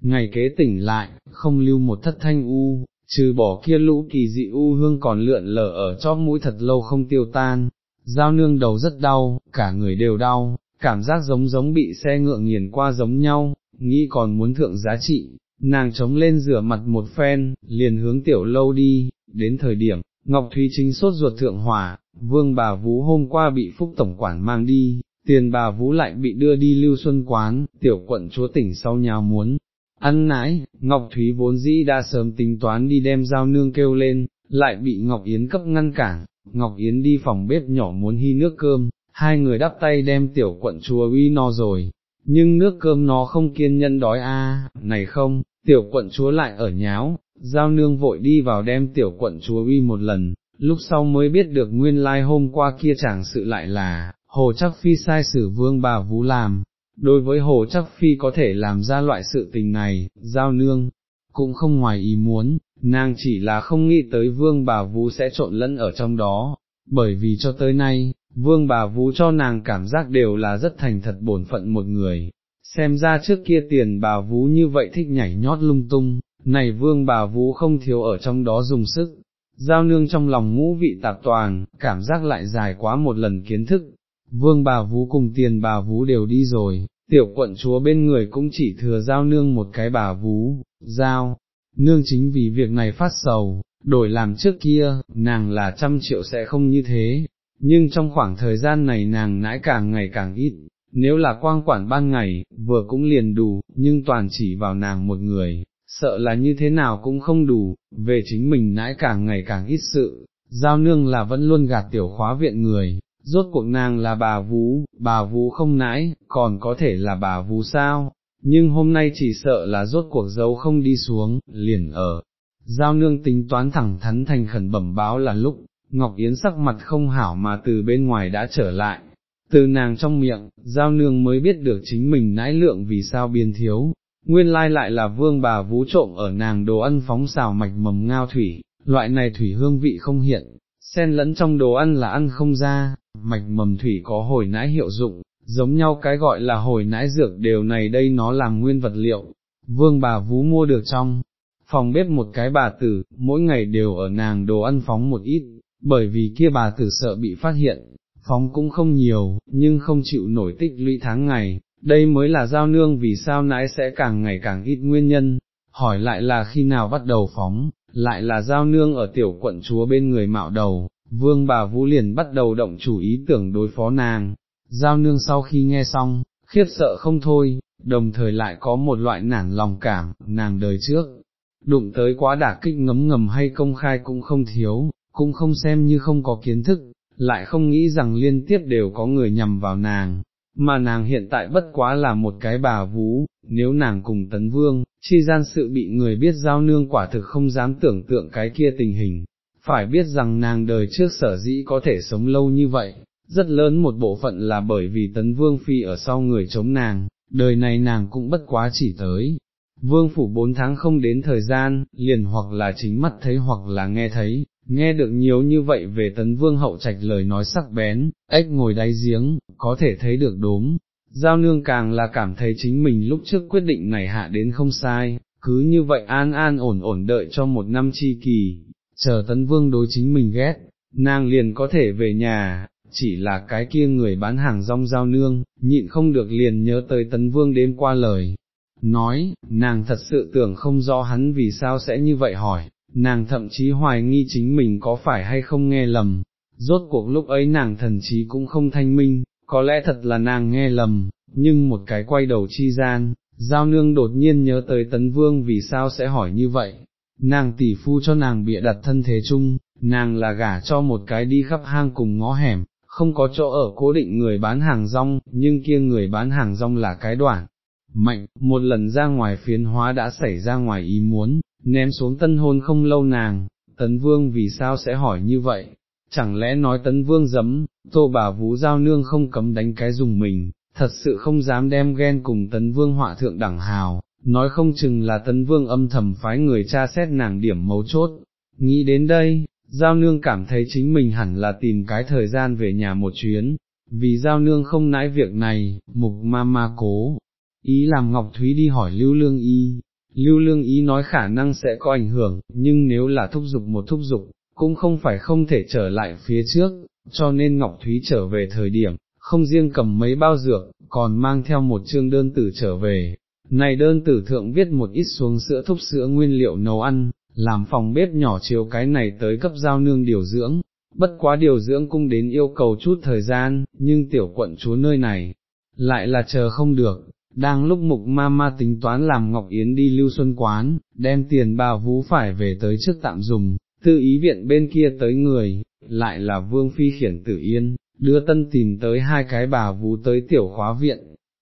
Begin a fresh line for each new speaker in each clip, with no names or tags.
ngày kế tỉnh lại, không lưu một thất thanh u, trừ bỏ kia lũ kỳ dị u hương còn lượn lờ ở chóp mũi thật lâu không tiêu tan, giao nương đầu rất đau, cả người đều đau, cảm giác giống giống bị xe ngựa nghiền qua giống nhau, nghĩ còn muốn thượng giá trị, nàng chống lên rửa mặt một phen, liền hướng tiểu lâu đi, đến thời điểm, Ngọc Thúy chính sốt ruột thượng hỏa, vương bà Vũ hôm qua bị Phúc Tổng Quản mang đi, tiền bà Vũ lại bị đưa đi lưu xuân quán, tiểu quận chúa tỉnh sau nhà muốn. Ăn nãi, Ngọc Thúy vốn dĩ đã sớm tính toán đi đem giao nương kêu lên, lại bị Ngọc Yến cấp ngăn cản, Ngọc Yến đi phòng bếp nhỏ muốn hy nước cơm, hai người đắp tay đem tiểu quận chúa uy no rồi, nhưng nước cơm nó không kiên nhẫn đói a, này không, tiểu quận chúa lại ở nháo, giao nương vội đi vào đem tiểu quận chúa uy một lần, lúc sau mới biết được nguyên lai hôm qua kia chẳng sự lại là, hồ chắc phi sai sử vương bà vũ làm, đối với hồ chắc phi có thể làm ra loại sự tình này, giao nương, cũng không ngoài ý muốn, nàng chỉ là không nghĩ tới vương bà vũ sẽ trộn lẫn ở trong đó, bởi vì cho tới nay, vương bà vũ cho nàng cảm giác đều là rất thành thật bổn phận một người, xem ra trước kia tiền bà vũ như vậy thích nhảy nhót lung tung, này vương bà vũ không thiếu ở trong đó dùng sức, giao nương trong lòng ngũ vị tạp toàn, cảm giác lại dài quá một lần kiến thức, vương bà vũ cùng tiền bà vũ đều đi rồi, tiểu quận chúa bên người cũng chỉ thừa giao nương một cái bà vũ, giao, nương chính vì việc này phát sầu, đổi làm trước kia, nàng là trăm triệu sẽ không như thế, nhưng trong khoảng thời gian này nàng nãi càng ngày càng ít, nếu là quang quản ban ngày, vừa cũng liền đủ, nhưng toàn chỉ vào nàng một người, sợ là như thế nào cũng không đủ, về chính mình nãi càng ngày càng ít sự, giao nương là vẫn luôn gạt tiểu khóa viện người, rốt cuộc nàng là bà Vũ, bà Vũ không nãi, còn có thể là bà Vũ sao, nhưng hôm nay chỉ sợ là rốt cuộc dấu không đi xuống, liền ở. Giao nương tính toán thẳng thắn thành khẩn bẩm báo là lúc, Ngọc Yến sắc mặt không hảo mà từ bên ngoài đã trở lại, từ nàng trong miệng, giao nương mới biết được chính mình nãi lượng vì sao biên thiếu, nguyên lai lại là vương bà vú trộm ở nàng đồ ăn phóng xào mạch mầm ngao thủy, loại này thủy hương vị không hiện, xen lẫn trong đồ ăn là ăn không ra, mạch mầm thủy có hồi nãi hiệu dụng, giống nhau cái gọi là hồi nãi dược đều này đây nó làm nguyên vật liệu, vương bà vú mua được trong phòng bếp một cái bà tử, mỗi ngày đều ở nàng đồ ăn phóng một ít, bởi vì kia bà tử sợ bị phát hiện, phóng cũng không nhiều, nhưng không chịu nổi tích lũy tháng ngày, đây mới là giao nương vì sao nãi sẽ càng ngày càng ít nguyên nhân, hỏi lại là khi nào bắt đầu phóng, lại là giao nương ở tiểu quận chúa bên người mạo đầu, vương bà vũ liền bắt đầu động chủ ý tưởng đối phó nàng, giao nương sau khi nghe xong, khiếp sợ không thôi, đồng thời lại có một loại nản lòng cảm, nàng đời trước, đụng tới quá đả kích ngấm ngầm hay công khai cũng không thiếu, cũng không xem như không có kiến thức, lại không nghĩ rằng liên tiếp đều có người nhầm vào nàng, mà nàng hiện tại bất quá là một cái bà vũ nếu nàng cùng tấn vương, chi gian sự bị người biết giao nương quả thực không dám tưởng tượng cái kia tình hình, phải biết rằng nàng đời trước sở dĩ có thể sống lâu như vậy, rất lớn một bộ phận là bởi vì tấn vương phi ở sau người chống nàng, đời này nàng cũng bất quá chỉ tới. Vương phủ bốn tháng không đến thời gian, liền hoặc là chính mắt thấy hoặc là nghe thấy, nghe được nhiều như vậy về tấn vương hậu trạch lời nói sắc bén, ếch ngồi đáy giếng, có thể thấy được đốm. Giao nương càng là cảm thấy chính mình lúc trước quyết định này hạ đến không sai, cứ như vậy an an ổn ổn đợi cho một năm chi kỳ, chờ tấn vương đối chính mình ghét, nàng liền có thể về nhà, chỉ là cái kia người bán hàng rong giao nương, nhịn không được liền nhớ tới tấn vương đêm qua lời. Nói, nàng thật sự tưởng không rõ hắn vì sao sẽ như vậy hỏi, nàng thậm chí hoài nghi chính mình có phải hay không nghe lầm, rốt cuộc lúc ấy nàng thần trí cũng không thanh minh, có lẽ thật là nàng nghe lầm, nhưng một cái quay đầu chi gian, giao nương đột nhiên nhớ tới tấn vương vì sao sẽ hỏi như vậy, nàng tỷ phu cho nàng bịa đặt thân thế chung, nàng là gả cho một cái đi khắp hang cùng ngõ hẻm, không có chỗ ở cố định người bán hàng rong, nhưng kia người bán hàng rong là cái đoạn. Mạnh, một lần ra ngoài phiến hóa đã xảy ra ngoài ý muốn, ném xuống tân hôn không lâu nàng, tấn vương vì sao sẽ hỏi như vậy, chẳng lẽ nói tấn vương dấm tô bà vú giao nương không cấm đánh cái dùng mình, thật sự không dám đem ghen cùng tấn vương họa thượng đẳng hào, nói không chừng là tấn vương âm thầm phái người tra xét nàng điểm mấu chốt, nghĩ đến đây, giao nương cảm thấy chính mình hẳn là tìm cái thời gian về nhà một chuyến, vì giao nương không nãi việc này, mục ma ma cố, ý làm Ngọc Thúy đi hỏi Lưu Lương Y, Lưu Lương Ý nói khả năng sẽ có ảnh hưởng, nhưng nếu là thúc giục một thúc giục, cũng không phải không thể trở lại phía trước, cho nên Ngọc Thúy trở về thời điểm, không riêng cầm mấy bao dược, còn mang theo một chương đơn tử trở về. Này đơn tử thượng viết một ít xuống sữa thúc sữa nguyên liệu nấu ăn, làm phòng bếp nhỏ chiếu cái này tới cấp giao nương điều dưỡng, bất quá điều dưỡng cũng đến yêu cầu chút thời gian, nhưng tiểu quận chúa nơi này, lại là chờ không được, đang lúc mục ma ma tính toán làm Ngọc Yến đi lưu xuân quán, đem tiền bà vú phải về tới trước tạm dùng, tư ý viện bên kia tới người, lại là vương phi khiển tử yên, đưa tân tìm tới hai cái bà vú tới tiểu khóa viện.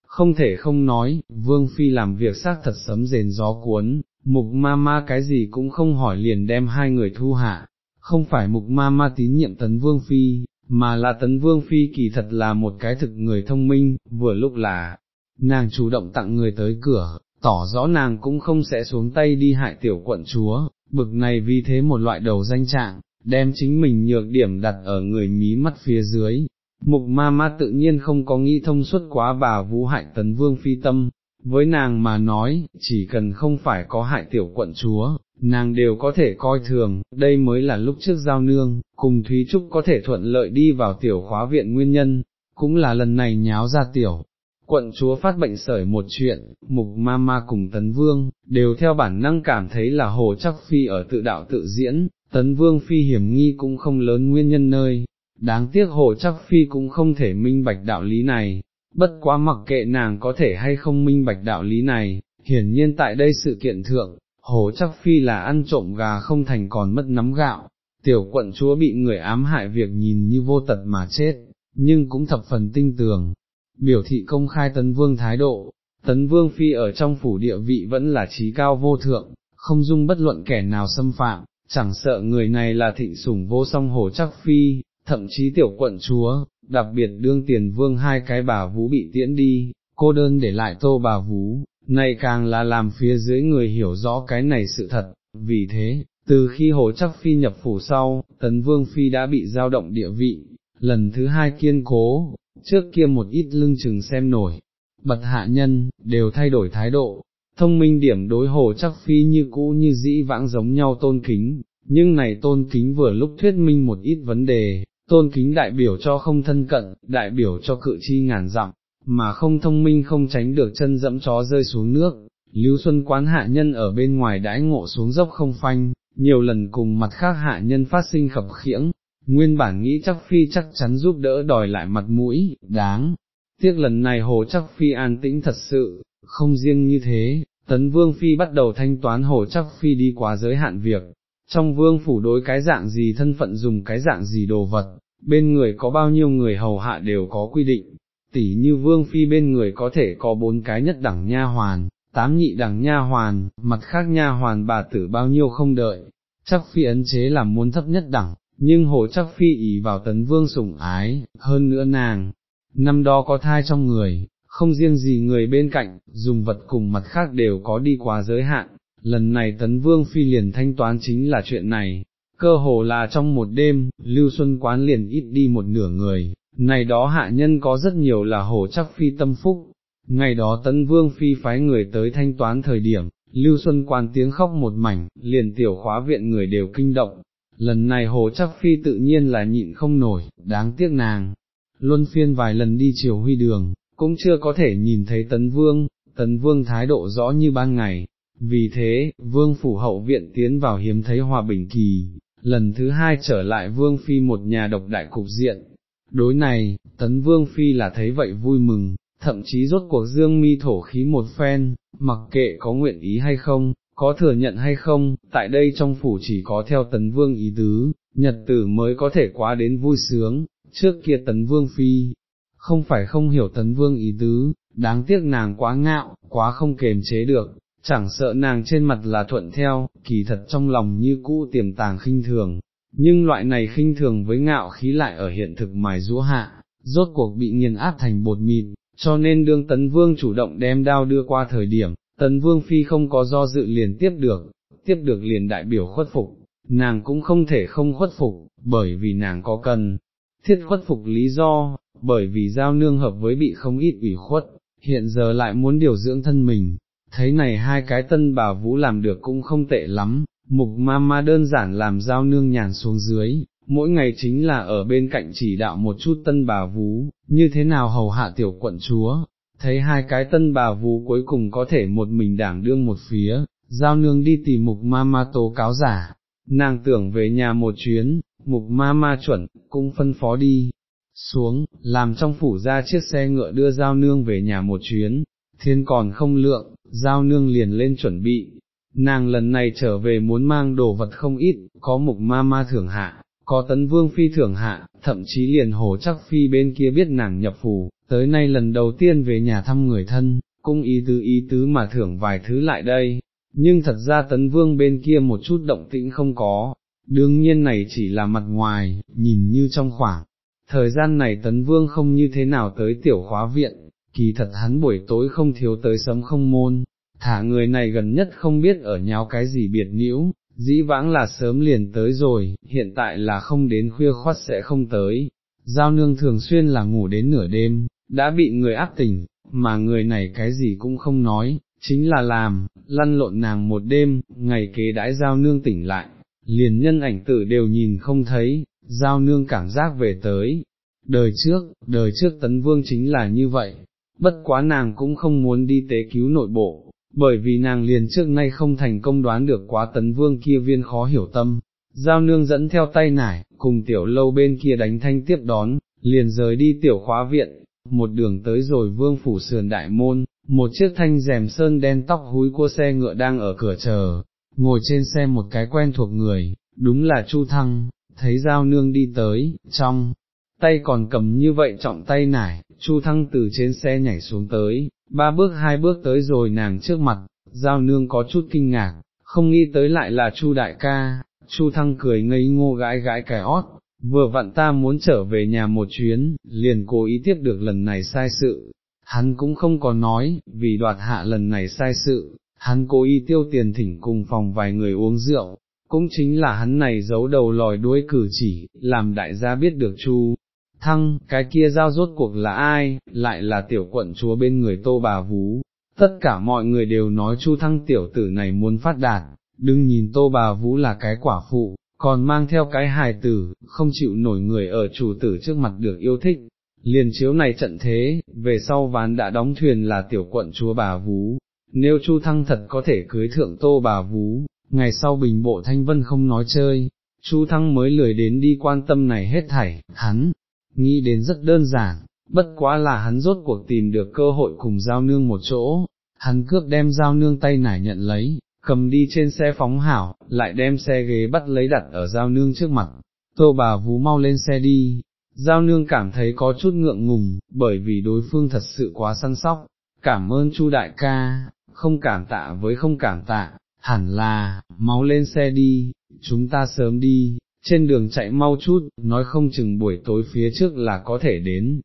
Không thể không nói, vương phi làm việc xác thật sấm rền gió cuốn, mục ma ma cái gì cũng không hỏi liền đem hai người thu hạ, không phải mục ma ma tín nhiệm tấn vương phi, mà là tấn vương phi kỳ thật là một cái thực người thông minh, vừa lúc là, nàng chủ động tặng người tới cửa, tỏ rõ nàng cũng không sẽ xuống tay đi hại tiểu quận chúa, bực này vì thế một loại đầu danh trạng, đem chính mình nhược điểm đặt ở người mí mắt phía dưới. Mục ma ma tự nhiên không có nghĩ thông suốt quá bà vũ hại tấn vương phi tâm, với nàng mà nói, chỉ cần không phải có hại tiểu quận chúa, nàng đều có thể coi thường, đây mới là lúc trước giao nương, cùng Thúy Trúc có thể thuận lợi đi vào tiểu khóa viện nguyên nhân, cũng là lần này nháo ra tiểu. Quận chúa phát bệnh sởi một chuyện, mục ma ma cùng tấn vương, đều theo bản năng cảm thấy là hồ chắc phi ở tự đạo tự diễn, tấn vương phi hiểm nghi cũng không lớn nguyên nhân nơi, đáng tiếc hồ chắc phi cũng không thể minh bạch đạo lý này, bất quá mặc kệ nàng có thể hay không minh bạch đạo lý này, hiển nhiên tại đây sự kiện thượng, hồ chắc phi là ăn trộm gà không thành còn mất nắm gạo, tiểu quận chúa bị người ám hại việc nhìn như vô tật mà chết, nhưng cũng thập phần tinh tường, biểu thị công khai tấn vương thái độ, tấn vương phi ở trong phủ địa vị vẫn là trí cao vô thượng, không dung bất luận kẻ nào xâm phạm, chẳng sợ người này là thịnh sủng vô song hồ chắc phi, thậm chí tiểu quận chúa, đặc biệt đương tiền vương hai cái bà vũ bị tiễn đi, cô đơn để lại tô bà vũ, này càng là làm phía dưới người hiểu rõ cái này sự thật, vì thế, từ khi hồ chắc phi nhập phủ sau, tấn vương phi đã bị giao động địa vị, lần thứ hai kiên cố, trước kia một ít lưng chừng xem nổi, bật hạ nhân, đều thay đổi thái độ, thông minh điểm đối hồ chắc phi như cũ như dĩ vãng giống nhau tôn kính, nhưng này tôn kính vừa lúc thuyết minh một ít vấn đề, tôn kính đại biểu cho không thân cận, đại biểu cho cự chi ngàn dặm, mà không thông minh không tránh được chân dẫm chó rơi xuống nước, Lưu Xuân quán hạ nhân ở bên ngoài đãi ngộ xuống dốc không phanh, nhiều lần cùng mặt khác hạ nhân phát sinh khập khiễng, nguyên bản nghĩ chắc phi chắc chắn giúp đỡ đòi lại mặt mũi, đáng, tiếc lần này hồ chắc phi an tĩnh thật sự, không riêng như thế, tấn vương phi bắt đầu thanh toán hồ chắc phi đi quá giới hạn việc, trong vương phủ đối cái dạng gì thân phận dùng cái dạng gì đồ vật, bên người có bao nhiêu người hầu hạ đều có quy định, tỉ như vương phi bên người có thể có bốn cái nhất đẳng nha hoàn, tám nhị đẳng nha hoàn, mặt khác nha hoàn bà tử bao nhiêu không đợi, chắc phi ấn chế làm muốn thấp nhất đẳng, nhưng hồ chắc phi ý vào tấn vương sủng ái, hơn nữa nàng, năm đó có thai trong người, không riêng gì người bên cạnh, dùng vật cùng mặt khác đều có đi quá giới hạn, lần này tấn vương phi liền thanh toán chính là chuyện này, cơ hồ là trong một đêm, lưu xuân quán liền ít đi một nửa người, này đó hạ nhân có rất nhiều là hồ chắc phi tâm phúc, ngày đó tấn vương phi phái người tới thanh toán thời điểm, lưu xuân quán tiếng khóc một mảnh, liền tiểu khóa viện người đều kinh động, lần này hồ chắc phi tự nhiên là nhịn không nổi, đáng tiếc nàng, luân phiên vài lần đi chiều huy đường, cũng chưa có thể nhìn thấy tấn vương, tấn vương thái độ rõ như ban ngày, vì thế, vương phủ hậu viện tiến vào hiếm thấy hòa bình kỳ, lần thứ hai trở lại vương phi một nhà độc đại cục diện. Đối này, tấn vương phi là thấy vậy vui mừng, thậm chí rốt cuộc dương mi thổ khí một phen, mặc kệ có nguyện ý hay không, có thừa nhận hay không, tại đây trong phủ chỉ có theo tấn vương ý tứ, nhật tử mới có thể quá đến vui sướng, trước kia tấn vương phi, không phải không hiểu tấn vương ý tứ, đáng tiếc nàng quá ngạo, quá không kềm chế được, chẳng sợ nàng trên mặt là thuận theo, kỳ thật trong lòng như cũ tiềm tàng khinh thường, nhưng loại này khinh thường với ngạo khí lại ở hiện thực mài rũa hạ, rốt cuộc bị nghiền áp thành bột mịn, cho nên đương tấn vương chủ động đem đao đưa qua thời điểm, tấn vương phi không có do dự liền tiếp được, tiếp được liền đại biểu khuất phục, nàng cũng không thể không khuất phục, bởi vì nàng có cần, thiết khuất phục lý do, bởi vì giao nương hợp với bị không ít ủy khuất, hiện giờ lại muốn điều dưỡng thân mình, thấy này hai cái tân bà vũ làm được cũng không tệ lắm, mục ma ma đơn giản làm giao nương nhàn xuống dưới, mỗi ngày chính là ở bên cạnh chỉ đạo một chút tân bà vú, như thế nào hầu hạ tiểu quận chúa, thấy hai cái tân bà vú cuối cùng có thể một mình đảng đương một phía, giao nương đi tìm mục ma ma tố cáo giả, nàng tưởng về nhà một chuyến, mục ma ma chuẩn, cũng phân phó đi, xuống, làm trong phủ ra chiếc xe ngựa đưa giao nương về nhà một chuyến, thiên còn không lượng, giao nương liền lên chuẩn bị, nàng lần này trở về muốn mang đồ vật không ít, có mục ma ma thưởng hạ, có tấn vương phi thưởng hạ, thậm chí liền hồ chắc phi bên kia biết nàng nhập phủ, tới nay lần đầu tiên về nhà thăm người thân, cung ý tứ ý tứ mà thưởng vài thứ lại đây, nhưng thật ra tấn vương bên kia một chút động tĩnh không có, đương nhiên này chỉ là mặt ngoài, nhìn như trong khoảng. Thời gian này tấn vương không như thế nào tới tiểu khóa viện, kỳ thật hắn buổi tối không thiếu tới sấm không môn, thả người này gần nhất không biết ở nháo cái gì biệt nhiễu, dĩ vãng là sớm liền tới rồi, hiện tại là không đến khuya khoắt sẽ không tới, giao nương thường xuyên là ngủ đến nửa đêm, đã bị người áp tỉnh, mà người này cái gì cũng không nói, chính là làm, lăn lộn nàng một đêm, ngày kế đãi giao nương tỉnh lại, liền nhân ảnh tử đều nhìn không thấy, giao nương cảm giác về tới. Đời trước, đời trước tấn vương chính là như vậy, bất quá nàng cũng không muốn đi tế cứu nội bộ, bởi vì nàng liền trước nay không thành công đoán được quá tấn vương kia viên khó hiểu tâm. Giao nương dẫn theo tay nải, cùng tiểu lâu bên kia đánh thanh tiếp đón, liền rời đi tiểu khóa viện, một đường tới rồi vương phủ sườn đại môn, một chiếc thanh rèm sơn đen tóc húi của xe ngựa đang ở cửa chờ, ngồi trên xe một cái quen thuộc người, đúng là Chu Thăng, thấy giao nương đi tới, trong tay còn cầm như vậy trọng tay nải, Chu Thăng từ trên xe nhảy xuống tới, ba bước hai bước tới rồi nàng trước mặt, giao nương có chút kinh ngạc, không nghĩ tới lại là Chu đại ca, Chu Thăng cười ngây ngô gãi gãi cái ót, vừa vặn ta muốn trở về nhà một chuyến, liền cố ý tiếp được lần này sai sự, hắn cũng không có nói, vì đoạt hạ lần này sai sự, hắn cố ý tiêu tiền thỉnh cùng phòng vài người uống rượu, cũng chính là hắn này giấu đầu lòi đuôi cử chỉ, làm đại gia biết được Chu thăng, cái kia giao rốt cuộc là ai, lại là tiểu quận chúa bên người tô bà vú, tất cả mọi người đều nói chu thăng tiểu tử này muốn phát đạt, đừng nhìn tô bà vũ là cái quả phụ, còn mang theo cái hài tử, không chịu nổi người ở chủ tử trước mặt được yêu thích. Liền chiếu này trận thế, về sau ván đã đóng thuyền là tiểu quận chúa bà vú, nếu Chu Thăng thật có thể cưới thượng tô bà vú, ngày sau bình bộ thanh vân không nói chơi, Chu Thăng mới lười đến đi quan tâm này hết thảy, hắn, nghĩ đến rất đơn giản, bất quá là hắn rốt cuộc tìm được cơ hội cùng giao nương một chỗ, hắn cướp đem giao nương tay nải nhận lấy, cầm đi trên xe phóng hảo, lại đem xe ghế bắt lấy đặt ở giao nương trước mặt, tô bà vú mau lên xe đi, giao nương cảm thấy có chút ngượng ngùng, bởi vì đối phương thật sự quá săn sóc, cảm ơn chu đại ca, không cảm tạ với không cảm tạ, hẳn là, mau lên xe đi, chúng ta sớm đi, trên đường chạy mau chút, nói không chừng buổi tối phía trước là có thể đến.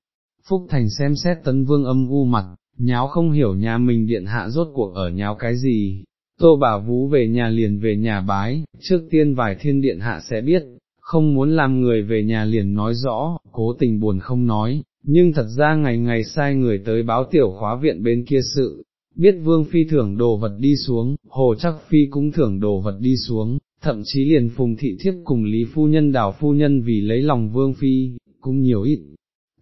Phúc Thành xem xét tấn vương âm u mặt, nháo không hiểu nhà mình điện hạ rốt cuộc ở nháo cái gì, tô bảo vũ về nhà liền về nhà bái, trước tiên vài thiên điện hạ sẽ biết, không muốn làm người về nhà liền nói rõ, cố tình buồn không nói, nhưng thật ra ngày ngày sai người tới báo tiểu khóa viện bên kia sự, biết vương phi thưởng đồ vật đi xuống, hồ chắc phi cũng thưởng đồ vật đi xuống, thậm chí liền phùng thị thiếp cùng Lý Phu Nhân đảo Phu Nhân vì lấy lòng Vương Phi, cũng nhiều ít,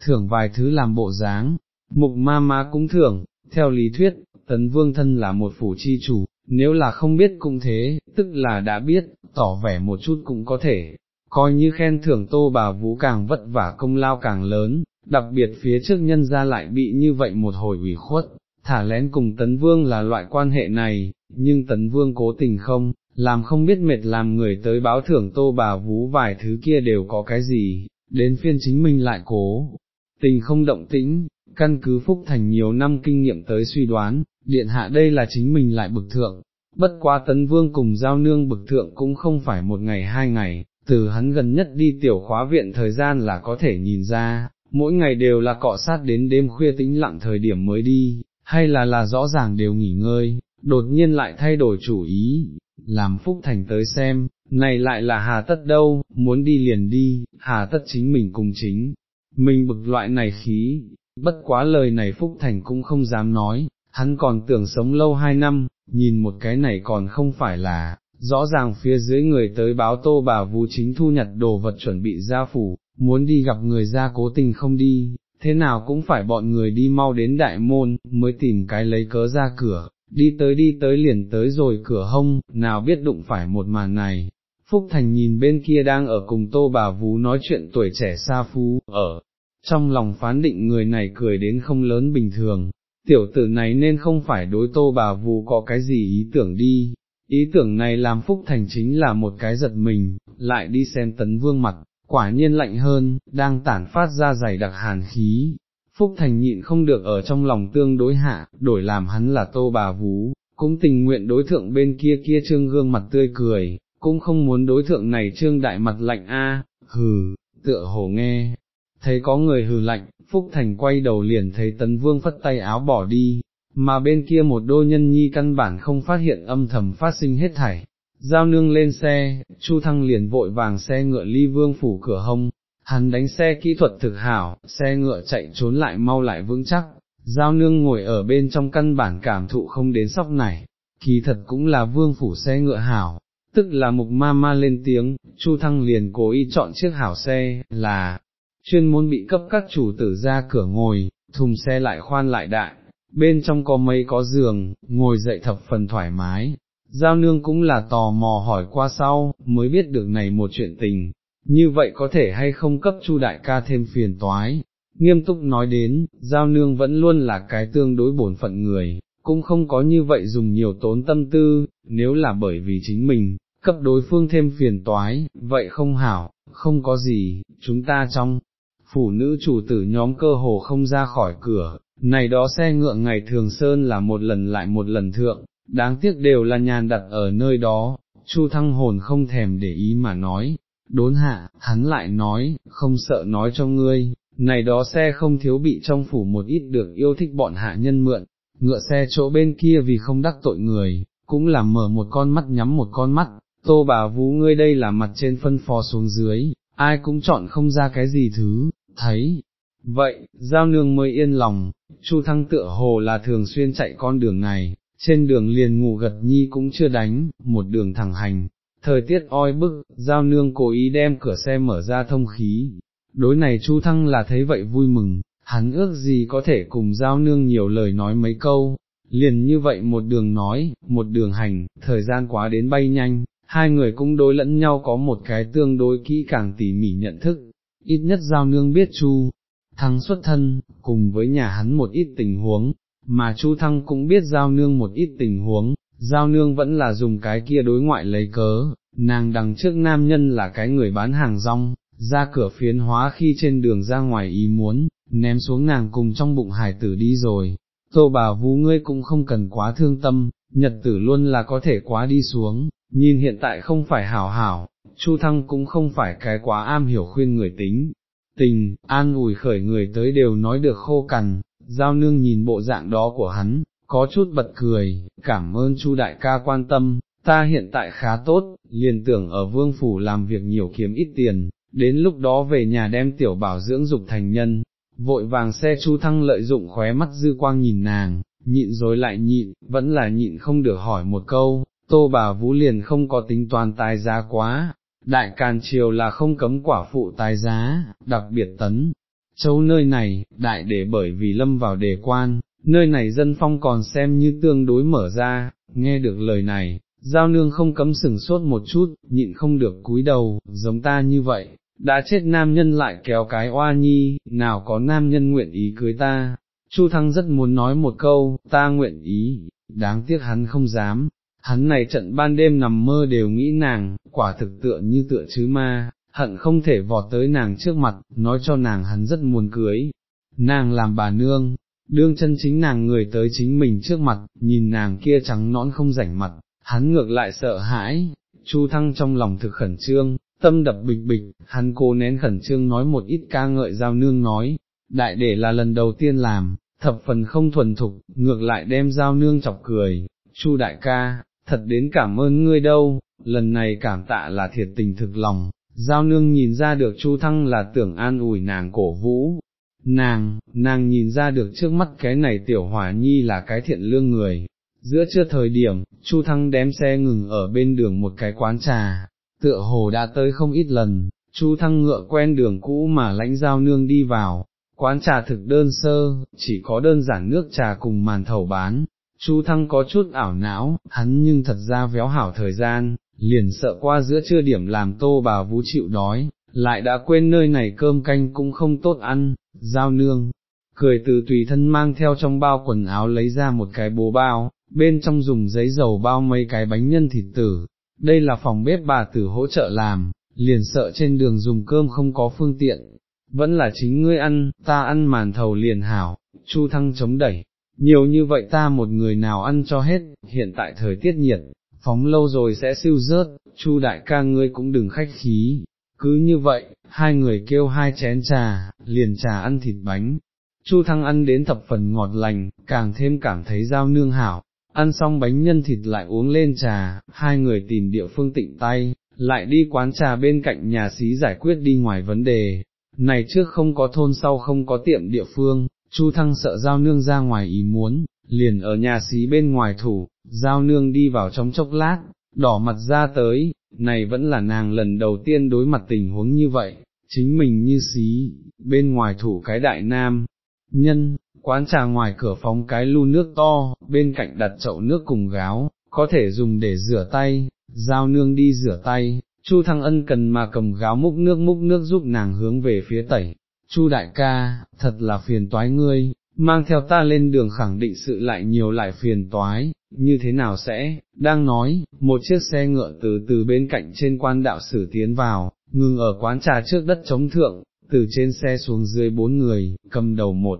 thưởng vài thứ làm bộ dáng, mục ma ma cũng thưởng, theo lý thuyết, tấn vương thân là một phủ chi chủ, nếu là không biết cũng thế, tức là đã biết, tỏ vẻ một chút cũng có thể, coi như khen thưởng tô bà vũ càng vất vả công lao càng lớn, đặc biệt phía trước nhân ra lại bị như vậy một hồi ủy khuất, thả lén cùng tấn vương là loại quan hệ này, nhưng tấn vương cố tình không, làm không biết mệt làm người tới báo thưởng tô bà vú vài thứ kia đều có cái gì, đến phiên chính mình lại cố, tình không động tĩnh, căn cứ phúc thành nhiều năm kinh nghiệm tới suy đoán, điện hạ đây là chính mình lại bực thượng, bất quá tấn vương cùng giao nương bực thượng cũng không phải một ngày hai ngày, từ hắn gần nhất đi tiểu khóa viện thời gian là có thể nhìn ra, mỗi ngày đều là cọ sát đến đêm khuya tĩnh lặng thời điểm mới đi, hay là là rõ ràng đều nghỉ ngơi, đột nhiên lại thay đổi chủ ý, làm Phúc Thành tới xem, này lại là hà tất đâu, muốn đi liền đi, hà tất chính mình cùng chính, mình bực loại này khí, bất quá lời này Phúc Thành cũng không dám nói, hắn còn tưởng sống lâu hai năm, nhìn một cái này còn không phải là, rõ ràng phía dưới người tới báo tô bà vũ chính thu nhặt đồ vật chuẩn bị ra phủ, muốn đi gặp người ra cố tình không đi, thế nào cũng phải bọn người đi mau đến đại môn, mới tìm cái lấy cớ ra cửa, đi tới đi tới liền tới rồi cửa hông, nào biết đụng phải một màn này. Phúc Thành nhìn bên kia đang ở cùng tô bà vú nói chuyện tuổi trẻ xa phú, ở, trong lòng phán định người này cười đến không lớn bình thường, tiểu tử này nên không phải đối tô bà vù có cái gì ý tưởng đi, ý tưởng này làm Phúc Thành chính là một cái giật mình, lại đi xem tấn vương mặt, quả nhiên lạnh hơn, đang tản phát ra dày đặc hàn khí. Phúc Thành nhịn không được ở trong lòng tương đối hạ, đổi làm hắn là tô bà vú, cũng tình nguyện đối thượng bên kia kia trương gương mặt tươi cười, cũng không muốn đối thượng này trương đại mặt lạnh a, hừ, tựa hồ nghe, thấy có người hừ lạnh, Phúc Thành quay đầu liền thấy tấn vương phất tay áo bỏ đi, mà bên kia một đôi nhân nhi căn bản không phát hiện âm thầm phát sinh hết thảy. Giao nương lên xe, Chu Thăng liền vội vàng xe ngựa ly vương phủ cửa hông, hắn đánh xe kỹ thuật thực hảo, xe ngựa chạy trốn lại mau lại vững chắc, giao nương ngồi ở bên trong căn bản cảm thụ không đến sóc này, kỳ thật cũng là vương phủ xe ngựa hảo, tức là mục ma ma lên tiếng, Chu Thăng liền cố ý chọn chiếc hảo xe, là, chuyên môn bị cấp các chủ tử ra cửa ngồi, thùng xe lại khoan lại đại, bên trong có mấy có giường, ngồi dậy thập phần thoải mái. Giao nương cũng là tò mò hỏi qua sau, mới biết được này một chuyện tình, như vậy có thể hay không cấp chu đại ca thêm phiền toái. Nghiêm túc nói đến, giao nương vẫn luôn là cái tương đối bổn phận người, cũng không có như vậy dùng nhiều tốn tâm tư, nếu là bởi vì chính mình, cấp đối phương thêm phiền toái, vậy không hảo, không có gì, chúng ta trong, phụ nữ chủ tử nhóm cơ hồ không ra khỏi cửa, này đó xe ngựa ngày thường sơn là một lần lại một lần thượng, đáng tiếc đều là nhàn đặt ở nơi đó, Chu thăng hồn không thèm để ý mà nói, đốn hạ, hắn lại nói, không sợ nói cho ngươi, này đó xe không thiếu bị trong phủ một ít được yêu thích bọn hạ nhân mượn, ngựa xe chỗ bên kia vì không đắc tội người, cũng là mở một con mắt nhắm một con mắt, tô bà vũ ngươi đây là mặt trên phân phò xuống dưới, ai cũng chọn không ra cái gì thứ, thấy, vậy, giao nương mới yên lòng, Chu Thăng tựa hồ là thường xuyên chạy con đường này, trên đường liền ngủ gật nhi cũng chưa đánh, một đường thẳng hành, thời tiết oi bức, giao nương cố ý đem cửa xe mở ra thông khí, đối này Chu Thăng là thấy vậy vui mừng, hắn ước gì có thể cùng giao nương nhiều lời nói mấy câu, liền như vậy một đường nói, một đường hành, thời gian quá đến bay nhanh, hai người cũng đối lẫn nhau có một cái tương đối kỹ càng tỉ mỉ nhận thức, ít nhất giao nương biết Chu Thăng xuất thân, cùng với nhà hắn một ít tình huống, mà Chu Thăng cũng biết giao nương một ít tình huống, giao nương vẫn là dùng cái kia đối ngoại lấy cớ, nàng đằng trước nam nhân là cái người bán hàng rong, ra cửa phiến hóa khi trên đường ra ngoài ý muốn, ném xuống nàng cùng trong bụng hải tử đi rồi, tô bà vú ngươi cũng không cần quá thương tâm, nhật tử luôn là có thể quá đi xuống, nhìn hiện tại không phải hảo hảo, Chu Thăng cũng không phải cái quá am hiểu khuyên người tính, tình, an ủi khởi người tới đều nói được khô cằn, giao nương nhìn bộ dạng đó của hắn, có chút bật cười, cảm ơn Chu đại ca quan tâm, ta hiện tại khá tốt, liền tưởng ở vương phủ làm việc nhiều kiếm ít tiền, đến lúc đó về nhà đem tiểu bảo dưỡng dục thành nhân, vội vàng xe Chu thăng lợi dụng khóe mắt dư quang nhìn nàng, nhịn rồi lại nhịn, vẫn là nhịn không được hỏi một câu, tô bà vũ liền không có tính toàn tài giá quá, đại càn triều là không cấm quả phụ tài giá, đặc biệt tấn, châu nơi này, đại để bởi vì lâm vào đề quan, nơi này dân phong còn xem như tương đối mở ra, nghe được lời này, giao nương không cấm sừng sốt một chút, nhịn không được cúi đầu, giống ta như vậy, đã chết nam nhân lại kéo cái oa nhi, nào có nam nhân nguyện ý cưới ta. Chu Thăng rất muốn nói một câu, ta nguyện ý, đáng tiếc hắn không dám, hắn này trận ban đêm nằm mơ đều nghĩ nàng, quả thực tựa như tựa chứ ma, hận không thể vọt tới nàng trước mặt, nói cho nàng hắn rất muốn cưới, nàng làm bà nương, đương chân chính nàng người tới chính mình trước mặt, nhìn nàng kia trắng nõn không rảnh mặt, hắn ngược lại sợ hãi, Chu Thăng trong lòng thực khẩn trương, tâm đập bịch bịch, hắn cố nén khẩn trương nói một ít ca ngợi giao nương nói, đại để là lần đầu tiên làm, thập phần không thuần thục, ngược lại đem giao nương chọc cười, Chu đại ca, thật đến cảm ơn ngươi đâu, lần này cảm tạ là thiệt tình thực lòng, giao nương nhìn ra được Chu Thăng là tưởng an ủi nàng cổ vũ, nàng, nàng nhìn ra được trước mắt cái này tiểu hỏa nhi là cái thiện lương người. Giữa trưa thời điểm, Chu Thăng đem xe ngừng ở bên đường một cái quán trà, tựa hồ đã tới không ít lần, Chu Thăng ngựa quen đường cũ mà lãnh giao nương đi vào, quán trà thực đơn sơ, chỉ có đơn giản nước trà cùng màn thầu bán. Chu Thăng có chút ảo não, hắn nhưng thật ra véo hảo thời gian, liền sợ qua giữa trưa điểm làm tô bà vũ chịu đói, lại đã quên nơi này cơm canh cũng không tốt ăn, giao nương, cười từ tùy thân mang theo trong bao quần áo lấy ra một cái bố bao, bên trong dùng giấy dầu bao mấy cái bánh nhân thịt tử, đây là phòng bếp bà tử hỗ trợ làm, liền sợ trên đường dùng cơm không có phương tiện, vẫn là chính ngươi ăn, ta ăn màn thầu liền hảo, chu thăng chống đẩy, nhiều như vậy ta một người nào ăn cho hết, hiện tại thời tiết nhiệt, phóng lâu rồi sẽ siêu rớt, chu đại ca ngươi cũng đừng khách khí, cứ như vậy, hai người kêu hai chén trà, liền trà ăn thịt bánh. Chu Thăng ăn đến thập phần ngọt lành, càng thêm cảm thấy giao nương hảo, ăn xong bánh nhân thịt lại uống lên trà, hai người tìm địa phương tịnh tay, lại đi quán trà bên cạnh nhà xí giải quyết đi ngoài vấn đề. Này trước không có thôn sau không có tiệm địa phương, Chu Thăng sợ giao nương ra ngoài ý muốn, liền ở nhà xí bên ngoài thủ, giao nương đi vào trong chốc lát, đỏ mặt ra tới, này vẫn là nàng lần đầu tiên đối mặt tình huống như vậy, chính mình như xí, bên ngoài thủ cái đại nam, nhân, quán trà ngoài cửa phóng cái lu nước to, bên cạnh đặt chậu nước cùng gáo, có thể dùng để rửa tay, giao nương đi rửa tay, Chu Thăng Ân cần mà cầm gáo múc nước múc nước giúp nàng hướng về phía tẩy, Chu đại ca, thật là phiền toái ngươi, mang theo ta lên đường khẳng định sự lại nhiều lại phiền toái, như thế nào sẽ, đang nói, một chiếc xe ngựa từ từ bên cạnh trên quan đạo sử tiến vào, ngừng ở quán trà trước đất chống thượng, từ trên xe xuống dưới bốn người, cầm đầu một,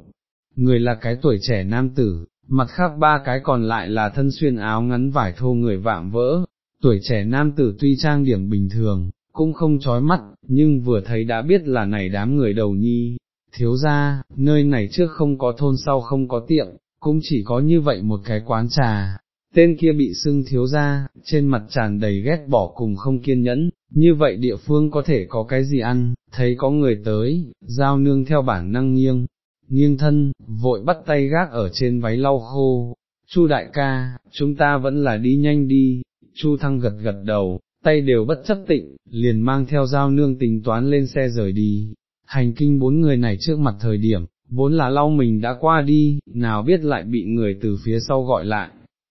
người là cái tuổi trẻ nam tử, mặt khác ba cái còn lại là thân xuyên áo ngắn vải thô người vạm vỡ, tuổi trẻ nam tử tuy trang điểm bình thường, cũng không chói mắt, nhưng vừa thấy đã biết là này đám người đầu nhi, thiếu ra, nơi này trước không có thôn sau không có tiệm, cũng chỉ có như vậy một cái quán trà, tên kia bị sưng thiếu ra, trên mặt tràn đầy ghét bỏ cùng không kiên nhẫn, như vậy địa phương có thể có cái gì ăn, thấy có người tới, giao nương theo bản năng nghiêng, nghiêng thân, vội bắt tay gác ở trên váy lau khô, Chu đại ca, chúng ta vẫn là đi nhanh đi, Chu thăng gật gật đầu, tay đều bất chấp tịnh, liền mang theo giao nương tính toán lên xe rời đi, hành kinh bốn người này trước mặt thời điểm, vốn là lau mình đã qua đi, nào biết lại bị người từ phía sau gọi lại.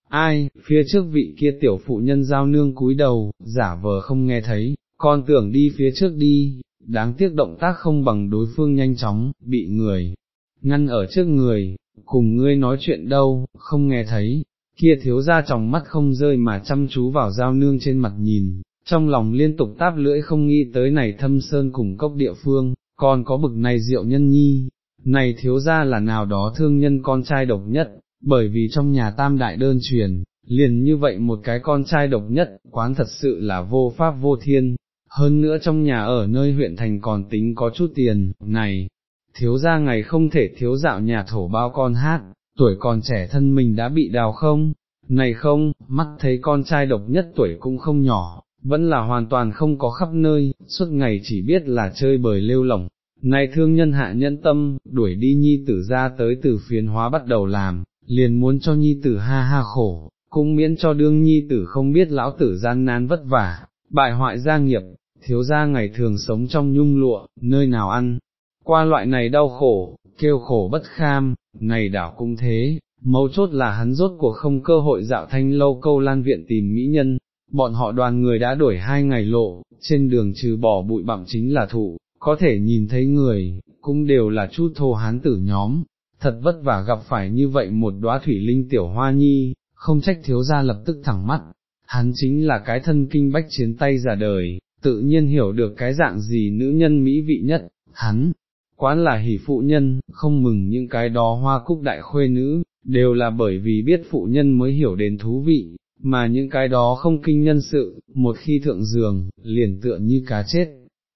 Ai, phía trước vị kia tiểu phụ nhân giao nương cúi đầu, giả vờ không nghe thấy, con tưởng đi phía trước đi, đáng tiếc động tác không bằng đối phương nhanh chóng, bị người, ngăn ở trước người, cùng ngươi nói chuyện đâu, không nghe thấy, kia thiếu ra trong mắt không rơi mà chăm chú vào giao nương trên mặt nhìn, trong lòng liên tục táp lưỡi không nghĩ tới này thâm sơn cùng cốc địa phương, còn có bực này diệu nhân nhi, này thiếu ra là nào đó thương nhân con trai độc nhất, bởi vì trong nhà tam đại đơn truyền, liền như vậy một cái con trai độc nhất, quán thật sự là vô pháp vô thiên, hơn nữa trong nhà ở nơi huyện thành còn tính có chút tiền, này, thiếu ra ngày không thể thiếu dạo nhà thổ bao con hát, tuổi còn trẻ thân mình đã bị đào không, này không, mắt thấy con trai độc nhất tuổi cũng không nhỏ, vẫn là hoàn toàn không có khắp nơi, suốt ngày chỉ biết là chơi bời lêu lỏng. Này thương nhân hạ nhân tâm, đuổi đi nhi tử ra tới từ phiến hóa bắt đầu làm, liền muốn cho nhi tử ha ha khổ, cũng miễn cho đương nhi tử không biết lão tử gian nan vất vả, bại hoại gia nghiệp, thiếu gia ngày thường sống trong nhung lụa, nơi nào ăn, qua loại này đau khổ, kêu khổ bất kham, này đảo cũng thế, mấu chốt là hắn rốt cuộc không cơ hội dạo thanh lâu câu lan viện tìm mỹ nhân, bọn họ đoàn người đã đổi hai ngày lộ, trên đường trừ bỏ bụi bặm chính là thụ, có thể nhìn thấy người, cũng đều là chút thô hán tử nhóm, thật vất vả gặp phải như vậy một đóa thủy linh tiểu hoa nhi, không trách thiếu ra lập tức thẳng mắt, hắn chính là cái thân kinh bách chiến tay giả đời, tự nhiên hiểu được cái dạng gì nữ nhân mỹ vị nhất, hắn, quán là hỷ phụ nhân, không mừng những cái đó hoa cúc đại khuê nữ, đều là bởi vì biết phụ nhân mới hiểu đến thú vị, mà những cái đó không kinh nhân sự, một khi thượng giường, liền tựa như cá chết,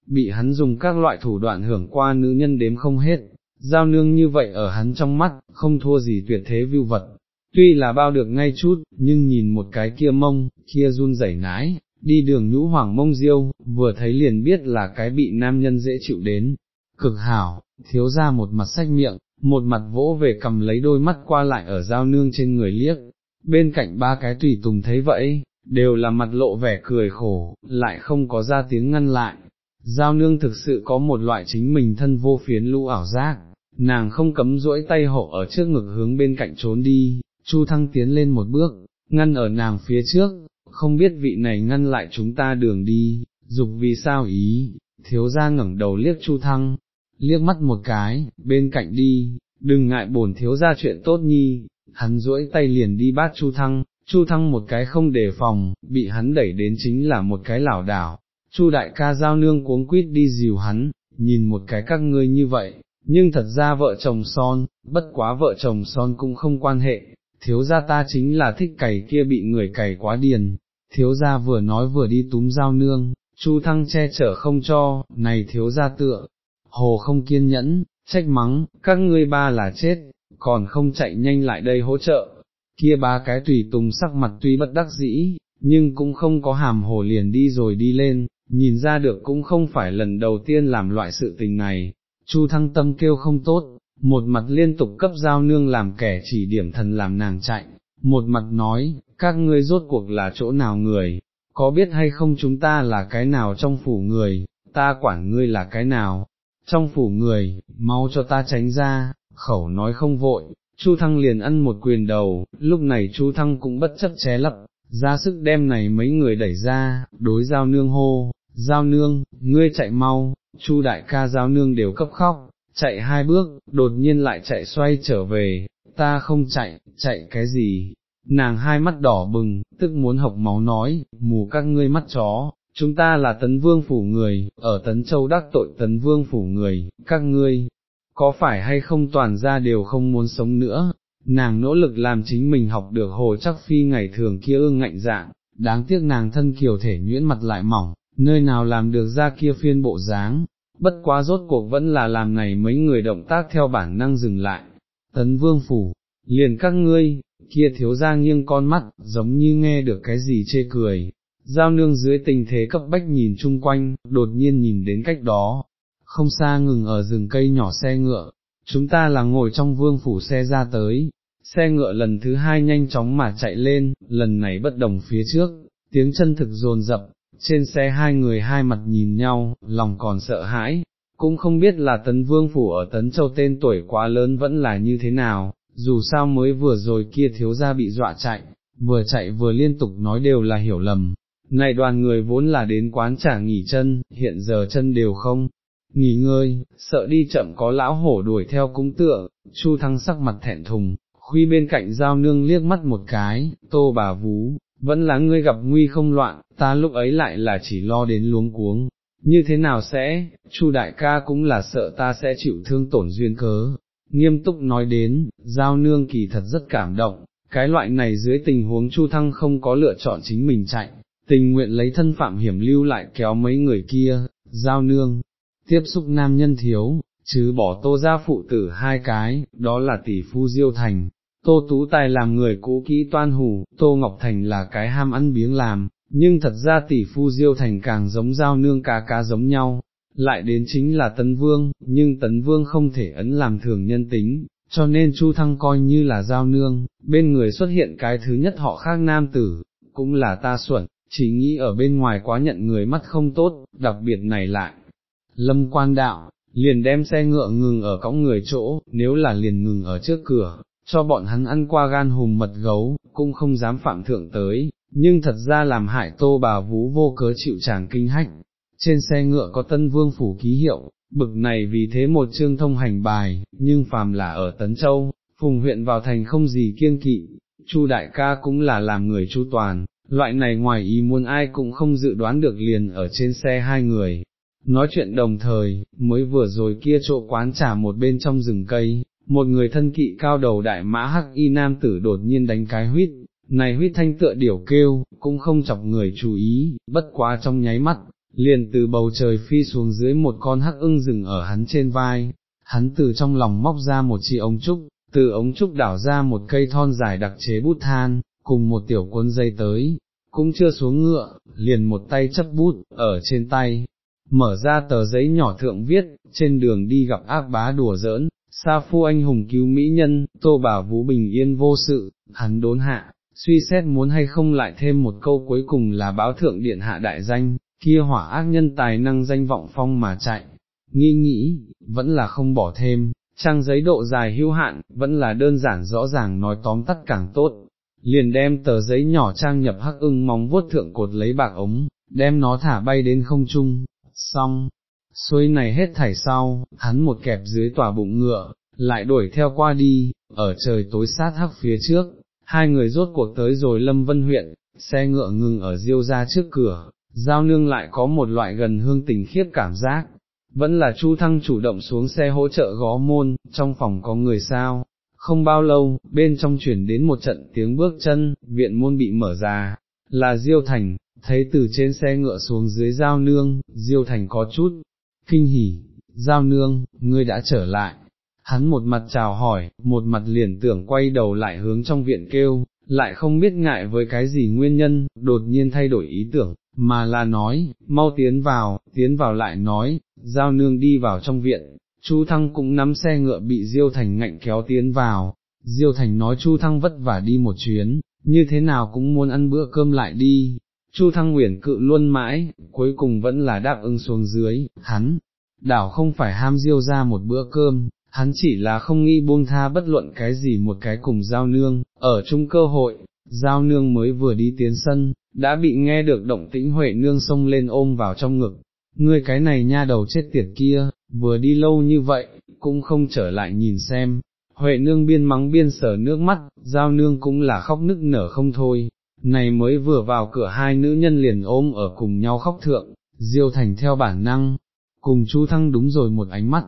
bị hắn dùng các loại thủ đoạn hưởng qua nữ nhân đếm không hết, giao nương như vậy ở hắn trong mắt, không thua gì tuyệt thế vưu vật. Tuy là bao được ngay chút, nhưng nhìn một cái kia mông, kia run rẩy nái, đi đường nhũ hoàng mông diêu, vừa thấy liền biết là cái bị nam nhân dễ chịu đến, cực hảo, thiếu ra một mặt sách miệng, một mặt vỗ về cầm lấy đôi mắt qua lại ở giao nương trên người liếc, bên cạnh ba cái tùy tùng thấy vậy, đều là mặt lộ vẻ cười khổ, lại không có ra tiếng ngăn lại. Giao nương thực sự có một loại chính mình thân vô phiến lũ ảo giác, nàng không cấm duỗi tay hộ ở trước ngực hướng bên cạnh trốn đi, Chu Thăng tiến lên một bước, ngăn ở nàng phía trước, không biết vị này ngăn lại chúng ta đường đi, dục vì sao ý, thiếu ra ngẩng đầu liếc Chu Thăng, liếc mắt một cái, bên cạnh đi, đừng ngại bổn thiếu ra chuyện tốt nhi, hắn duỗi tay liền đi bát Chu Thăng, Chu Thăng một cái không đề phòng, bị hắn đẩy đến chính là một cái lảo đảo, Chu đại ca giao nương cuống quýt đi dìu hắn, nhìn một cái các ngươi như vậy, nhưng thật ra vợ chồng son, bất quá vợ chồng son cũng không quan hệ, thiếu gia ta chính là thích cày kia bị người cày quá điền, thiếu gia vừa nói vừa đi túm giao nương, Chu Thăng che chở không cho, này thiếu gia tựa, hồ không kiên nhẫn, trách mắng, các ngươi ba là chết, còn không chạy nhanh lại đây hỗ trợ, kia ba cái tùy tùng sắc mặt tuy bất đắc dĩ, nhưng cũng không có hàm hồ liền đi rồi đi lên, nhìn ra được cũng không phải lần đầu tiên làm loại sự tình này, Chu Thăng tâm kêu không tốt, một mặt liên tục cấp giao nương làm kẻ chỉ điểm thần làm nàng chạy, một mặt nói, các ngươi rốt cuộc là chỗ nào người, có biết hay không chúng ta là cái nào trong phủ người, ta quản ngươi là cái nào, trong phủ người, mau cho ta tránh ra, khẩu nói không vội, Chu Thăng liền ăn một quyền đầu, lúc này Chu Thăng cũng bất chấp ché lấp, ra sức đem này mấy người đẩy ra, đối giao nương hô, giao nương, ngươi chạy mau, Chu đại ca giao nương đều cấp khóc, chạy hai bước, đột nhiên lại chạy xoay trở về, ta không chạy, chạy cái gì, nàng hai mắt đỏ bừng, tức muốn học máu nói, mù các ngươi mắt chó, chúng ta là tấn vương phủ người, ở tấn châu đắc tội tấn vương phủ người, các ngươi, có phải hay không toàn ra đều không muốn sống nữa, nàng nỗ lực làm chính mình học được hồ chắc phi ngày thường kia ương ngạnh dạng, đáng tiếc nàng thân kiều thể nhuyễn mặt lại mỏng, nơi nào làm được ra kia phiên bộ dáng, bất quá rốt cuộc vẫn là làm này mấy người động tác theo bản năng dừng lại, tấn vương phủ, liền các ngươi, kia thiếu ra nghiêng con mắt, giống như nghe được cái gì chê cười, giao nương dưới tình thế cấp bách nhìn chung quanh, đột nhiên nhìn đến cách đó, không xa ngừng ở rừng cây nhỏ xe ngựa, chúng ta là ngồi trong vương phủ xe ra tới, xe ngựa lần thứ hai nhanh chóng mà chạy lên, lần này bất đồng phía trước, tiếng chân thực dồn dập, trên xe hai người hai mặt nhìn nhau, lòng còn sợ hãi, cũng không biết là tấn vương phủ ở tấn châu tên tuổi quá lớn vẫn là như thế nào, dù sao mới vừa rồi kia thiếu gia bị dọa chạy, vừa chạy vừa liên tục nói đều là hiểu lầm. Này đoàn người vốn là đến quán trả nghỉ chân, hiện giờ chân đều không, nghỉ ngơi, sợ đi chậm có lão hổ đuổi theo cũng tựa, chu thăng sắc mặt thẹn thùng, khuy bên cạnh giao nương liếc mắt một cái, tô bà vú, vẫn là ngươi gặp nguy không loạn, ta lúc ấy lại là chỉ lo đến luống cuống, như thế nào sẽ, chu đại ca cũng là sợ ta sẽ chịu thương tổn duyên cớ, nghiêm túc nói đến, giao nương kỳ thật rất cảm động, cái loại này dưới tình huống chu thăng không có lựa chọn chính mình chạy, tình nguyện lấy thân phạm hiểm lưu lại kéo mấy người kia, giao nương, tiếp xúc nam nhân thiếu, chứ bỏ tô ra phụ tử hai cái, đó là tỷ phu diêu thành. Tô Tú Tài làm người cũ kỹ toan hủ, Tô Ngọc Thành là cái ham ăn biếng làm, nhưng thật ra tỷ phu diêu thành càng giống giao nương cá cá giống nhau, lại đến chính là tấn vương, nhưng tấn vương không thể ấn làm thường nhân tính, cho nên Chu Thăng coi như là giao nương, bên người xuất hiện cái thứ nhất họ khác nam tử, cũng là ta xuẩn, chỉ nghĩ ở bên ngoài quá nhận người mắt không tốt, đặc biệt này lại. Lâm quan đạo, liền đem xe ngựa ngừng ở cõng người chỗ, nếu là liền ngừng ở trước cửa, cho bọn hắn ăn qua gan hùm mật gấu, cũng không dám phạm thượng tới, nhưng thật ra làm hại tô bà vú vô cớ chịu chàng kinh hách, trên xe ngựa có tân vương phủ ký hiệu, bực này vì thế một chương thông hành bài, nhưng phàm là ở Tấn Châu, phùng huyện vào thành không gì kiêng kỵ, Chu đại ca cũng là làm người chu toàn, loại này ngoài ý muốn ai cũng không dự đoán được liền ở trên xe hai người. Nói chuyện đồng thời, mới vừa rồi kia chỗ quán trà một bên trong rừng cây, một người thân kỵ cao đầu đại mã hắc y nam tử đột nhiên đánh cái huyết, này huyết thanh tựa điểu kêu, cũng không chọc người chú ý, bất quá trong nháy mắt, liền từ bầu trời phi xuống dưới một con hắc ưng rừng ở hắn trên vai, hắn từ trong lòng móc ra một chi ống trúc, từ ống trúc đảo ra một cây thon dài đặc chế bút than, cùng một tiểu quân dây tới, cũng chưa xuống ngựa, liền một tay chấp bút, ở trên tay, mở ra tờ giấy nhỏ thượng viết, trên đường đi gặp ác bá đùa giỡn, sa phu anh hùng cứu mỹ nhân, tô bà vũ bình yên vô sự, hắn đốn hạ, suy xét muốn hay không lại thêm một câu cuối cùng là báo thượng điện hạ đại danh, kia hỏa ác nhân tài năng danh vọng phong mà chạy, nghi nghĩ, vẫn là không bỏ thêm, trang giấy độ dài hữu hạn, vẫn là đơn giản rõ ràng nói tóm tắt càng tốt, liền đem tờ giấy nhỏ trang nhập hắc ưng móng vuốt thượng cột lấy bạc ống, đem nó thả bay đến không trung, xong, xuôi này hết thảy sau, hắn một kẹp dưới tòa bụng ngựa, lại đuổi theo qua đi, ở trời tối sát hắc phía trước, hai người rốt cuộc tới rồi Lâm Vân huyện, xe ngựa ngừng ở diêu ra trước cửa, giao nương lại có một loại gần hương tình khiếp cảm giác, vẫn là Chu Thăng chủ động xuống xe hỗ trợ gó môn, trong phòng có người sao, không bao lâu, bên trong chuyển đến một trận tiếng bước chân, viện môn bị mở ra, là Diêu Thành, thấy từ trên xe ngựa xuống dưới giao nương, Diêu Thành có chút, kinh hỉ, giao nương, ngươi đã trở lại. Hắn một mặt chào hỏi, một mặt liền tưởng quay đầu lại hướng trong viện kêu, lại không biết ngại với cái gì nguyên nhân, đột nhiên thay đổi ý tưởng, mà là nói, mau tiến vào, tiến vào lại nói, giao nương đi vào trong viện, Chu Thăng cũng nắm xe ngựa bị Diêu Thành ngạnh kéo tiến vào, Diêu Thành nói Chu Thăng vất vả đi một chuyến, như thế nào cũng muốn ăn bữa cơm lại đi, Chu Thăng Nguyễn cự luôn mãi, cuối cùng vẫn là đáp ứng xuống dưới, hắn, đảo không phải ham Diêu ra một bữa cơm, hắn chỉ là không nghĩ buông tha bất luận cái gì một cái cùng giao nương, ở chung cơ hội, giao nương mới vừa đi tiến sân, đã bị nghe được động tĩnh Huệ nương xông lên ôm vào trong ngực, ngươi cái này nha đầu chết tiệt kia, vừa đi lâu như vậy, cũng không trở lại nhìn xem, Huệ nương biên mắng biên sở nước mắt, giao nương cũng là khóc nức nở không thôi, này mới vừa vào cửa hai nữ nhân liền ôm ở cùng nhau khóc thượng, diêu thành theo bản năng, cùng Chu Thăng đúng rồi một ánh mắt,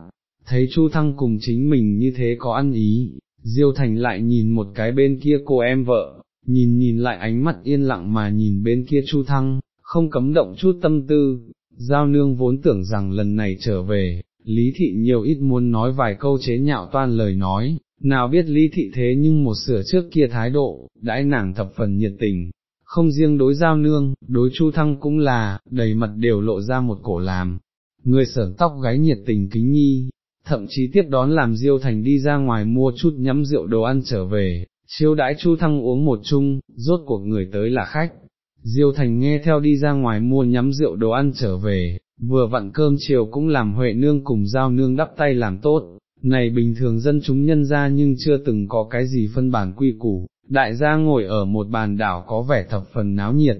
thấy Chu Thăng cùng chính mình như thế có ăn ý, diêu thành lại nhìn một cái bên kia cô em vợ, nhìn nhìn lại ánh mắt yên lặng mà nhìn bên kia Chu Thăng, không cấm động chút tâm tư, giao nương vốn tưởng rằng lần này trở về, Lý Thị nhiều ít muốn nói vài câu chế nhạo toan lời nói, nào biết Lý Thị thế nhưng một sửa trước kia thái độ, đãi nàng thập phần nhiệt tình, không riêng đối giao nương, đối Chu Thăng cũng là, đầy mặt đều lộ ra một cổ làm, người sở tóc gáy nhiệt tình kính nhi, thậm chí tiếp đón làm Diêu Thành đi ra ngoài mua chút nhắm rượu đồ ăn trở về, chiêu đãi Chu Thăng uống một chung, rốt cuộc người tới là khách. Diêu Thành nghe theo đi ra ngoài mua nhắm rượu đồ ăn trở về, vừa vặn cơm chiều cũng làm Huệ Nương cùng Giao Nương đắp tay làm tốt, này bình thường dân chúng nhân ra nhưng chưa từng có cái gì phân bản quy củ, đại gia ngồi ở một bàn đảo có vẻ thập phần náo nhiệt,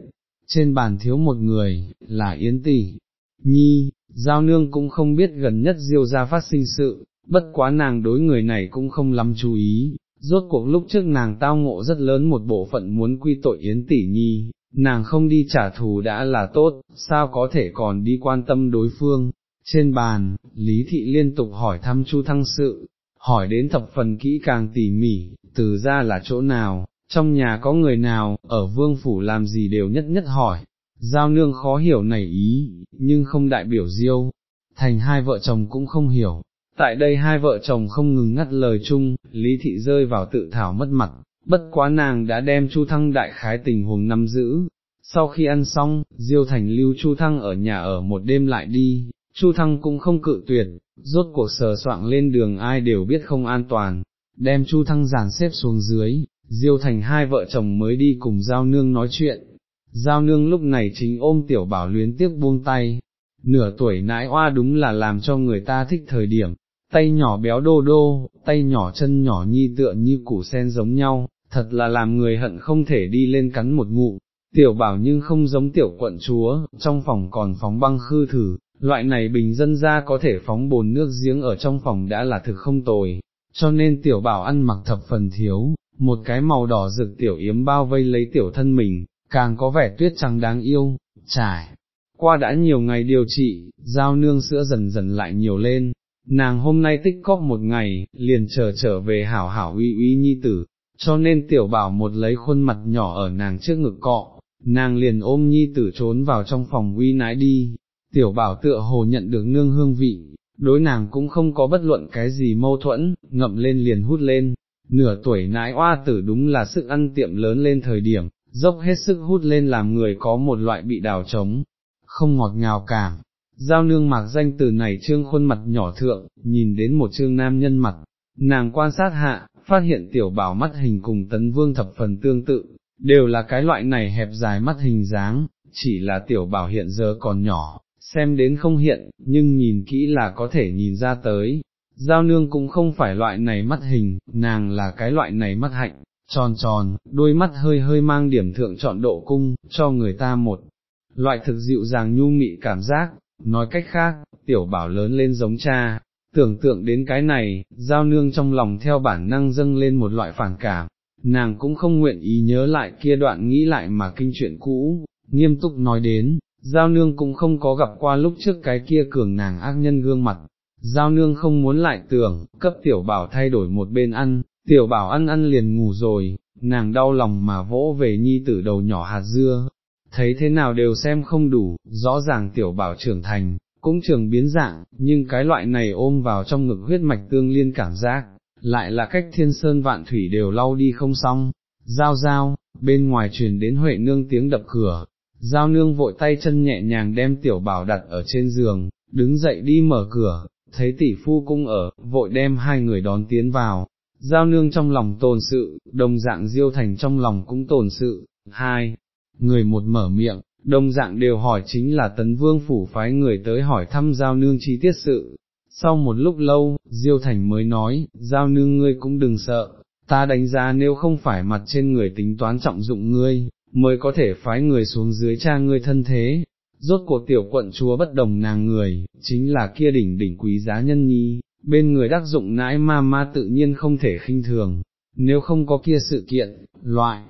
trên bàn thiếu một người, là Yến Tỷ, Nhi, Giao Nương cũng không biết gần nhất Diêu ra phát sinh sự, bất quá nàng đối người này cũng không lắm chú ý, rốt cuộc lúc trước nàng tao ngộ rất lớn một bộ phận muốn quy tội Yến Tỷ Nhi, nàng không đi trả thù đã là tốt, sao có thể còn đi quan tâm đối phương. Trên bàn, Lý Thị liên tục hỏi thăm Chu Thăng sự, hỏi đến thập phần kỹ càng tỉ mỉ, từ ra là chỗ nào, trong nhà có người nào, ở vương phủ làm gì đều nhất nhất hỏi. Giao nương khó hiểu này ý, nhưng không đại biểu diêu, thành hai vợ chồng cũng không hiểu, Tại đây hai vợ chồng không ngừng ngắt lời chung, Lý Thị rơi vào tự thảo mất mặt, bất quá nàng đã đem Chu Thăng đại khái tình huống nắm giữ. Sau khi ăn xong, Diêu Thành lưu Chu Thăng ở nhà ở một đêm lại đi, Chu Thăng cũng không cự tuyệt, rốt cuộc sờ soạng lên đường ai đều biết không an toàn, đem Chu Thăng giàn xếp xuống dưới, Diêu Thành hai vợ chồng mới đi cùng Giao Nương nói chuyện. Giao Nương lúc này chính ôm tiểu bảo luyến tiếc buông tay, nửa tuổi nãi oa đúng là làm cho người ta thích thời điểm, tay nhỏ béo đô đô, tay nhỏ chân nhỏ nhi tựa như củ sen giống nhau, thật là làm người hận không thể đi lên cắn một ngụ. Tiểu bảo nhưng không giống tiểu quận chúa, trong phòng còn phóng băng khư thử, loại này bình dân ra có thể phóng bồn nước giếng ở trong phòng đã là thực không tồi, cho nên tiểu bảo ăn mặc thập phần thiếu, một cái màu đỏ rực tiểu yếm bao vây lấy tiểu thân mình, càng có vẻ tuyết trắng đáng yêu, trải. Qua đã nhiều ngày điều trị, giao nương sữa dần dần lại nhiều lên, nàng hôm nay tích cóp một ngày, liền chờ trở về hảo hảo uy uy nhi tử, cho nên tiểu bảo một lấy khuôn mặt nhỏ ở nàng trước ngực cọ, nàng liền ôm nhi tử trốn vào trong phòng uy nãi đi, tiểu bảo tựa hồ nhận được nương hương vị, đối nàng cũng không có bất luận cái gì mâu thuẫn, ngậm lên liền hút lên, nửa tuổi nãi oa tử đúng là sức ăn tiệm lớn lên thời điểm, dốc hết sức hút lên làm người có một loại bị đào trống, không ngọt ngào cảm, Giao nương mạc danh từ này trương khuôn mặt nhỏ thượng, nhìn đến một trương nam nhân mặt, nàng quan sát hạ, phát hiện tiểu bảo mắt hình cùng tấn vương thập phần tương tự, đều là cái loại này hẹp dài mắt hình dáng, chỉ là tiểu bảo hiện giờ còn nhỏ, xem đến không hiện, nhưng nhìn kỹ là có thể nhìn ra tới. Giao nương cũng không phải loại này mắt hình, nàng là cái loại này mắt hạnh, tròn tròn, đôi mắt hơi hơi mang điểm thượng chọn độ cung, cho người ta một loại thực dịu dàng nhu mị cảm giác, nói cách khác, tiểu bảo lớn lên giống cha, tưởng tượng đến cái này, giao nương trong lòng theo bản năng dâng lên một loại phản cảm, nàng cũng không nguyện ý nhớ lại kia đoạn nghĩ lại mà kinh chuyện cũ, nghiêm túc nói đến, giao nương cũng không có gặp qua lúc trước cái kia cường nàng ác nhân gương mặt, giao nương không muốn lại tưởng, cấp tiểu bảo thay đổi một bên ăn, tiểu bảo ăn ăn liền ngủ rồi, nàng đau lòng mà vỗ về nhi tử đầu nhỏ hạt dưa, thấy thế nào đều xem không đủ, rõ ràng tiểu bảo trưởng thành, cũng trường biến dạng, nhưng cái loại này ôm vào trong ngực huyết mạch tương liên cảm giác, lại là cách thiên sơn vạn thủy đều lau đi không xong, giao giao, bên ngoài truyền đến Huệ nương tiếng đập cửa, giao nương vội tay chân nhẹ nhàng đem tiểu bảo đặt ở trên giường, đứng dậy đi mở cửa, thấy tỷ phu cung ở, vội đem hai người đón tiến vào, giao nương trong lòng tồn sự, đồng dạng diêu thành trong lòng cũng tồn sự, hai, người một mở miệng, đồng dạng đều hỏi chính là tấn vương phủ phái người tới hỏi thăm giao nương chi tiết sự. Sau một lúc lâu, Diêu Thành mới nói, giao nương ngươi cũng đừng sợ, ta đánh giá nếu không phải mặt trên người tính toán trọng dụng ngươi, mới có thể phái người xuống dưới cha ngươi thân thế. Rốt cuộc tiểu quận chúa bất đồng nàng người, chính là kia đỉnh đỉnh quý giá nhân nhi, bên người đắc dụng nãi ma ma tự nhiên không thể khinh thường, nếu không có kia sự kiện, loại,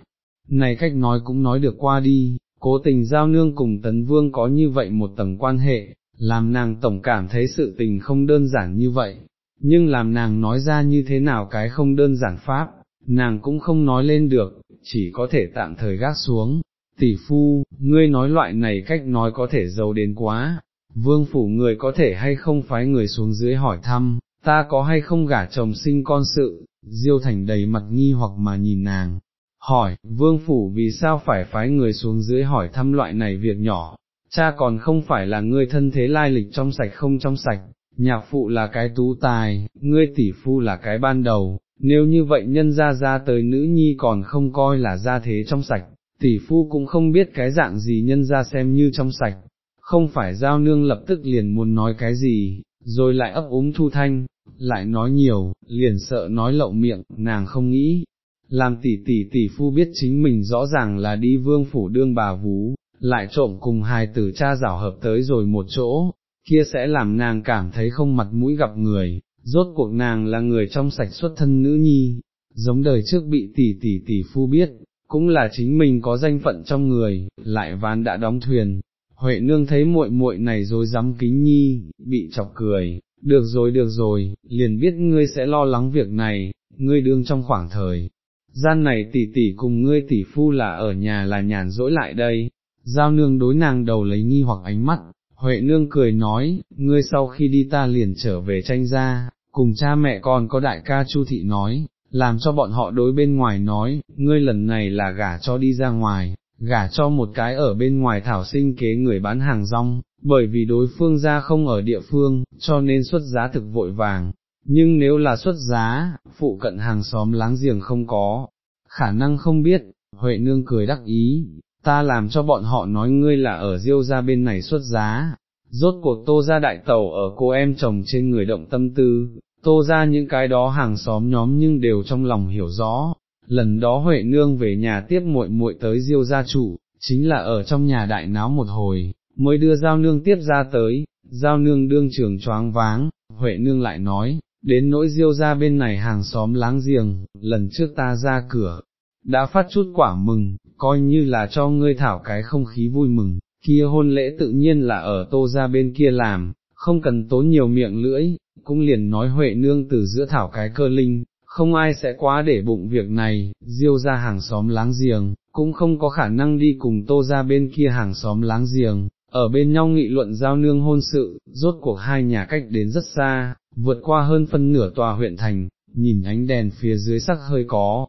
này cách nói cũng nói được qua đi, cố tình giao nương cùng tấn vương có như vậy một tầng quan hệ, làm nàng tổng cảm thấy sự tình không đơn giản như vậy, nhưng làm nàng nói ra như thế nào cái không đơn giản pháp, nàng cũng không nói lên được, chỉ có thể tạm thời gác xuống. Tỷ phu, ngươi nói loại này cách nói có thể giấu đến quá, vương phủ người có thể hay không phái người xuống dưới hỏi thăm, ta có hay không gả chồng sinh con sự, diêu thành đầy mặt nghi hoặc mà nhìn nàng, hỏi, vương phủ vì sao phải phái người xuống dưới hỏi thăm loại này việc nhỏ, cha còn không phải là ngươi thân thế lai lịch trong sạch không trong sạch, nhạc phụ là cái tú tài, ngươi tỷ phu là cái ban đầu, nếu như vậy nhân ra ra tới nữ nhi còn không coi là ra thế trong sạch, tỷ phu cũng không biết cái dạng gì nhân ra xem như trong sạch, không phải giao nương lập tức liền muốn nói cái gì, rồi lại ấp úng thu thanh, lại nói nhiều, liền sợ nói lậu miệng, nàng không nghĩ, làm tỷ tỷ tỷ phu biết chính mình rõ ràng là đi vương phủ đương bà vú, lại trộm cùng hài tử cha rảo hợp tới rồi một chỗ, kia sẽ làm nàng cảm thấy không mặt mũi gặp người, rốt cuộc nàng là người trong sạch xuất thân nữ nhi, giống đời trước bị tỷ tỷ tỷ phu biết, cũng là chính mình có danh phận trong người, lại ván đã đóng thuyền. Huệ nương thấy muội muội này rồi dám kính nhi, bị chọc cười, được rồi được rồi, liền biết ngươi sẽ lo lắng việc này, ngươi đương trong khoảng thời, gian này tỷ tỷ cùng ngươi tỷ phu là ở nhà là nhàn rỗi lại đây, giao nương đối nàng đầu lấy nghi hoặc ánh mắt, Huệ nương cười nói, ngươi sau khi đi ta liền trở về tranh ra, cùng cha mẹ con có đại ca Chu thị nói, làm cho bọn họ đối bên ngoài nói, ngươi lần này là gả cho đi ra ngoài, gả cho một cái ở bên ngoài thảo sinh kế người bán hàng rong, bởi vì đối phương ra không ở địa phương, cho nên xuất giá thực vội vàng, nhưng nếu là xuất giá, phụ cận hàng xóm láng giềng không có, khả năng không biết, Huệ nương cười đắc ý, ta làm cho bọn họ nói ngươi là ở diêu ra bên này xuất giá, rốt cuộc tô ra đại tàu ở cô em chồng trên người động tâm tư, tô ra những cái đó hàng xóm nhóm nhưng đều trong lòng hiểu rõ, lần đó Huệ nương về nhà tiếp muội muội tới diêu gia chủ, chính là ở trong nhà đại náo một hồi, mới đưa giao nương tiếp ra tới, giao nương đương trường choáng váng, Huệ nương lại nói, đến nỗi diêu ra bên này hàng xóm láng giềng, lần trước ta ra cửa, đã phát chút quả mừng, coi như là cho ngươi thảo cái không khí vui mừng, kia hôn lễ tự nhiên là ở tô ra bên kia làm, không cần tốn nhiều miệng lưỡi, cũng liền nói Huệ nương từ giữa thảo cái cơ linh, không ai sẽ quá để bụng việc này, diêu ra hàng xóm láng giềng, cũng không có khả năng đi cùng tô ra bên kia hàng xóm láng giềng, ở bên nhau nghị luận giao nương hôn sự, rốt cuộc hai nhà cách đến rất xa, vượt qua hơn phân nửa tòa huyện thành, nhìn ánh đèn phía dưới sắc hơi có,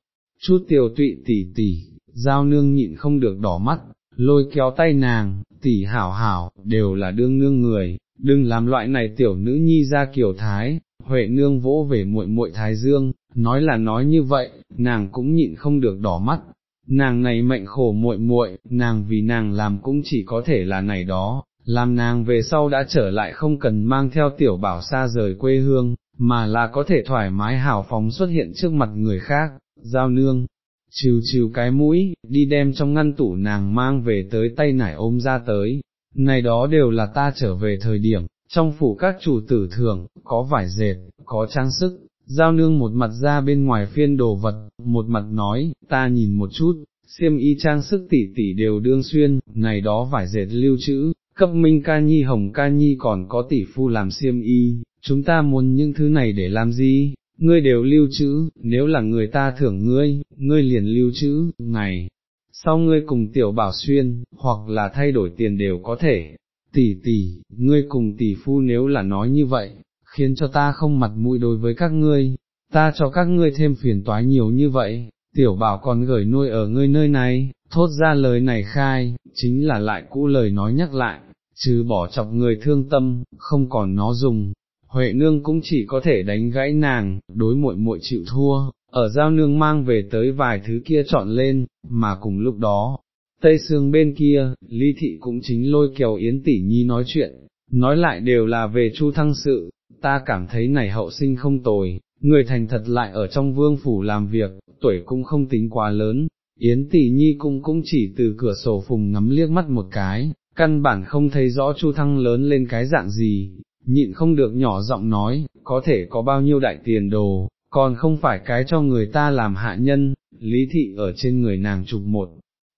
chút tiều tụy tỉ tỉ, giao nương nhịn không được đỏ mắt, lôi kéo tay nàng, tỷ hảo hảo, đều là đương nương người, đừng làm loại này tiểu nữ nhi ra kiểu thái, Huệ nương vỗ về muội muội thái dương, nói là nói như vậy, nàng cũng nhịn không được đỏ mắt, nàng này mệnh khổ muội muội, nàng vì nàng làm cũng chỉ có thể là này đó, làm nàng về sau đã trở lại không cần mang theo tiểu bảo xa rời quê hương, mà là có thể thoải mái hào phóng xuất hiện trước mặt người khác, giao nương, chiều chiều cái mũi, đi đem trong ngăn tủ nàng mang về tới tay nải ôm ra tới, này đó đều là ta trở về thời điểm, trong phủ các chủ tử thường, có vải dệt, có trang sức, giao nương một mặt ra bên ngoài phiên đồ vật, một mặt nói, ta nhìn một chút, xiêm y trang sức tỉ tỉ đều đương xuyên, này đó vải dệt lưu trữ, cấp minh ca nhi hồng ca nhi còn có tỷ phu làm xiêm y, chúng ta muốn những thứ này để làm gì, ngươi đều lưu trữ, nếu là người ta thưởng ngươi, ngươi liền lưu trữ, ngày. sau ngươi cùng tiểu bảo xuyên, hoặc là thay đổi tiền đều có thể, tỷ tỷ, ngươi cùng tỷ phu nếu là nói như vậy, khiến cho ta không mặt mũi đối với các ngươi, ta cho các ngươi thêm phiền toái nhiều như vậy, tiểu bảo còn gửi nuôi ở ngươi nơi này, thốt ra lời này khai, chính là lại cũ lời nói nhắc lại, trừ bỏ chọc người thương tâm, không còn nó dùng. Huệ nương cũng chỉ có thể đánh gãy nàng, đối muội muội chịu thua, ở giao nương mang về tới vài thứ kia chọn lên, mà cùng lúc đó, tây xương bên kia, ly thị cũng chính lôi kéo yến tỷ nhi nói chuyện, nói lại đều là về chu thăng sự, ta cảm thấy này hậu sinh không tồi, người thành thật lại ở trong vương phủ làm việc, tuổi cũng không tính quá lớn, yến tỷ nhi cũng cũng chỉ từ cửa sổ phùng ngắm liếc mắt một cái, căn bản không thấy rõ chu thăng lớn lên cái dạng gì, nhịn không được nhỏ giọng nói, có thể có bao nhiêu đại tiền đồ, còn không phải cái cho người ta làm hạ nhân, lý thị ở trên người nàng chụp một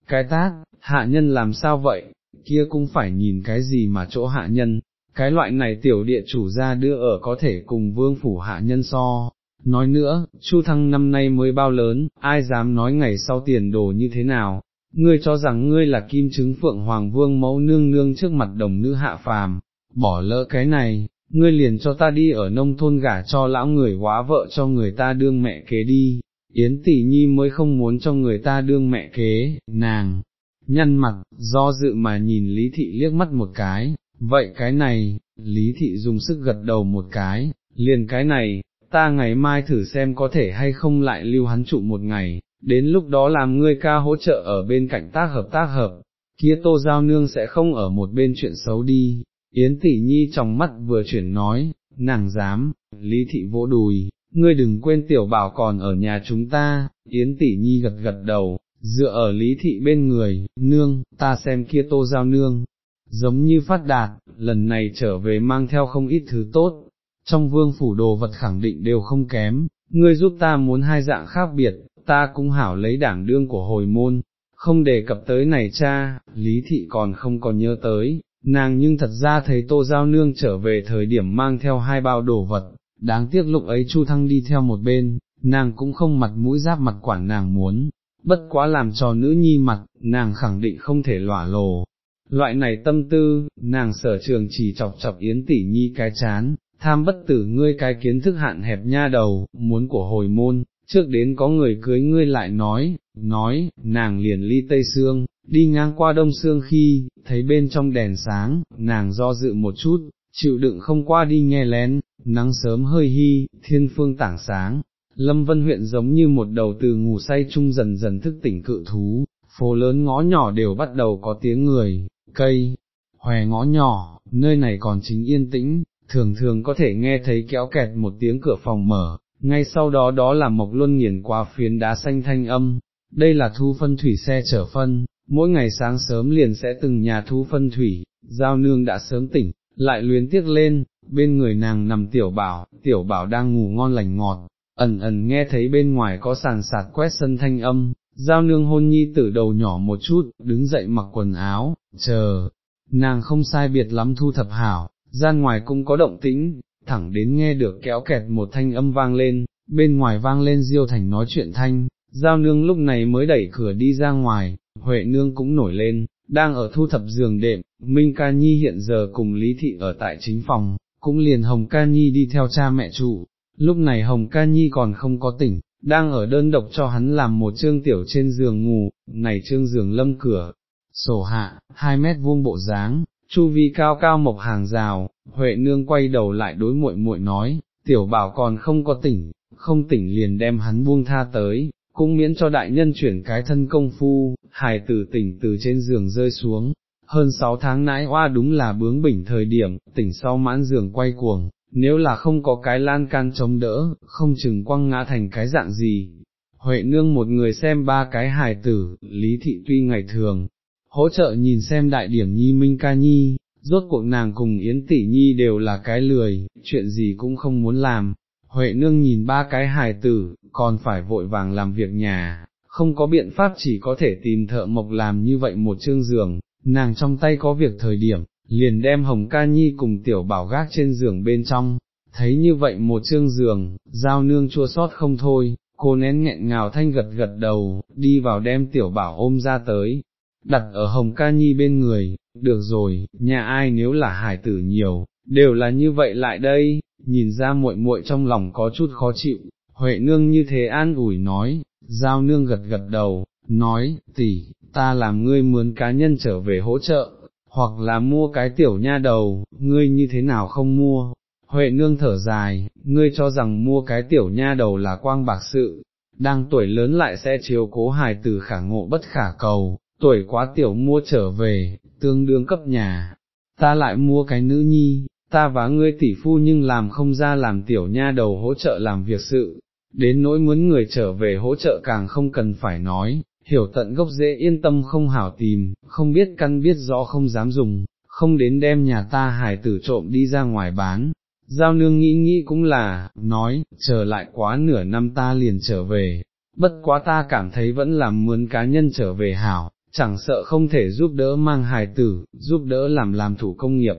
cái tác, hạ nhân làm sao vậy, kia cũng phải nhìn cái gì mà chỗ hạ nhân, cái loại này tiểu địa chủ ra đưa ở có thể cùng vương phủ hạ nhân so. Nói nữa, Chu Thăng năm nay mới bao lớn, ai dám nói ngày sau tiền đồ như thế nào, ngươi cho rằng ngươi là kim chứng phượng hoàng vương mẫu nương nương trước mặt đồng nữ hạ phàm, bỏ lỡ cái này, ngươi liền cho ta đi ở nông thôn gả cho lão người quá vợ cho người ta đương mẹ kế đi, Yến tỷ nhi mới không muốn cho người ta đương mẹ kế, nàng, nhăn mặt, do dự mà nhìn Lý Thị liếc mắt một cái, vậy cái này, Lý Thị dùng sức gật đầu một cái, liền cái này, ta ngày mai thử xem có thể hay không lại lưu hắn trụ một ngày, đến lúc đó làm ngươi ca hỗ trợ ở bên cạnh tác hợp tác hợp, kia tô giao nương sẽ không ở một bên chuyện xấu đi, Yến tỷ nhi trong mắt vừa chuyển nói, nàng dám, Lý Thị vỗ đùi, ngươi đừng quên tiểu bảo còn ở nhà chúng ta, Yến tỷ nhi gật gật đầu, dựa ở lý thị bên người, nương, ta xem kia tô giao nương, giống như phát đạt, lần này trở về mang theo không ít thứ tốt, trong vương phủ đồ vật khẳng định đều không kém, ngươi giúp ta muốn hai dạng khác biệt, ta cũng hảo lấy đảng đương của hồi môn, không đề cập tới này cha, lý thị còn không còn nhớ tới, nàng nhưng thật ra thấy tô giao nương trở về thời điểm mang theo hai bao đồ vật, đáng tiếc lúc ấy Chu Thăng đi theo một bên, nàng cũng không mặt mũi giáp mặt quản nàng muốn, bất quá làm cho nữ nhi mặt, nàng khẳng định không thể lỏa lồ. Loại này tâm tư, nàng sở trường chỉ chọc chọc yến tỷ nhi cái chán, tham bất tử ngươi cái kiến thức hạn hẹp nha đầu, muốn của hồi môn, trước đến có người cưới ngươi lại nói, nói, nàng liền ly tây xương, đi ngang qua đông xương khi, thấy bên trong đèn sáng, nàng do dự một chút, chịu đựng không qua đi nghe lén, nắng sớm hơi hy, thiên phương tảng sáng, Lâm Vân huyện giống như một đầu từ ngủ say chung dần dần thức tỉnh cự thú, phố lớn ngõ nhỏ đều bắt đầu có tiếng người, cây, hòe ngõ nhỏ, nơi này còn chính yên tĩnh, thường thường có thể nghe thấy kéo kẹt một tiếng cửa phòng mở, ngay sau đó đó là Mộc Luân nghiền qua phiến đá xanh thanh âm, đây là thu phân thủy xe chở phân, mỗi ngày sáng sớm liền sẽ từng nhà thu phân thủy, giao nương đã sớm tỉnh, lại luyến tiếc lên, bên người nàng nằm tiểu bảo, tiểu bảo đang ngủ ngon lành ngọt, ẩn ẩn nghe thấy bên ngoài có sàn sạt quét sân thanh âm, giao nương hôn nhi tử đầu nhỏ một chút, đứng dậy mặc quần áo, chờ, nàng không sai biệt lắm thu thập hảo, gian ngoài cũng có động tĩnh, thẳng đến nghe được kéo kẹt một thanh âm vang lên, bên ngoài vang lên diêu thành nói chuyện thanh, giao nương lúc này mới đẩy cửa đi ra ngoài, Huệ nương cũng nổi lên, đang ở thu thập giường đệm, Minh Ca Nhi hiện giờ cùng Lý Thị ở tại chính phòng, cũng liền Hồng Ca Nhi đi theo cha mẹ chủ, lúc này Hồng Ca Nhi còn không có tỉnh, đang ở đơn độc cho hắn làm một chương tiểu trên giường ngủ, này chương giường lâm cửa, sổ hạ, hai mét vuông bộ dáng, chu vi cao cao mộc hàng rào, Huệ nương quay đầu lại đối muội muội nói, tiểu bảo còn không có tỉnh, không tỉnh liền đem hắn buông tha tới, cũng miễn cho đại nhân chuyển cái thân công phu, hài tử tỉnh từ trên giường rơi xuống, hơn sáu tháng nãi hoa đúng là bướng bỉnh thời điểm, tỉnh sau mãn giường quay cuồng, nếu là không có cái lan can chống đỡ, không chừng quăng ngã thành cái dạng gì. Huệ nương một người xem ba cái hài tử, lý thị tuy ngày thường, hỗ trợ nhìn xem đại điểm nhi minh ca nhi, rốt cuộc nàng cùng Yến Tỷ Nhi đều là cái lười, chuyện gì cũng không muốn làm. Huệ nương nhìn ba cái hài tử, còn phải vội vàng làm việc nhà, không có biện pháp chỉ có thể tìm thợ mộc làm như vậy một chương giường, nàng trong tay có việc thời điểm, liền đem Hồng Ca Nhi cùng tiểu bảo gác trên giường bên trong, thấy như vậy một chương giường, giao nương chua sót không thôi, cô nén nghẹn ngào thanh gật gật đầu, đi vào đem tiểu bảo ôm ra tới, đặt ở Hồng Ca Nhi bên người, được rồi, nhà ai nếu là hải tử nhiều, đều là như vậy lại đây, nhìn ra muội muội trong lòng có chút khó chịu, Huệ nương như thế an ủi nói, giao nương gật gật đầu, nói, tỷ, ta làm ngươi mướn cá nhân trở về hỗ trợ, hoặc là mua cái tiểu nha đầu, ngươi như thế nào không mua. Huệ nương thở dài, ngươi cho rằng mua cái tiểu nha đầu là quang bạc sự, đang tuổi lớn lại sẽ chiếu cố hài tử khả ngộ bất khả cầu, tuổi quá tiểu mua trở về, tương đương cấp nhà, ta lại mua cái nữ nhi, ta và ngươi tỷ phu nhưng làm không ra làm tiểu nha đầu hỗ trợ làm việc sự, đến nỗi muốn người trở về hỗ trợ càng không cần phải nói, hiểu tận gốc dễ yên tâm không hảo tìm, không biết căn biết rõ không dám dùng, không đến đem nhà ta hải tử trộm đi ra ngoài bán. Giao nương nghĩ nghĩ cũng là, nói, chờ lại quá nửa năm ta liền trở về, bất quá ta cảm thấy vẫn làm mướn cá nhân trở về hảo, chẳng sợ không thể giúp đỡ mang hài tử, giúp đỡ làm làm thủ công nghiệp.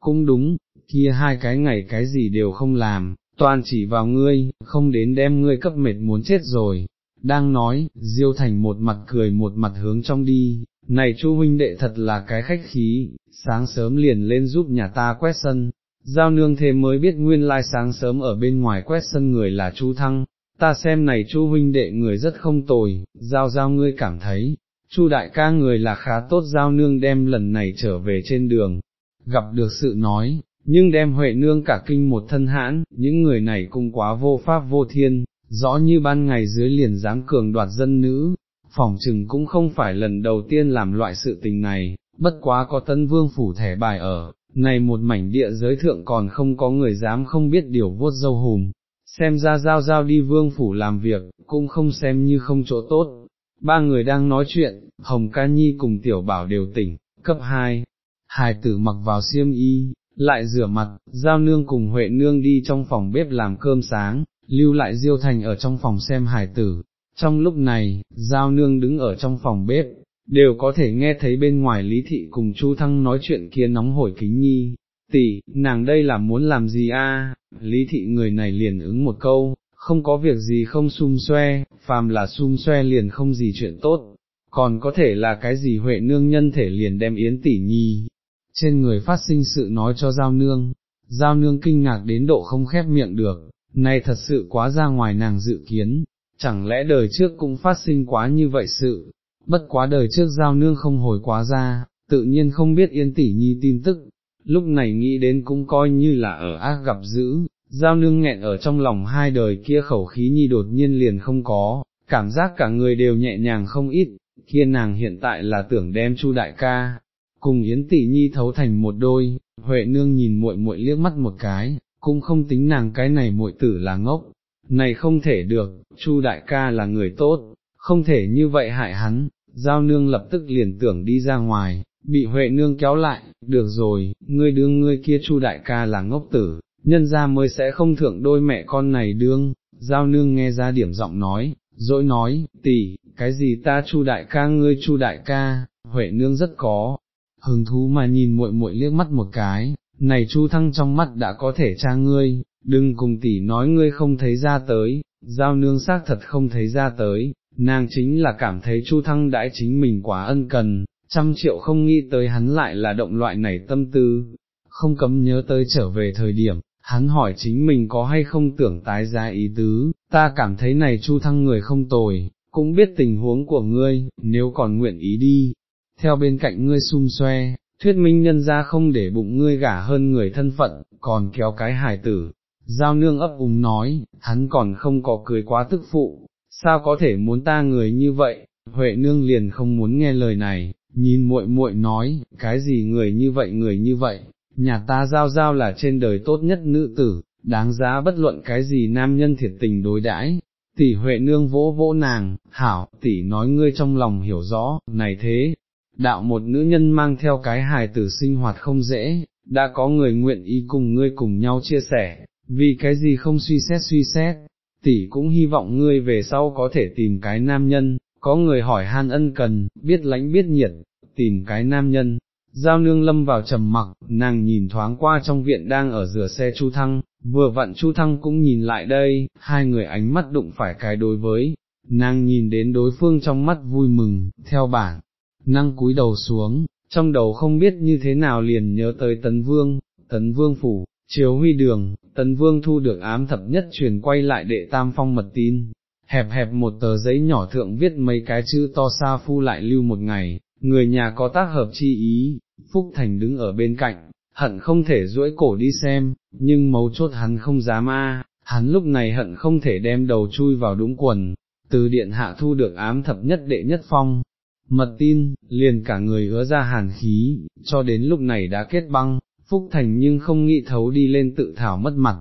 Cũng đúng, kia hai cái ngày cái gì đều không làm, toàn chỉ vào ngươi, không đến đem ngươi cấp mệt muốn chết rồi. Đang nói, Diêu Thành một mặt cười một mặt hướng trong đi, này chu huynh đệ thật là cái khách khí, sáng sớm liền lên giúp nhà ta quét sân, giao nương thế mới biết nguyên lai sáng sớm ở bên ngoài quét sân người là chu thăng, ta xem này chu huynh đệ người rất không tồi, giao giao ngươi cảm thấy, chu đại ca người là khá tốt giao nương đem lần này trở về trên đường, gặp được sự nói, nhưng đem Huệ nương cả kinh một thân hãn, những người này cũng quá vô pháp vô thiên, rõ như ban ngày dưới liền dám cường đoạt dân nữ, phỏng chừng cũng không phải lần đầu tiên làm loại sự tình này, bất quá có tân vương phủ thẻ bài ở, này một mảnh địa giới thượng còn không có người dám không biết điều vuốt dâu hùm, xem ra giao giao đi vương phủ làm việc, cũng không xem như không chỗ tốt. Ba người đang nói chuyện, Hồng Ca Nhi cùng Tiểu Bảo đều tỉnh, cấp 2, hài tử mặc vào xiêm y, lại rửa mặt, giao nương cùng Huệ nương đi trong phòng bếp làm cơm sáng, lưu lại Diêu Thành ở trong phòng xem hài tử. Trong lúc này, giao nương đứng ở trong phòng bếp, đều có thể nghe thấy bên ngoài Lý Thị cùng Chu Thăng nói chuyện kia nóng hổi kính nhi. Tỷ, nàng đây là muốn làm gì a? Lý Thị người này liền ứng một câu, không có việc gì không xung xoe, phàm là xung xoe liền không gì chuyện tốt, còn có thể là cái gì Huệ nương nhân thể liền đem Yến tỷ nhi, trên người phát sinh sự nói cho giao nương, giao nương kinh ngạc đến độ không khép miệng được, này thật sự quá ra ngoài nàng dự kiến, chẳng lẽ đời trước cũng phát sinh quá như vậy sự, bất quá đời trước giao nương không hồi quá ra, tự nhiên không biết yên tỷ nhi tin tức, lúc này nghĩ đến cũng coi như là ở ác gặp dữ, giao nương nghẹn ở trong lòng hai đời kia khẩu khí nhi đột nhiên liền không có, cảm giác cả người đều nhẹ nhàng không ít, kia nàng hiện tại là tưởng đem chu đại ca, cùng Yến Tỷ Nhi thấu thành một đôi, Huệ nương nhìn muội muội liếc mắt một cái, cũng không tính nàng cái này muội tử là ngốc, này không thể được, Chu đại ca là người tốt, không thể như vậy hại hắn, giao nương lập tức liền tưởng đi ra ngoài, bị Huệ nương kéo lại, được rồi, ngươi đương ngươi kia Chu đại ca là ngốc tử, nhân ra mới sẽ không thượng đôi mẹ con này đương, giao nương nghe ra điểm giọng nói, dỗi nói, tỷ, cái gì ta Chu đại ca ngươi Chu đại ca, Huệ nương rất có hứng thú mà nhìn muội muội liếc mắt một cái, này Chu Thăng trong mắt đã có thể tra ngươi, đừng cùng tỷ nói ngươi không thấy ra tới, giao nương xác thật không thấy ra tới, nàng chính là cảm thấy Chu Thăng đãi chính mình quá ân cần, trăm triệu không nghĩ tới hắn lại là động loại này tâm tư, không cấm nhớ tới trở về thời điểm, hắn hỏi chính mình có hay không tưởng tái giá ý tứ, ta cảm thấy này Chu Thăng người không tồi, cũng biết tình huống của ngươi, nếu còn nguyện ý đi, theo bên cạnh ngươi xung xoe, thuyết minh nhân ra không để bụng ngươi gả hơn người thân phận, còn kéo cái hài tử. Giao nương ấp úng nói, hắn còn không có cười quá tức phụ, sao có thể muốn ta người như vậy, Huệ nương liền không muốn nghe lời này, nhìn muội muội nói, cái gì người như vậy người như vậy, nhà ta giao giao là trên đời tốt nhất nữ tử, đáng giá bất luận cái gì nam nhân thiệt tình đối đãi. Tỷ Huệ nương vỗ vỗ nàng, hảo, tỷ nói ngươi trong lòng hiểu rõ, này thế, đạo một nữ nhân mang theo cái hài tử sinh hoạt không dễ, đã có người nguyện ý cùng ngươi cùng nhau chia sẻ, vì cái gì không suy xét suy xét, tỷ cũng hy vọng ngươi về sau có thể tìm cái nam nhân, có người hỏi han ân cần, biết lãnh biết nhiệt, tìm cái nam nhân. Giao nương lâm vào trầm mặc, nàng nhìn thoáng qua trong viện đang ở rửa xe Chu Thăng, vừa vặn Chu Thăng cũng nhìn lại đây, hai người ánh mắt đụng phải cái đối với, nàng nhìn đến đối phương trong mắt vui mừng, theo bản, năng cúi đầu xuống, trong đầu không biết như thế nào liền nhớ tới Tấn Vương, Tấn Vương phủ, chiếu huy đường, Tấn Vương thu được ám thập nhất truyền quay lại đệ tam phong mật tin, hẹp hẹp một tờ giấy nhỏ thượng viết mấy cái chữ to xa phu lại lưu một ngày, người nhà có tác hợp chi ý, Phúc Thành đứng ở bên cạnh, hận không thể duỗi cổ đi xem, nhưng mấu chốt hắn không dám a, hắn lúc này hận không thể đem đầu chui vào đúng quần, từ điện hạ thu được ám thập nhất đệ nhất phong. Mật tin, liền cả người hứa ra hàn khí, cho đến lúc này đã kết băng, Phúc Thành nhưng không nghĩ thấu đi lên tự thảo mất mặt,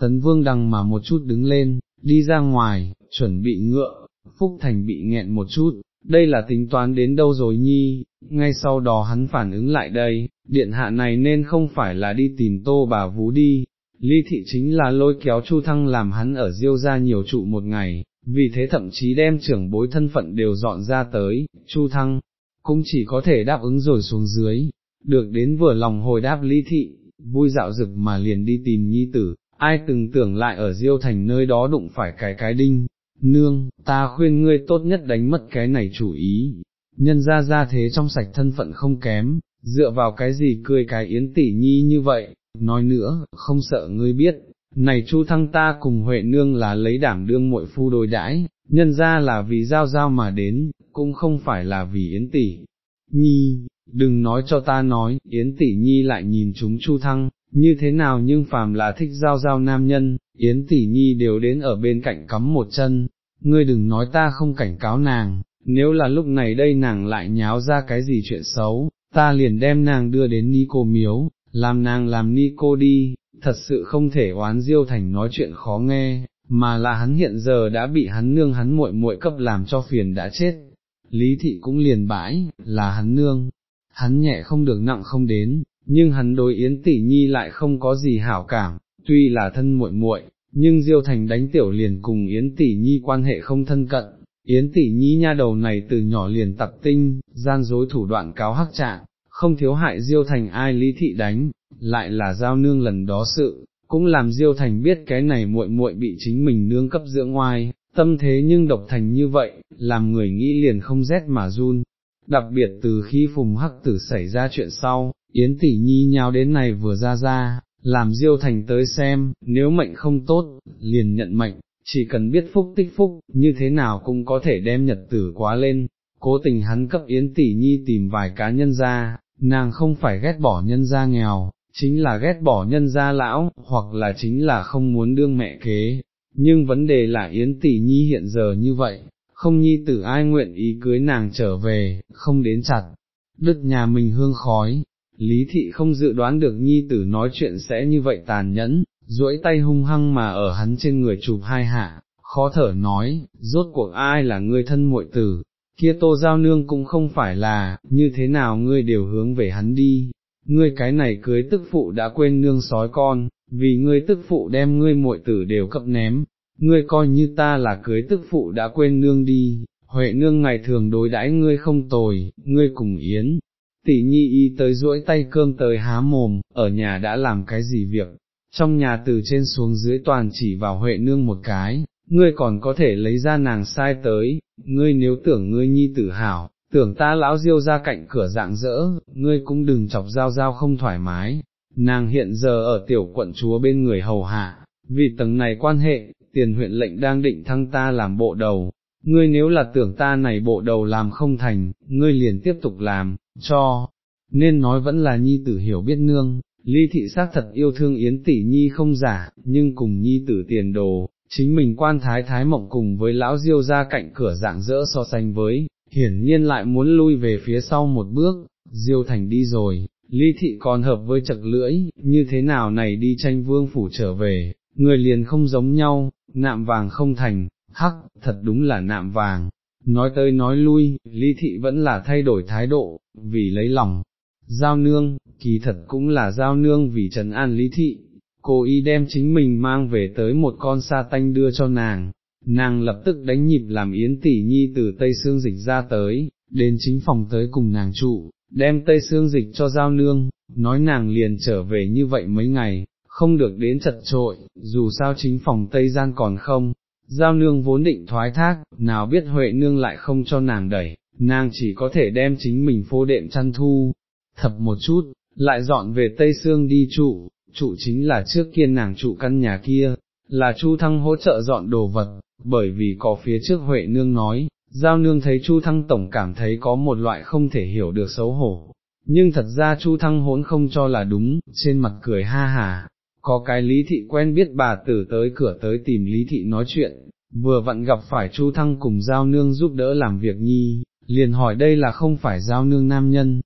tấn vương đằng mà một chút đứng lên, đi ra ngoài, chuẩn bị ngựa, Phúc Thành bị nghẹn một chút, đây là tính toán đến đâu rồi nhi, ngay sau đó hắn phản ứng lại đây, điện hạ này nên không phải là đi tìm tô bà vú đi, ly thị chính là lôi kéo Chu Thăng làm hắn ở diêu ra nhiều trụ một ngày, vì thế thậm chí đem trưởng bối thân phận đều dọn ra tới, Chu Thăng, cũng chỉ có thể đáp ứng rồi xuống dưới, được đến vừa lòng hồi đáp ly thị, vui dạo dực mà liền đi tìm nhi tử, ai từng tưởng lại ở diêu thành nơi đó đụng phải cái cái đinh, nương, ta khuyên ngươi tốt nhất đánh mất cái này chủ ý, nhân ra ra thế trong sạch thân phận không kém, dựa vào cái gì cười cái yến tỷ nhi như vậy, nói nữa, không sợ ngươi biết, này chu thăng ta cùng Huệ nương là lấy đảm đương muội phu đôi đãi, nhân ra là vì giao giao mà đến, cũng không phải là vì yến tỷ. Nhi, đừng nói cho ta nói, yến tỷ nhi lại nhìn chúng chu thăng, như thế nào nhưng phàm là thích giao giao nam nhân, Yến tỷ nhi đều đến ở bên cạnh cắm một chân, ngươi đừng nói ta không cảnh cáo nàng, nếu là lúc này đây nàng lại nháo ra cái gì chuyện xấu, ta liền đem nàng đưa đến ni cô miếu, làm nàng làm ni cô đi, thật sự không thể oán diêu thành nói chuyện khó nghe, mà là hắn hiện giờ đã bị hắn nương hắn muội muội cấp làm cho phiền đã chết. Lý thị cũng liền bãi, là hắn nương, hắn nhẹ không được nặng không đến, nhưng hắn đối Yến Tỷ Nhi lại không có gì hảo cảm, tuy là thân muội muội, nhưng Diêu Thành đánh tiểu liền cùng Yến Tỷ Nhi quan hệ không thân cận, Yến Tỷ Nhi nha đầu này từ nhỏ liền tập tinh, gian dối thủ đoạn cáo hắc trạng, không thiếu hại Diêu Thành ai lý thị đánh, lại là giao nương lần đó sự, cũng làm Diêu Thành biết cái này muội muội bị chính mình nương cấp dưỡng ngoài, tâm thế nhưng độc thành như vậy, làm người nghĩ liền không rét mà run. Đặc biệt từ khi Phùng Hắc Tử xảy ra chuyện sau, Yến tỷ nhi nhào đến này vừa ra ra, làm diêu thành tới xem, nếu mệnh không tốt, liền nhận mệnh, chỉ cần biết phúc tích phúc, như thế nào cũng có thể đem nhật tử quá lên, cố tình hắn cấp Yến tỷ nhi tìm vài cá nhân ra, nàng không phải ghét bỏ nhân gia nghèo, chính là ghét bỏ nhân gia lão, hoặc là chính là không muốn đương mẹ kế, nhưng vấn đề là Yến tỷ nhi hiện giờ như vậy, không nhi tử ai nguyện ý cưới nàng trở về, không đến chặt, đứt nhà mình hương khói, Lý thị không dự đoán được nhi tử nói chuyện sẽ như vậy tàn nhẫn, duỗi tay hung hăng mà ở hắn trên người chụp hai hạ, khó thở nói, rốt cuộc ai là ngươi thân muội tử, kia tô giao nương cũng không phải là, như thế nào ngươi đều hướng về hắn đi, ngươi cái này cưới tức phụ đã quên nương sói con, vì ngươi tức phụ đem ngươi muội tử đều cập ném, ngươi coi như ta là cưới tức phụ đã quên nương đi, Huệ nương ngày thường đối đãi ngươi không tồi, ngươi cùng yến, tỷ nhi y tới duỗi tay cơm tới há mồm, ở nhà đã làm cái gì việc, trong nhà từ trên xuống dưới toàn chỉ vào Huệ nương một cái, ngươi còn có thể lấy ra nàng sai tới, ngươi nếu tưởng ngươi nhi tử hảo, tưởng ta lão diêu ra cạnh cửa dạng dỡ, ngươi cũng đừng chọc dao dao không thoải mái, nàng hiện giờ ở tiểu quận chúa bên người hầu hạ, vì tầng này quan hệ, tiền huyện lệnh đang định thăng ta làm bộ đầu, ngươi nếu là tưởng ta này bộ đầu làm không thành, ngươi liền tiếp tục làm, cho, nên nói vẫn là nhi tử hiểu biết nương, ly thị xác thật yêu thương yến tỷ nhi không giả, nhưng cùng nhi tử tiền đồ, chính mình quan thái thái mộng cùng với lão diêu ra cạnh cửa dạng dỡ so sánh với, hiển nhiên lại muốn lui về phía sau một bước, diêu thành đi rồi, ly thị còn hợp với chật lưỡi, như thế nào này đi tranh vương phủ trở về, người liền không giống nhau, nạm vàng không thành, hắc, thật đúng là nạm vàng. Nói tới nói lui, Lý thị vẫn là thay đổi thái độ, vì lấy lòng. Giao nương, kỳ thật cũng là giao nương vì trấn an lý thị, cô y đem chính mình mang về tới một con sa tanh đưa cho nàng, nàng lập tức đánh nhịp làm yến tỷ nhi từ Tây Sương Dịch ra tới, đến chính phòng tới cùng nàng trụ, đem Tây Sương Dịch cho giao nương, nói nàng liền trở về như vậy mấy ngày, không được đến chật trội, dù sao chính phòng Tây Gian còn không, giao nương vốn định thoái thác, nào biết Huệ nương lại không cho nàng đẩy, nàng chỉ có thể đem chính mình phô đệm chăn thu, thập một chút, lại dọn về Tây Sương đi trụ, trụ chính là trước kia nàng trụ căn nhà kia, là Chu Thăng hỗ trợ dọn đồ vật, bởi vì có phía trước Huệ Nương nói, Giao Nương thấy Chu Thăng Tổng cảm thấy có một loại không thể hiểu được xấu hổ, nhưng thật ra Chu Thăng hỗn không cho là đúng, trên mặt cười ha hà, có cái Lý Thị quen biết bà tử tới cửa tới tìm Lý Thị nói chuyện, vừa vặn gặp phải Chu Thăng cùng Giao Nương giúp đỡ làm việc nhi, liền hỏi đây là không phải Giao Nương nam nhân,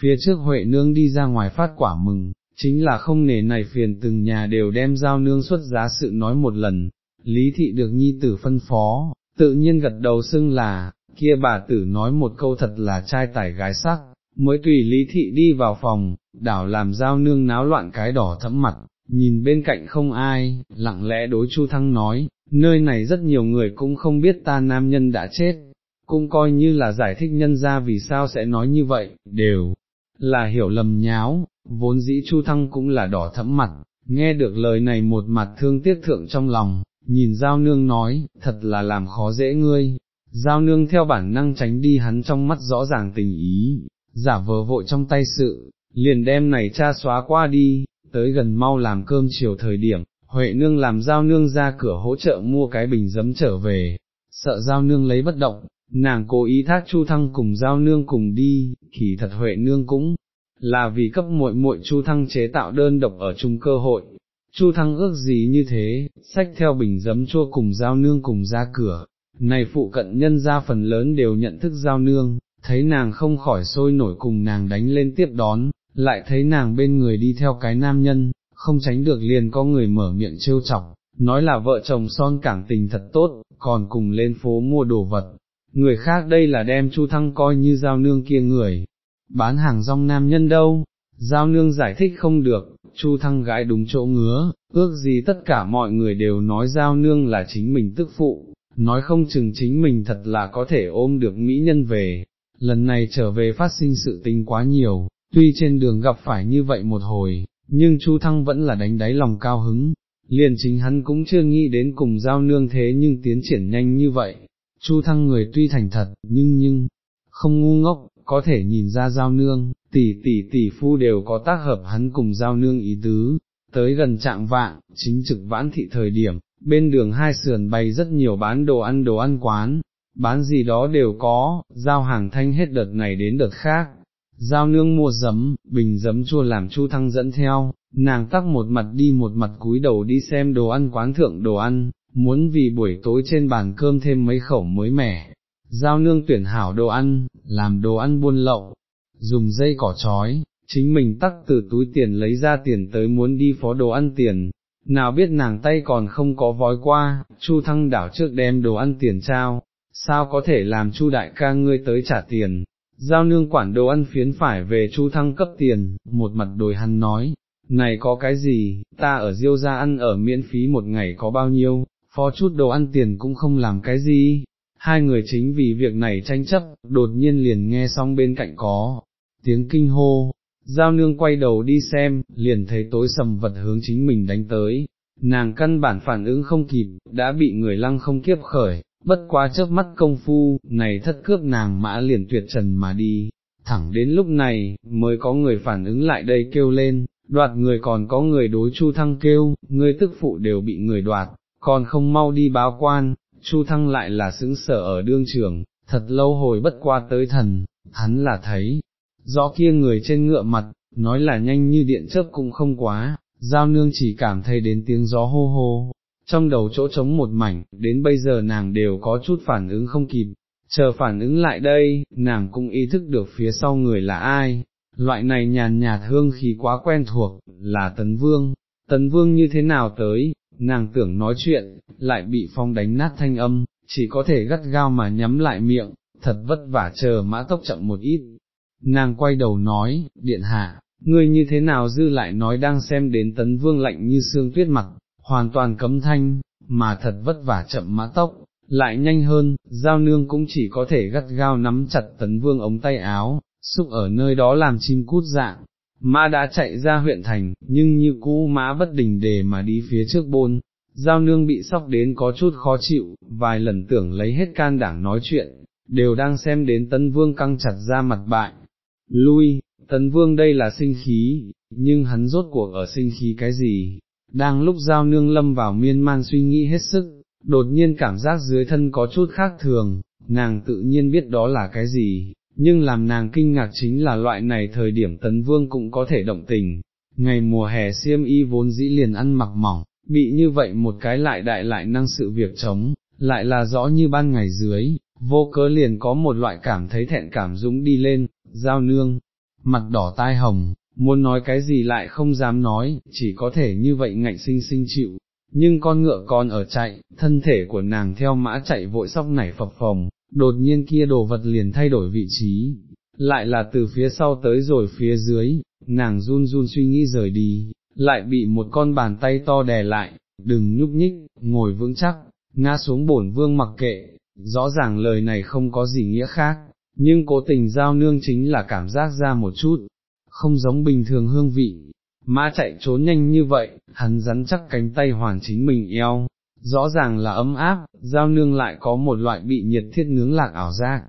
phía trước Huệ Nương đi ra ngoài phát quả mừng, chính là không nề này phiền từng nhà đều đem giao nương xuất giá sự nói một lần, lý thị được nhi tử phân phó, tự nhiên gật đầu xưng là, kia bà tử nói một câu thật là trai tải gái sắc, mới tùy lý thị đi vào phòng, đảo làm giao nương náo loạn cái đỏ thẫm mặt, nhìn bên cạnh không ai, lặng lẽ đối Chu Thăng nói, nơi này rất nhiều người cũng không biết ta nam nhân đã chết, cũng coi như là giải thích nhân ra vì sao sẽ nói như vậy, đều là hiểu lầm nháo, vốn dĩ Chu Thăng cũng là đỏ thẫm mặt, nghe được lời này một mặt thương tiếc thượng trong lòng, nhìn Giao Nương nói, thật là làm khó dễ ngươi, Giao Nương theo bản năng tránh đi hắn trong mắt rõ ràng tình ý, giả vờ vội trong tay sự, liền đem này cha xóa qua đi, tới gần mau làm cơm chiều thời điểm, Huệ Nương làm Giao Nương ra cửa hỗ trợ mua cái bình giấm trở về, sợ Giao Nương lấy bất động, nàng cố ý thác Chu Thăng cùng Giao Nương cùng đi, kỳ thật Huệ Nương cũng là vì cấp muội muội Chu Thăng chế tạo đơn độc ở chung cơ hội. Chu Thăng ước gì như thế, sách theo bình giấm chua cùng giao nương cùng ra cửa, này phụ cận nhân ra phần lớn đều nhận thức giao nương, thấy nàng không khỏi sôi nổi cùng nàng đánh lên tiếp đón, lại thấy nàng bên người đi theo cái nam nhân, không tránh được liền có người mở miệng trêu chọc, nói là vợ chồng son cảng tình thật tốt, còn cùng lên phố mua đồ vật. Người khác đây là đem Chu Thăng coi như giao nương kia người, bán hàng rong nam nhân đâu, giao nương giải thích không được, chu thăng gãi đúng chỗ ngứa, ước gì tất cả mọi người đều nói giao nương là chính mình tức phụ, nói không chừng chính mình thật là có thể ôm được mỹ nhân về, lần này trở về phát sinh sự tình quá nhiều, tuy trên đường gặp phải như vậy một hồi, nhưng chu thăng vẫn là đánh đáy lòng cao hứng. Liền chính hắn cũng chưa nghĩ đến cùng giao nương thế nhưng tiến triển nhanh như vậy, Chu Thăng người tuy thành thật, nhưng nhưng, không ngu ngốc, có thể nhìn ra giao nương, tỷ tỷ tỷ phu đều có tác hợp hắn cùng giao nương ý tứ, tới gần trạng vạng, chính trực vãn thị thời điểm, bên đường hai sườn bày rất nhiều bán đồ ăn đồ ăn quán, bán gì đó đều có, giao hàng thanh hết đợt này đến đợt khác. Giao nương mua giấm, bình giấm chua làm chu thăng dẫn theo, nàng tắc một mặt đi một mặt cúi đầu đi xem đồ ăn quán thượng đồ ăn, muốn vì buổi tối trên bàn cơm thêm mấy khẩu mới mẻ, giao nương tuyển hảo đồ ăn, làm đồ ăn buôn lậu, dùng dây cỏ trói, chính mình tắc từ túi tiền lấy ra tiền tới muốn đi phó đồ ăn tiền, nào biết nàng tay còn không có vói qua, chu thăng đảo trước đem đồ ăn tiền trao, sao có thể làm chu đại ca ngươi tới trả tiền. Giao nương quản đồ ăn phiến phải về chu thăng cấp tiền, một mặt đồi hắn nói, này có cái gì, ta ở diêu ra ăn ở miễn phí một ngày có bao nhiêu, phó chút đồ ăn tiền cũng không làm cái gì, hai người chính vì việc này tranh chấp, đột nhiên liền nghe xong bên cạnh có, tiếng kinh hô, giao nương quay đầu đi xem, liền thấy tối sầm vật hướng chính mình đánh tới, nàng căn bản phản ứng không kịp, đã bị người lăng không kiếp khởi, bất quá chớp mắt công phu, này thất cướp nàng mã liền tuyệt trần mà đi, thẳng đến lúc này, mới có người phản ứng lại đây kêu lên, đoạt người còn có người đối chu thăng kêu, người tức phụ đều bị người đoạt, còn không mau đi báo quan, Chu Thăng lại là xứng sở ở đương trường, thật lâu hồi bất qua tới thần, hắn là thấy, rõ kia người trên ngựa mặt, nói là nhanh như điện chớp cũng không quá, giao nương chỉ cảm thấy đến tiếng gió hô hô, trong đầu chỗ trống một mảnh, đến bây giờ nàng đều có chút phản ứng không kịp, chờ phản ứng lại đây, nàng cũng ý thức được phía sau người là ai, loại này nhàn nhạt hương khí quá quen thuộc, là Tấn Vương, Tấn Vương như thế nào tới, nàng tưởng nói chuyện, lại bị phong đánh nát thanh âm, chỉ có thể gắt gao mà nhắm lại miệng, thật vất vả chờ mã tốc chậm một ít. Nàng quay đầu nói, điện hạ, ngươi như thế nào dư lại nói đang xem đến tấn vương lạnh như xương tuyết mặt, hoàn toàn cấm thanh, mà thật vất vả chậm mã tốc, lại nhanh hơn, giao nương cũng chỉ có thể gắt gao nắm chặt tấn vương ống tay áo, xúc ở nơi đó làm chim cút dạng. Mã đã chạy ra huyện thành, nhưng như cũ mã bất đình đề mà đi phía trước bôn, giao nương bị sóc đến có chút khó chịu, vài lần tưởng lấy hết can đảm nói chuyện, đều đang xem đến tấn vương căng chặt ra mặt bại. Lui, tấn vương đây là sinh khí, nhưng hắn rốt cuộc ở sinh khí cái gì, đang lúc giao nương lâm vào miên man suy nghĩ hết sức, đột nhiên cảm giác dưới thân có chút khác thường, nàng tự nhiên biết đó là cái gì, nhưng làm nàng kinh ngạc chính là loại này thời điểm tấn vương cũng có thể động tình, ngày mùa hè xiêm y vốn dĩ liền ăn mặc mỏng, bị như vậy một cái lại đại lại năng sự việc chống, lại là rõ như ban ngày dưới, vô cớ liền có một loại cảm thấy thẹn cảm dũng đi lên, giao nương, mặt đỏ tai hồng, muốn nói cái gì lại không dám nói, chỉ có thể như vậy ngạnh sinh sinh chịu, nhưng con ngựa còn ở chạy, thân thể của nàng theo mã chạy vội sóc nảy phập phồng, đột nhiên kia đồ vật liền thay đổi vị trí, lại là từ phía sau tới rồi phía dưới, nàng run run suy nghĩ rời đi, lại bị một con bàn tay to đè lại, đừng nhúc nhích, ngồi vững chắc, ngã xuống bổn vương mặc kệ, rõ ràng lời này không có gì nghĩa khác, nhưng cố tình giao nương chính là cảm giác ra một chút, không giống bình thường hương vị. Mã chạy trốn nhanh như vậy, hắn rắn chắc cánh tay hoàn chính mình eo, rõ ràng là ấm áp, giao nương lại có một loại bị nhiệt thiết nướng lạc ảo giác,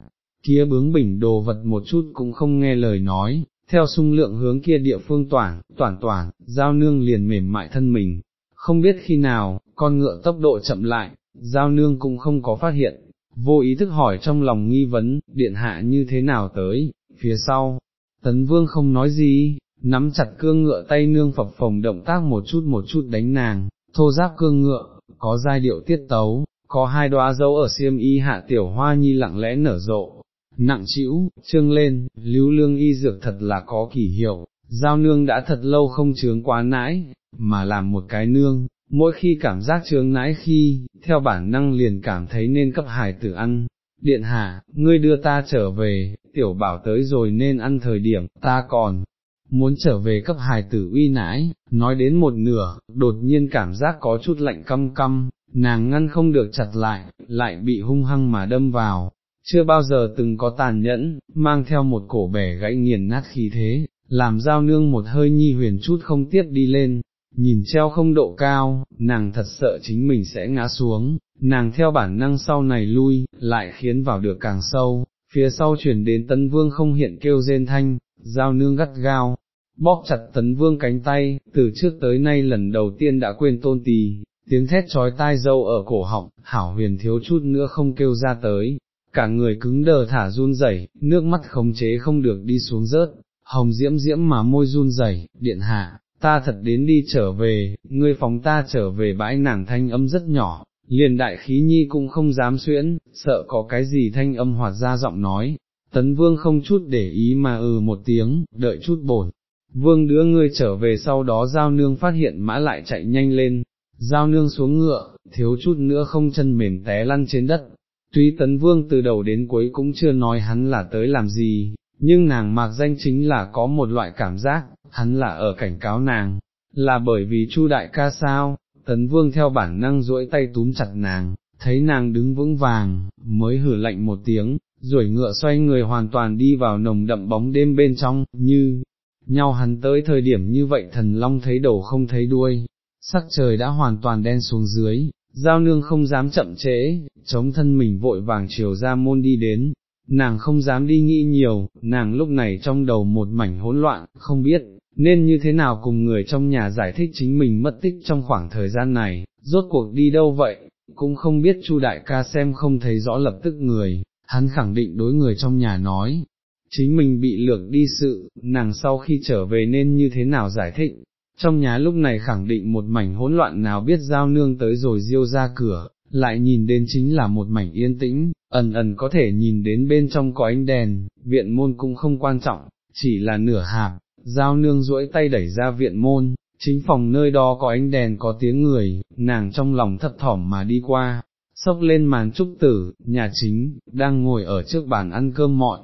kia bướng bỉnh đồ vật một chút cũng không nghe lời nói, theo sung lượng hướng kia địa phương toàn toàn toàn giao nương liền mềm mại thân mình, không biết khi nào, con ngựa tốc độ chậm lại, giao nương cũng không có phát hiện, vô ý thức hỏi trong lòng nghi vấn, điện hạ như thế nào tới, phía sau, tấn vương không nói gì, nắm chặt cương ngựa tay nương phập phồng động tác một chút một chút đánh nàng, thô giáp cương ngựa, có giai điệu tiết tấu, có hai đóa dấu ở xiêm y hạ tiểu hoa nhi lặng lẽ nở rộ, nặng chịu, trương lên, lưu lương y dược thật là có kỳ hiệu, giao nương đã thật lâu không chướng quá nãi, mà làm một cái nương, mỗi khi cảm giác chướng nãi khi, theo bản năng liền cảm thấy nên cấp hài tử ăn. Điện hạ, ngươi đưa ta trở về, tiểu bảo tới rồi nên ăn thời điểm, ta còn, muốn trở về cấp hài tử uy nãi, nói đến một nửa, đột nhiên cảm giác có chút lạnh căm căm, nàng ngăn không được chặt lại, lại bị hung hăng mà đâm vào, chưa bao giờ từng có tàn nhẫn, mang theo một cổ bẻ gãy nghiền nát khí thế, làm giao nương một hơi nhi huyền chút không tiếc đi lên, nhìn treo không độ cao, nàng thật sợ chính mình sẽ ngã xuống, nàng theo bản năng sau này lui, lại khiến vào được càng sâu, phía sau chuyển đến tấn vương không hiện kêu rên thanh, giao nương gắt gao, bóp chặt tấn vương cánh tay, từ trước tới nay lần đầu tiên đã quên tôn tì, tiếng thét trói tai dâu ở cổ họng, hảo huyền thiếu chút nữa không kêu ra tới, cả người cứng đờ thả run rẩy, nước mắt khống chế không được đi xuống rớt, hồng diễm diễm mà môi run rẩy, điện hạ, ta thật đến đi trở về, ngươi phóng ta trở về bãi nàng thanh âm rất nhỏ, liền đại khí nhi cũng không dám xuyễn, sợ có cái gì thanh âm hoạt ra giọng nói, tấn vương không chút để ý mà ừ một tiếng, đợi chút bổn. Vương đưa ngươi trở về sau đó giao nương phát hiện mã lại chạy nhanh lên, giao nương xuống ngựa, thiếu chút nữa không chân mềm té lăn trên đất, tuy tấn vương từ đầu đến cuối cũng chưa nói hắn là tới làm gì, nhưng nàng mạc danh chính là có một loại cảm giác, hắn là ở cảnh cáo nàng, là bởi vì Chu đại ca sao, tấn vương theo bản năng duỗi tay túm chặt nàng, thấy nàng đứng vững vàng, mới hử lạnh một tiếng, rồi ngựa xoay người hoàn toàn đi vào nồng đậm bóng đêm bên trong, như, nhau hắn tới thời điểm như vậy thần long thấy đầu không thấy đuôi, sắc trời đã hoàn toàn đen xuống dưới, giao nương không dám chậm trễ, chống thân mình vội vàng chiều ra môn đi đến, nàng không dám đi nghĩ nhiều, nàng lúc này trong đầu một mảnh hỗn loạn, không biết, nên như thế nào cùng người trong nhà giải thích chính mình mất tích trong khoảng thời gian này, rốt cuộc đi đâu vậy, cũng không biết Chu đại ca xem không thấy rõ lập tức người, hắn khẳng định đối người trong nhà nói, chính mình bị lược đi sự, nàng sau khi trở về nên như thế nào giải thích, trong nhà lúc này khẳng định một mảnh hỗn loạn nào biết giao nương tới rồi diêu ra cửa, lại nhìn đến chính là một mảnh yên tĩnh, ẩn ẩn có thể nhìn đến bên trong có ánh đèn, viện môn cũng không quan trọng, chỉ là nửa hạp, giao nương duỗi tay đẩy ra viện môn, chính phòng nơi đó có ánh đèn có tiếng người, nàng trong lòng thấp thỏm mà đi qua, sốc lên màn trúc tử, nhà chính, đang ngồi ở trước bàn ăn cơm mọi,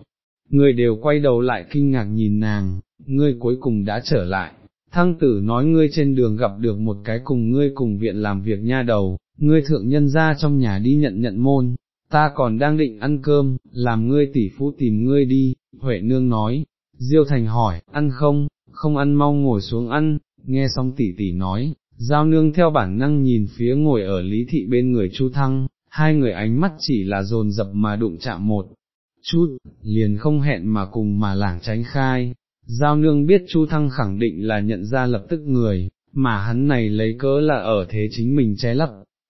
người đều quay đầu lại kinh ngạc nhìn nàng, ngươi cuối cùng đã trở lại, thăng tử nói ngươi trên đường gặp được một cái cùng ngươi cùng viện làm việc nha đầu, ngươi thượng nhân ra trong nhà đi nhận nhận môn, ta còn đang định ăn cơm, làm ngươi tỷ phú tìm ngươi đi, Huệ Nương nói, Diêu Thành hỏi, ăn không, không ăn mau ngồi xuống ăn, nghe xong tỷ tỷ nói, Giao Nương theo bản năng nhìn phía ngồi ở Lý Thị bên người Chu Thăng, hai người ánh mắt chỉ là dồn dập mà đụng chạm một chút, liền không hẹn mà cùng mà lảng tránh khai. Giao Nương biết Chu Thăng khẳng định là nhận ra lập tức người, mà hắn này lấy cớ là ở thế chính mình che lấp,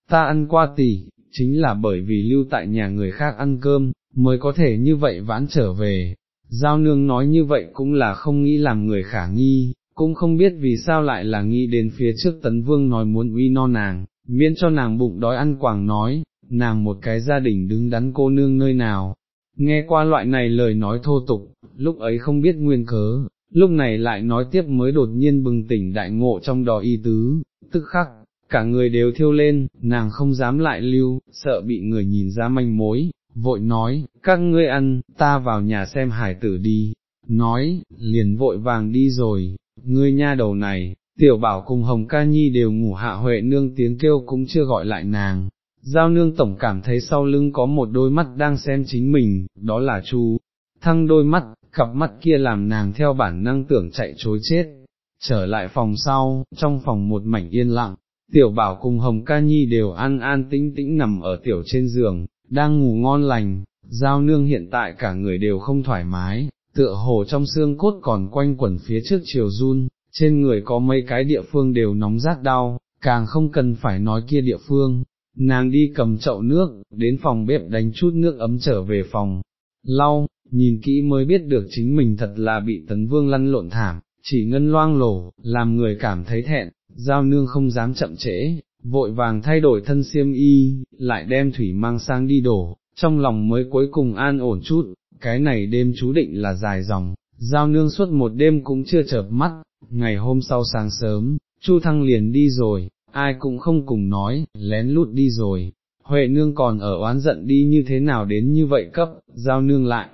ta ăn qua tỷ, chính là bởi vì lưu tại nhà người khác ăn cơm, mới có thể như vậy vãn trở về. Giao nương nói như vậy cũng là không nghĩ làm người khả nghi, cũng không biết vì sao lại là nghĩ đến phía trước tấn vương nói muốn uy no nàng, miễn cho nàng bụng đói ăn quảng nói, nàng một cái gia đình đứng đắn cô nương nơi nào. Nghe qua loại này lời nói thô tục, lúc ấy không biết nguyên cớ, lúc này lại nói tiếp mới đột nhiên bừng tỉnh đại ngộ trong đó y tứ, tức khắc, cả người đều thiêu lên, nàng không dám lại lưu, sợ bị người nhìn ra manh mối, vội nói, các ngươi ăn, ta vào nhà xem hải tử đi, nói, liền vội vàng đi rồi, ngươi nha đầu này, tiểu bảo cùng Hồng Ca Nhi đều ngủ hạ Huệ nương tiếng kêu cũng chưa gọi lại nàng. Giao nương tổng cảm thấy sau lưng có một đôi mắt đang xem chính mình, đó là chú, thăng đôi mắt, cặp mắt kia làm nàng theo bản năng tưởng chạy chối chết. Trở lại phòng sau, trong phòng một mảnh yên lặng, tiểu bảo cùng Hồng Ca Nhi đều an an tĩnh tĩnh nằm ở tiểu trên giường, đang ngủ ngon lành, giao nương hiện tại cả người đều không thoải mái, tựa hồ trong xương cốt còn quanh quẩn phía trước chiều run, trên người có mấy cái địa phương đều nóng rát đau, càng không cần phải nói kia địa phương. Nàng đi cầm chậu nước, đến phòng bếp đánh chút nước ấm trở về phòng, lau, nhìn kỹ mới biết được chính mình thật là bị tấn vương lăn lộn thảm, chỉ ngân loang lổ, làm người cảm thấy thẹn, giao nương không dám chậm trễ, vội vàng thay đổi thân xiêm y, lại đem thủy mang sang đi đổ, trong lòng mới cuối cùng an ổn chút, cái này đêm chú định là dài dòng, giao nương suốt một đêm cũng chưa chợp mắt, ngày hôm sau sáng sớm, Chu Thăng liền đi rồi, ai cũng không cùng nói, lén lút đi rồi, Huệ nương còn ở oán giận đi như thế nào đến như vậy cấp, giao nương lại.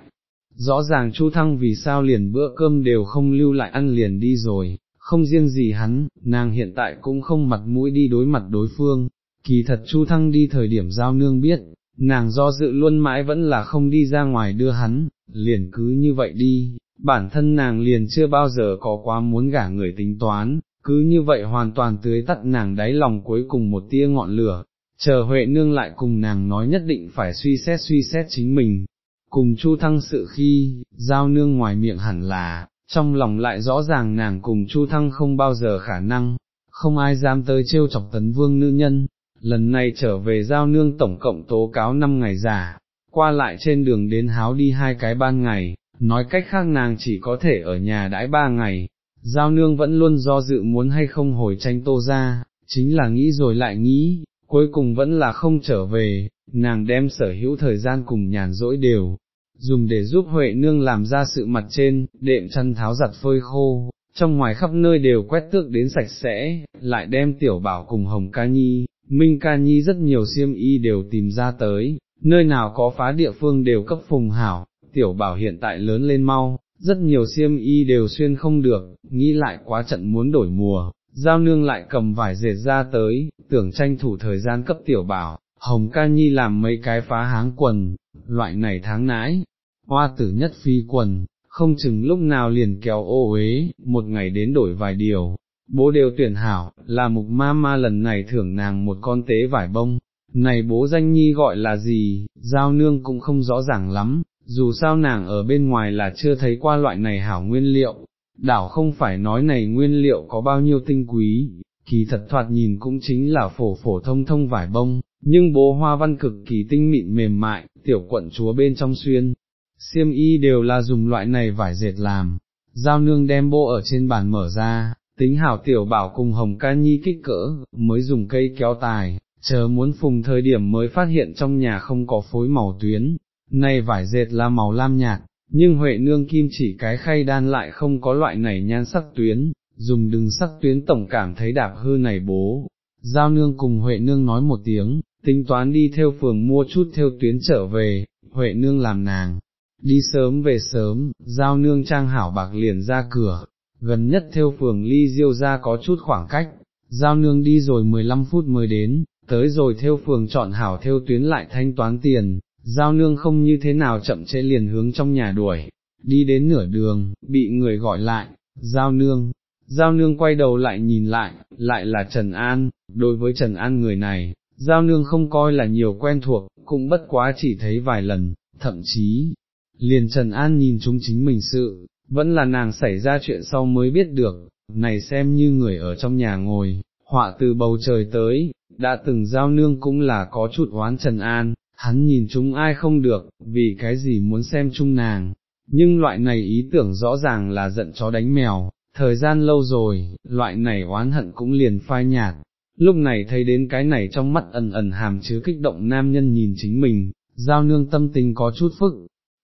Rõ ràng Chu Thăng vì sao liền bữa cơm đều không lưu lại ăn liền đi rồi, không riêng gì hắn, nàng hiện tại cũng không mặt mũi đi đối mặt đối phương, kỳ thật Chu Thăng đi thời điểm giao nương biết, nàng do dự luôn mãi vẫn là không đi ra ngoài đưa hắn, liền cứ như vậy đi, bản thân nàng liền chưa bao giờ có quá muốn gả người tính toán, cứ như vậy hoàn toàn tưới tắt nàng đáy lòng cuối cùng một tia ngọn lửa, chờ Huệ nương lại cùng nàng nói nhất định phải suy xét suy xét chính mình. Cùng Chu Thăng sự khi, giao nương ngoài miệng hẳn là, trong lòng lại rõ ràng nàng cùng Chu Thăng không bao giờ khả năng, không ai dám tới trêu chọc tấn vương nữ nhân, lần này trở về giao nương tổng cộng tố cáo 5 ngày giả, qua lại trên đường đến háo đi hai cái ban ngày, nói cách khác nàng chỉ có thể ở nhà đãi ba ngày, giao nương vẫn luôn do dự muốn hay không hồi tranh tô ra, chính là nghĩ rồi lại nghĩ, cuối cùng vẫn là không trở về, nàng đem sở hữu thời gian cùng nhàn rỗi đều, dùng để giúp Huệ Nương làm ra sự mặt trên, đệm chăn tháo giặt phơi khô, trong ngoài khắp nơi đều quét tước đến sạch sẽ, lại đem tiểu bảo cùng Hồng Ca Nhi, Minh Ca Nhi rất nhiều xiêm y đều tìm ra tới, nơi nào có phá địa phương đều cấp phùng hảo, tiểu bảo hiện tại lớn lên mau, rất nhiều xiêm y đều xuyên không được, nghĩ lại quá trận muốn đổi mùa, giao nương lại cầm vải dệt ra tới, tưởng tranh thủ thời gian cấp tiểu bảo, Hồng Ca Nhi làm mấy cái phá háng quần, loại này tháng nãi, hoa tử nhất phi quần, không chừng lúc nào liền kéo ô uế, một ngày đến đổi vài điều. Bố đều tuyển hảo, là mục ma ma lần này thưởng nàng một con tế vải bông, này bố danh nhi gọi là gì, giao nương cũng không rõ ràng lắm, dù sao nàng ở bên ngoài là chưa thấy qua loại này hảo nguyên liệu, đảo không phải nói này nguyên liệu có bao nhiêu tinh quý, kỳ thật thoạt nhìn cũng chính là phổ phổ thông thông vải bông, nhưng bố hoa văn cực kỳ tinh mịn mềm mại, tiểu quận chúa bên trong xuyên, xiêm y đều là dùng loại này vải dệt làm, giao nương đem bộ ở trên bàn mở ra, tính hảo tiểu bảo cùng hồng ca nhi kích cỡ, mới dùng cây kéo tài, chờ muốn phùng thời điểm mới phát hiện trong nhà không có phối màu tuyến, này vải dệt là màu lam nhạt, nhưng Huệ nương kim chỉ cái khay đan lại không có loại này nhan sắc tuyến, dùng đừng sắc tuyến tổng cảm thấy đạp hư này bố. Giao nương cùng Huệ nương nói một tiếng, tính toán đi theo phường mua chút theo tuyến trở về, Huệ nương làm nàng, đi sớm về sớm, giao nương trang hảo bạc liền ra cửa, gần nhất theo phường ly diêu ra có chút khoảng cách, giao nương đi rồi 15 phút mới đến, tới rồi theo phường chọn hảo theo tuyến lại thanh toán tiền, giao nương không như thế nào chậm chế liền hướng trong nhà đuổi, đi đến nửa đường, bị người gọi lại, giao nương, giao nương quay đầu lại nhìn lại, lại là Trần An, đối với Trần An người này, giao nương không coi là nhiều quen thuộc, cũng bất quá chỉ thấy vài lần, thậm chí, liền Trần An nhìn chúng chính mình sự, vẫn là nàng xảy ra chuyện sau mới biết được, này xem như người ở trong nhà ngồi, họa từ bầu trời tới, đã từng giao nương cũng là có chút oán Trần An, hắn nhìn chúng ai không được, vì cái gì muốn xem chung nàng, nhưng loại này ý tưởng rõ ràng là giận chó đánh mèo, thời gian lâu rồi, loại này oán hận cũng liền phai nhạt, lúc này thấy đến cái này trong mắt ẩn ẩn hàm chứa kích động nam nhân nhìn chính mình, giao nương tâm tình có chút phức,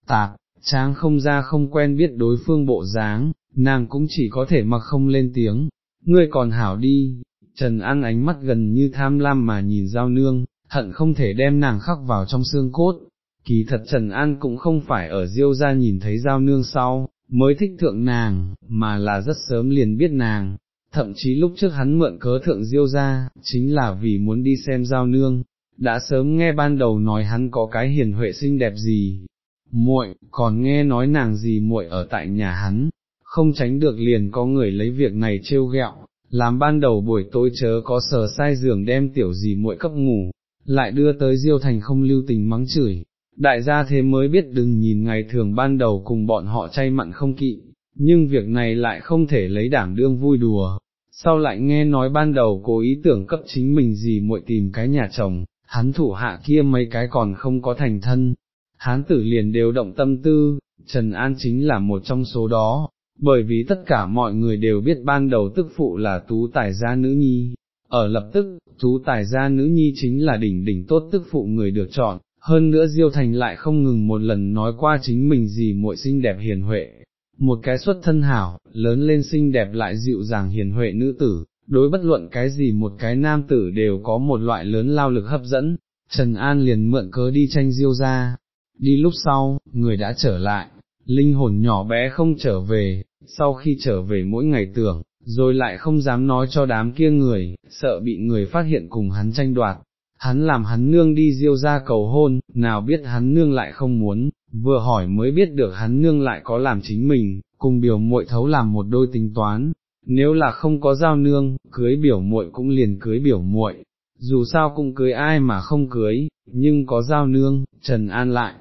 tạp, tráng không ra không quen biết đối phương bộ dáng, nàng cũng chỉ có thể mặc không lên tiếng, ngươi còn hảo đi, Trần An ánh mắt gần như tham lam mà nhìn giao nương, hận không thể đem nàng khắc vào trong xương cốt. Kỳ thật Trần An cũng không phải ở diêu ra nhìn thấy giao nương sau, mới thích thượng nàng, mà là rất sớm liền biết nàng, thậm chí lúc trước hắn mượn cớ thượng diêu ra, chính là vì muốn đi xem giao nương, đã sớm nghe ban đầu nói hắn có cái hiền huệ xinh đẹp gì, muội, còn nghe nói nàng gì muội ở tại nhà hắn, không tránh được liền có người lấy việc này trêu ghẹo, làm ban đầu buổi tối chớ có sờ sai giường đem tiểu gì muội cấp ngủ, lại đưa tới Diêu Thành không lưu tình mắng chửi. Đại gia thế mới biết đừng nhìn ngày thường ban đầu cùng bọn họ chay mặn không kỵ, nhưng việc này lại không thể lấy đảm đương vui đùa. Sau lại nghe nói ban đầu cố ý tưởng cấp chính mình gì muội tìm cái nhà chồng, hắn thủ hạ kia mấy cái còn không có thành thân, hán tử liền đều động tâm tư, Trần An chính là một trong số đó, bởi vì tất cả mọi người đều biết ban đầu tức phụ là tú tài gia nữ nhi, ở lập tức, tú tài gia nữ nhi chính là đỉnh đỉnh tốt tức phụ người được chọn, hơn nữa Diêu Thành lại không ngừng một lần nói qua chính mình gì muội xinh đẹp hiền huệ, một cái xuất thân hảo, lớn lên xinh đẹp lại dịu dàng hiền huệ nữ tử, đối bất luận cái gì một cái nam tử đều có một loại lớn lao lực hấp dẫn, Trần An liền mượn cớ đi tranh Diêu ra, đi lúc sau, người đã trở lại, linh hồn nhỏ bé không trở về, sau khi trở về mỗi ngày tưởng, rồi lại không dám nói cho đám kia người, sợ bị người phát hiện cùng hắn tranh đoạt. Hắn làm hắn nương đi diêu ra cầu hôn, nào biết hắn nương lại không muốn, vừa hỏi mới biết được hắn nương lại có làm chính mình, cùng biểu muội thấu làm một đôi tính toán, nếu là không có giao nương, cưới biểu muội cũng liền cưới biểu muội, dù sao cũng cưới ai mà không cưới, nhưng có giao nương, Trần An lại,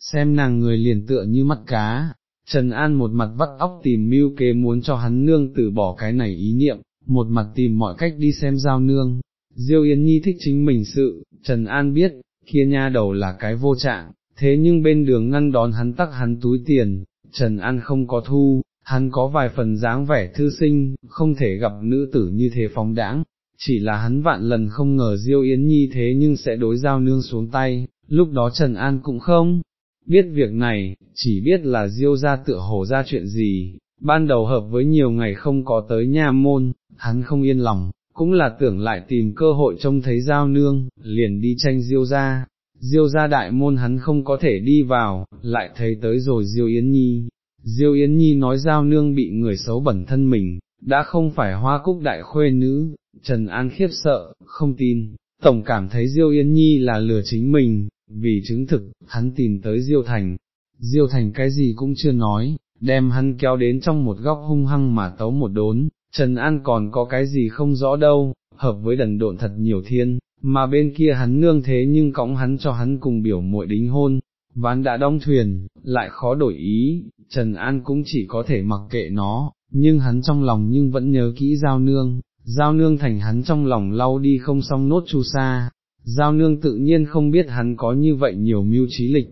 xem nàng người liền tựa như mắt cá, Trần An một mặt vắt óc tìm mưu kế muốn cho hắn nương từ bỏ cái này ý niệm, một mặt tìm mọi cách đi xem giao nương. Diêu Yến Nhi thích chính mình sự, Trần An biết, kia nha đầu là cái vô trạng, thế nhưng bên đường ngăn đón hắn tắc hắn túi tiền, Trần An không có thu, hắn có vài phần dáng vẻ thư sinh, không thể gặp nữ tử như thế phóng đãng, chỉ là hắn vạn lần không ngờ Diêu Yến Nhi thế nhưng sẽ đối giao nương xuống tay, lúc đó Trần An cũng không, biết việc này, chỉ biết là diêu ra tựa hồ ra chuyện gì, ban đầu hợp với nhiều ngày không có tới nhà môn, hắn không yên lòng, cũng là tưởng lại tìm cơ hội trông thấy giao nương, liền đi tranh diêu ra, diêu ra đại môn hắn không có thể đi vào, lại thấy tới rồi diêu Yến Nhi. Diêu Yến Nhi nói giao nương bị người xấu bẩn thân mình, đã không phải hoa cúc đại khuê nữ, Trần An khiếp sợ, không tin, tổng cảm thấy Diêu Yến Nhi là lừa chính mình, vì chứng thực, hắn tìm tới Diêu Thành, Diêu Thành cái gì cũng chưa nói, đem hắn kéo đến trong một góc hung hăng mà tấu một đốn, Trần An còn có cái gì không rõ đâu, hợp với đần độn thật nhiều thiên, mà bên kia hắn nương thế nhưng cõng hắn cho hắn cùng biểu muội đính hôn, ván đã đóng thuyền, lại khó đổi ý, Trần An cũng chỉ có thể mặc kệ nó, nhưng hắn trong lòng nhưng vẫn nhớ kỹ giao nương, giao nương thành hắn trong lòng lau đi không xong nốt chu sa, giao nương tự nhiên không biết hắn có như vậy nhiều mưu trí lịch.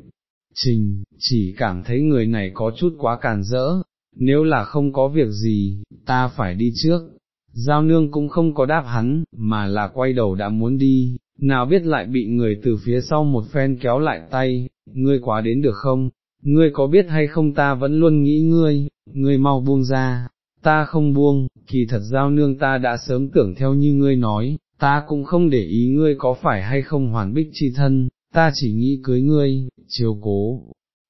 Trình, chỉ cảm thấy người này có chút quá càn rỡ, nếu là không có việc gì, ta phải đi trước. Giao nương cũng không có đáp hắn, mà là quay đầu đã muốn đi, nào biết lại bị người từ phía sau một phen kéo lại tay, ngươi quá đến được không, ngươi có biết hay không ta vẫn luôn nghĩ ngươi, ngươi mau buông ra, ta không buông, kỳ thật giao nương ta đã sớm tưởng theo như ngươi nói, ta cũng không để ý ngươi có phải hay không hoàn bích chi thân, ta chỉ nghĩ cưới ngươi, chiều cố.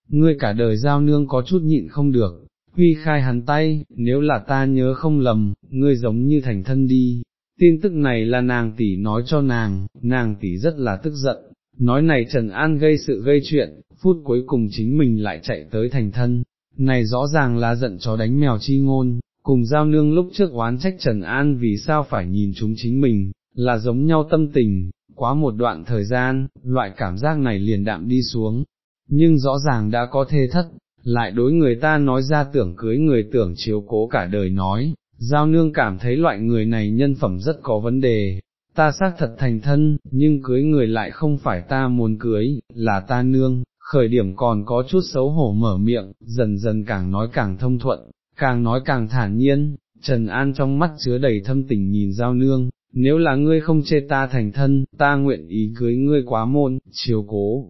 Ngươi cả đời giao nương có chút nhịn không được, huy khai hắn tay, nếu là ta nhớ không lầm, ngươi giống như thành thân đi. Tin tức này là nàng tỷ nói cho nàng, nàng tỷ rất là tức giận, nói này Trần An gây sự gây chuyện, phút cuối cùng chính mình lại chạy tới thành thân, này rõ ràng là giận chó đánh mèo chi ngôn, cùng giao nương lúc trước oán trách Trần An vì sao phải nhìn chúng chính mình, là giống nhau tâm tình, quá một đoạn thời gian, loại cảm giác này liền đạm đi xuống, nhưng rõ ràng đã có thê thất, lại đối người ta nói ra tưởng cưới người tưởng chiếu cố cả đời nói, giao nương cảm thấy loại người này nhân phẩm rất có vấn đề, ta xác thật thành thân, nhưng cưới người lại không phải ta muốn cưới, là ta nương, khởi điểm còn có chút xấu hổ mở miệng, dần dần càng nói càng thông thuận, càng nói càng thản nhiên, Trần An trong mắt chứa đầy thâm tình nhìn giao nương, nếu là ngươi không chê ta thành thân, ta nguyện ý cưới ngươi quá môn, chiều cố,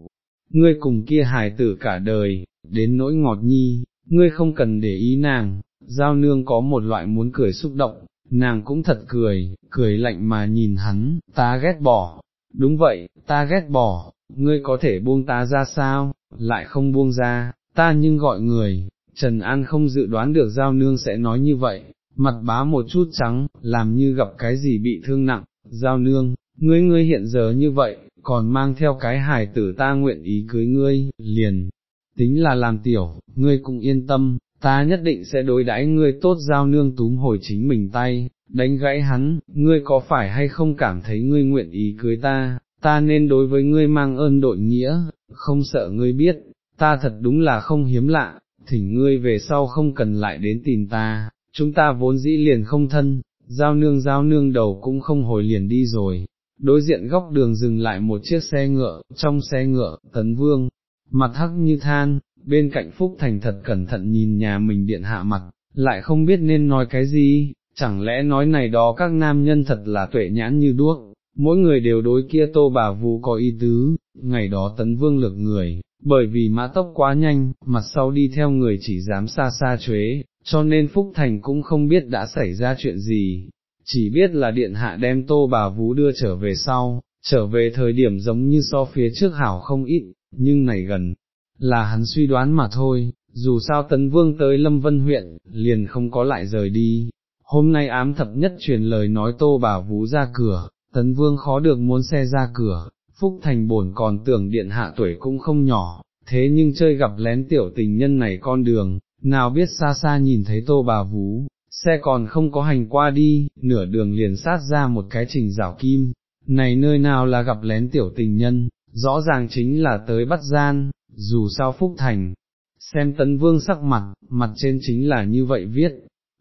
ngươi cùng kia hài tử cả đời, đến nỗi ngọt nhi, ngươi không cần để ý nàng, giao nương có một loại muốn cười xúc động, nàng cũng thật cười, cười lạnh mà nhìn hắn, ta ghét bỏ, đúng vậy, ta ghét bỏ, ngươi có thể buông ta ra sao, lại không buông ra, ta nhưng gọi người, Trần An không dự đoán được giao nương sẽ nói như vậy, mặt bá một chút trắng, làm như gặp cái gì bị thương nặng, giao nương, ngươi ngươi hiện giờ như vậy, còn mang theo cái hài tử ta nguyện ý cưới ngươi, liền, tính là làm tiểu, ngươi cũng yên tâm, ta nhất định sẽ đối đãi ngươi tốt giao nương túm hồi chính mình tay, đánh gãy hắn, ngươi có phải hay không cảm thấy ngươi nguyện ý cưới ta, ta nên đối với ngươi mang ơn đội nghĩa, không sợ ngươi biết, ta thật đúng là không hiếm lạ, thỉnh ngươi về sau không cần lại đến tìm ta, chúng ta vốn dĩ liền không thân, giao nương giao nương đầu cũng không hồi liền đi rồi. Đối diện góc đường dừng lại một chiếc xe ngựa, trong xe ngựa, tấn vương, mặt hắc như than, bên cạnh Phúc Thành thật cẩn thận nhìn nhà mình điện hạ mặt, lại không biết nên nói cái gì, chẳng lẽ nói này đó các nam nhân thật là tuệ nhãn như đuốc, mỗi người đều đối kia tô bà vũ có ý tứ, ngày đó tấn vương lược người, bởi vì mã tốc quá nhanh, mặt sau đi theo người chỉ dám xa xa chuế, cho nên Phúc Thành cũng không biết đã xảy ra chuyện gì, chỉ biết là điện hạ đem tô bà vũ đưa trở về sau, trở về thời điểm giống như so phía trước hảo không ít, nhưng này gần, là hắn suy đoán mà thôi, dù sao tấn vương tới Lâm Vân huyện, liền không có lại rời đi. Hôm nay ám thập nhất truyền lời nói tô bà vú ra cửa, tấn vương khó được muốn xe ra cửa, Phúc Thành bổn còn tưởng điện hạ tuổi cũng không nhỏ, thế nhưng chơi gặp lén tiểu tình nhân này con đường, nào biết xa xa nhìn thấy tô bà vú, xe còn không có hành qua đi, nửa đường liền sát ra một cái trình rào kim, này nơi nào là gặp lén tiểu tình nhân, rõ ràng chính là tới bắt gian, dù sao Phúc Thành, xem tấn vương sắc mặt, mặt trên chính là như vậy viết,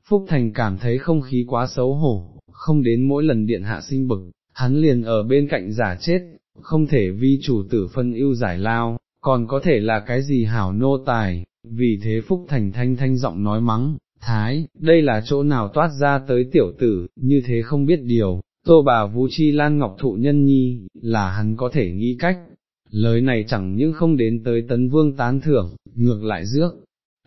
Phúc Thành cảm thấy không khí quá xấu hổ, không đến mỗi lần điện hạ sinh bực, hắn liền ở bên cạnh giả chết, không thể vi chủ tử phân ưu giải lao, còn có thể là cái gì hảo nô tài, vì thế Phúc Thành thanh thanh giọng nói mắng, Thái, đây là chỗ nào toát ra tới tiểu tử, như thế không biết điều, tô bà Vũ Chi Lan Ngọc Thụ Nhân Nhi, là hắn có thể nghĩ cách, lời này chẳng những không đến tới tấn vương tán thưởng, ngược lại rước,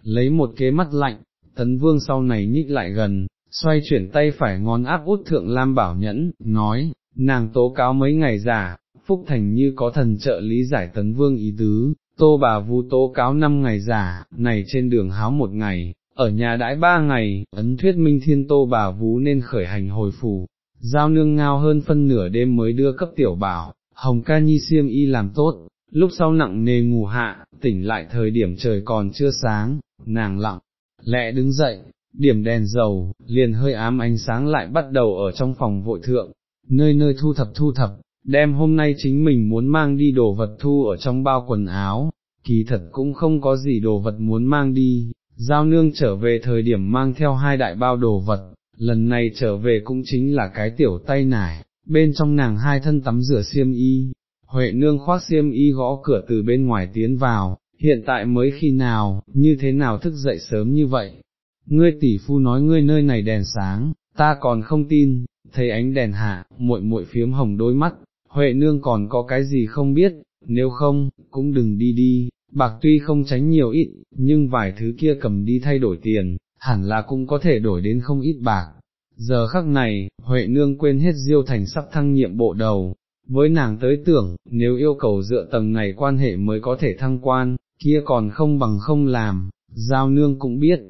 lấy một kế mắt lạnh, tấn vương sau này nhích lại gần, xoay chuyển tay phải ngón áp út thượng Lam Bảo Nhẫn, nói, nàng tố cáo mấy ngày giả, Phúc Thành như có thần trợ lý giải tấn vương ý tứ, tô bà vu tố cáo năm ngày giả, này trên đường háo một ngày, ở nhà đãi ba ngày, ấn thuyết minh thiên tô bà vú nên khởi hành hồi phủ, giao nương ngao hơn phân nửa đêm mới đưa cấp tiểu bảo, hồng ca nhi siêm y làm tốt, lúc sau nặng nề ngủ hạ, tỉnh lại thời điểm trời còn chưa sáng, nàng lặng, lẹ đứng dậy, điểm đèn dầu, liền hơi ám ánh sáng lại bắt đầu ở trong phòng vội thượng, nơi nơi thu thập thu thập, đem hôm nay chính mình muốn mang đi đồ vật thu ở trong bao quần áo, kỳ thật cũng không có gì đồ vật muốn mang đi, giao nương trở về thời điểm mang theo hai đại bao đồ vật, lần này trở về cũng chính là cái tiểu tay nải, bên trong nàng hai thân tắm rửa xiêm y, Huệ nương khoác xiêm y gõ cửa từ bên ngoài tiến vào, hiện tại mới khi nào, như thế nào thức dậy sớm như vậy. Ngươi tỷ phu nói ngươi nơi này đèn sáng, ta còn không tin, thấy ánh đèn hạ, muội muội phiếm hồng đôi mắt, Huệ nương còn có cái gì không biết, nếu không, cũng đừng đi đi, bạc tuy không tránh nhiều ít, nhưng vài thứ kia cầm đi thay đổi tiền, hẳn là cũng có thể đổi đến không ít bạc. Giờ khắc này, Huệ nương quên hết diêu thành sắp thăng nhiệm bộ đầu, với nàng tới tưởng, nếu yêu cầu dựa tầng này quan hệ mới có thể thăng quan, kia còn không bằng không làm, giao nương cũng biết.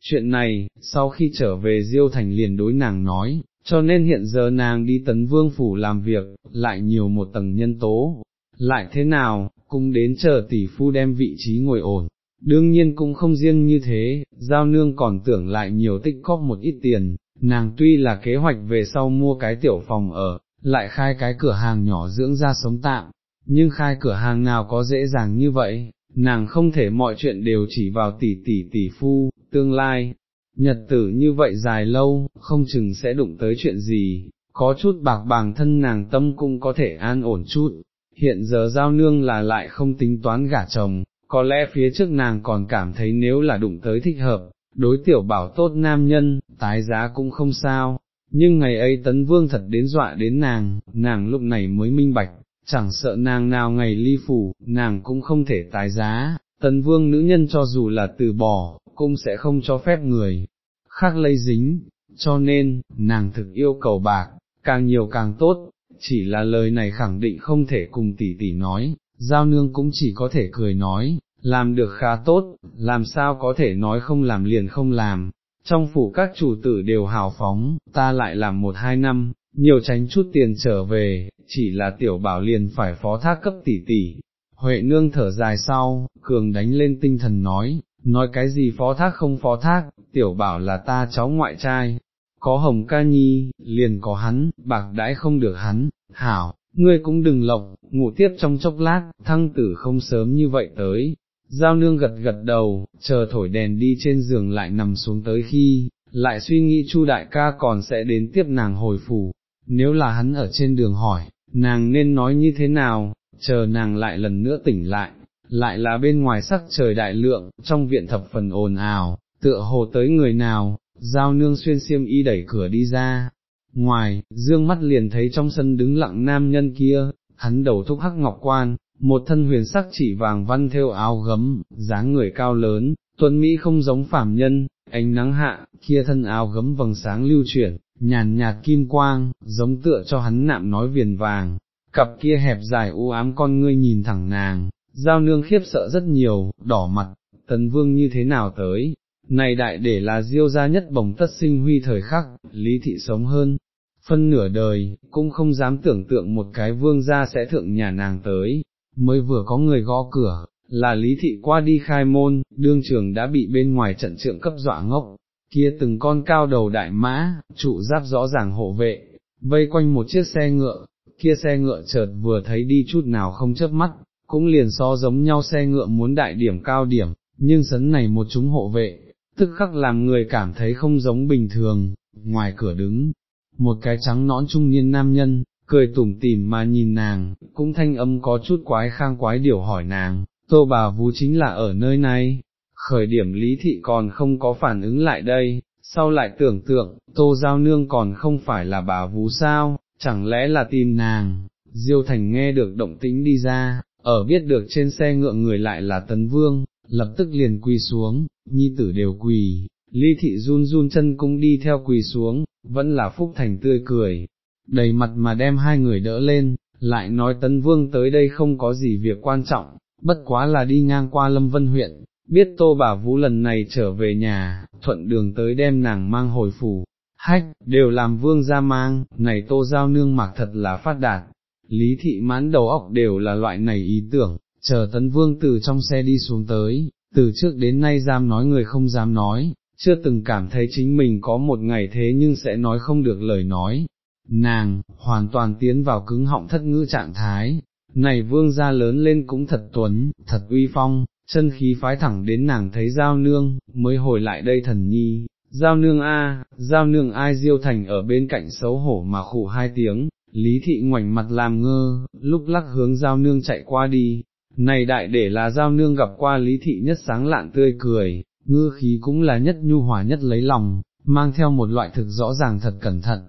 Chuyện này, sau khi trở về Diêu Thành liền đối nàng nói, cho nên hiện giờ nàng đi tấn vương phủ làm việc, lại nhiều một tầng nhân tố, lại thế nào, cũng đến chờ tỷ phu đem vị trí ngồi ổn. Đương nhiên cũng không riêng như thế, giao nương còn tưởng lại nhiều tích cóp một ít tiền, nàng tuy là kế hoạch về sau mua cái tiểu phòng ở, lại khai cái cửa hàng nhỏ dưỡng ra sống tạm, nhưng khai cửa hàng nào có dễ dàng như vậy, nàng không thể mọi chuyện đều chỉ vào tỷ tỷ tỷ phu, tương lai, nhật tử như vậy dài lâu, không chừng sẽ đụng tới chuyện gì, có chút bạc bàng thân nàng tâm cũng có thể an ổn chút, hiện giờ giao nương là lại không tính toán gả chồng, có lẽ phía trước nàng còn cảm thấy nếu là đụng tới thích hợp, đối tiểu bảo tốt nam nhân, tái giá cũng không sao, nhưng ngày ấy tấn vương thật đến dọa đến nàng, nàng lúc này mới minh bạch, chẳng sợ nàng nào ngày ly phủ, nàng cũng không thể tái giá, tấn vương nữ nhân cho dù là từ bỏ, cũng sẽ không cho phép người khác lây dính, cho nên, nàng thực yêu cầu bạc, càng nhiều càng tốt, chỉ là lời này khẳng định không thể cùng tỷ tỷ nói, giao nương cũng chỉ có thể cười nói, làm được khá tốt, làm sao có thể nói không làm liền không làm, trong phủ các chủ tử đều hào phóng, ta lại làm một hai năm, nhiều tránh chút tiền trở về, chỉ là tiểu bảo liền phải phó thác cấp tỷ tỷ. Huệ nương thở dài sau, cường đánh lên tinh thần nói, nói cái gì phó thác không phó thác, tiểu bảo là ta cháu ngoại trai, có hồng ca nhi, liền có hắn, bạc đãi không được hắn, hảo, ngươi cũng đừng lộc, ngủ tiếp trong chốc lát, thăng tử không sớm như vậy tới, Giao nương gật gật đầu, chờ thổi đèn đi trên giường lại nằm xuống tới khi, lại suy nghĩ Chu đại ca còn sẽ đến tiếp nàng hồi phủ, nếu là hắn ở trên đường hỏi, nàng nên nói như thế nào, chờ nàng lại lần nữa tỉnh lại, lại là bên ngoài sắc trời đại lượng, trong viện thập phần ồn ào, tựa hồ tới người nào, giao nương xuyên xiêm y đẩy cửa đi ra. Ngoài, dương mắt liền thấy trong sân đứng lặng nam nhân kia, hắn đầu thúc hắc ngọc quan, một thân huyền sắc chỉ vàng văn theo áo gấm, dáng người cao lớn, tuấn Mỹ không giống phàm nhân, ánh nắng hạ, kia thân áo gấm vầng sáng lưu chuyển, nhàn nhạt kim quang, giống tựa cho hắn nạm nói viền vàng, cặp kia hẹp dài u ám con ngươi nhìn thẳng nàng, giao nương khiếp sợ rất nhiều, đỏ mặt, tấn vương như thế nào tới, này đại để là diêu gia nhất bồng tất sinh huy thời khắc, lý thị sống hơn. Phân nửa đời, cũng không dám tưởng tượng một cái vương gia sẽ thượng nhà nàng tới, mới vừa có người gõ cửa, là lý thị qua đi khai môn, đương trường đã bị bên ngoài trận trượng cấp dọa ngốc, kia từng con cao đầu đại mã, trụ giáp rõ ràng hộ vệ, vây quanh một chiếc xe ngựa, kia xe ngựa chợt vừa thấy đi chút nào không chớp mắt, cũng liền so giống nhau xe ngựa muốn đại điểm cao điểm, nhưng sấn này một chúng hộ vệ, tức khắc làm người cảm thấy không giống bình thường, ngoài cửa đứng, một cái trắng nõn trung niên nam nhân, cười tủm tỉm mà nhìn nàng, cũng thanh âm có chút quái khang quái điều hỏi nàng, tô bà vú chính là ở nơi này, khởi điểm lý thị còn không có phản ứng lại đây, sau lại tưởng tượng, tô giao nương còn không phải là bà vú sao, chẳng lẽ là tìm nàng, diêu thành nghe được động tĩnh đi ra, ở biết được trên xe ngựa người lại là tấn vương, lập tức liền quỳ xuống, nhi tử đều quỳ, ly thị run run chân cũng đi theo quỳ xuống, vẫn là phúc thành tươi cười, đầy mặt mà đem hai người đỡ lên, lại nói tấn vương tới đây không có gì việc quan trọng, bất quá là đi ngang qua lâm vân huyện, biết tô bà vũ lần này trở về nhà, thuận đường tới đem nàng mang hồi phủ, hách, đều làm vương ra mang, này tô giao nương mặc thật là phát đạt, lý thị mãn đầu óc đều là loại này ý tưởng, chờ tấn vương từ trong xe đi xuống tới, từ trước đến nay dám nói người không dám nói, chưa từng cảm thấy chính mình có một ngày thế nhưng sẽ nói không được lời nói, nàng, hoàn toàn tiến vào cứng họng thất ngữ trạng thái, này vương gia lớn lên cũng thật tuấn, thật uy phong, chân khí phái thẳng đến nàng thấy giao nương, mới hồi lại đây thần nhi, giao nương a, giao nương ai diêu thành ở bên cạnh xấu hổ mà khủ hai tiếng, Lý thị ngoảnh mặt làm ngơ, lúc lắc hướng giao nương chạy qua đi, này đại để là giao nương gặp qua lý thị nhất sáng lạn tươi cười, ngư khí cũng là nhất nhu hòa nhất lấy lòng, mang theo một loại thực rõ ràng thật cẩn thận.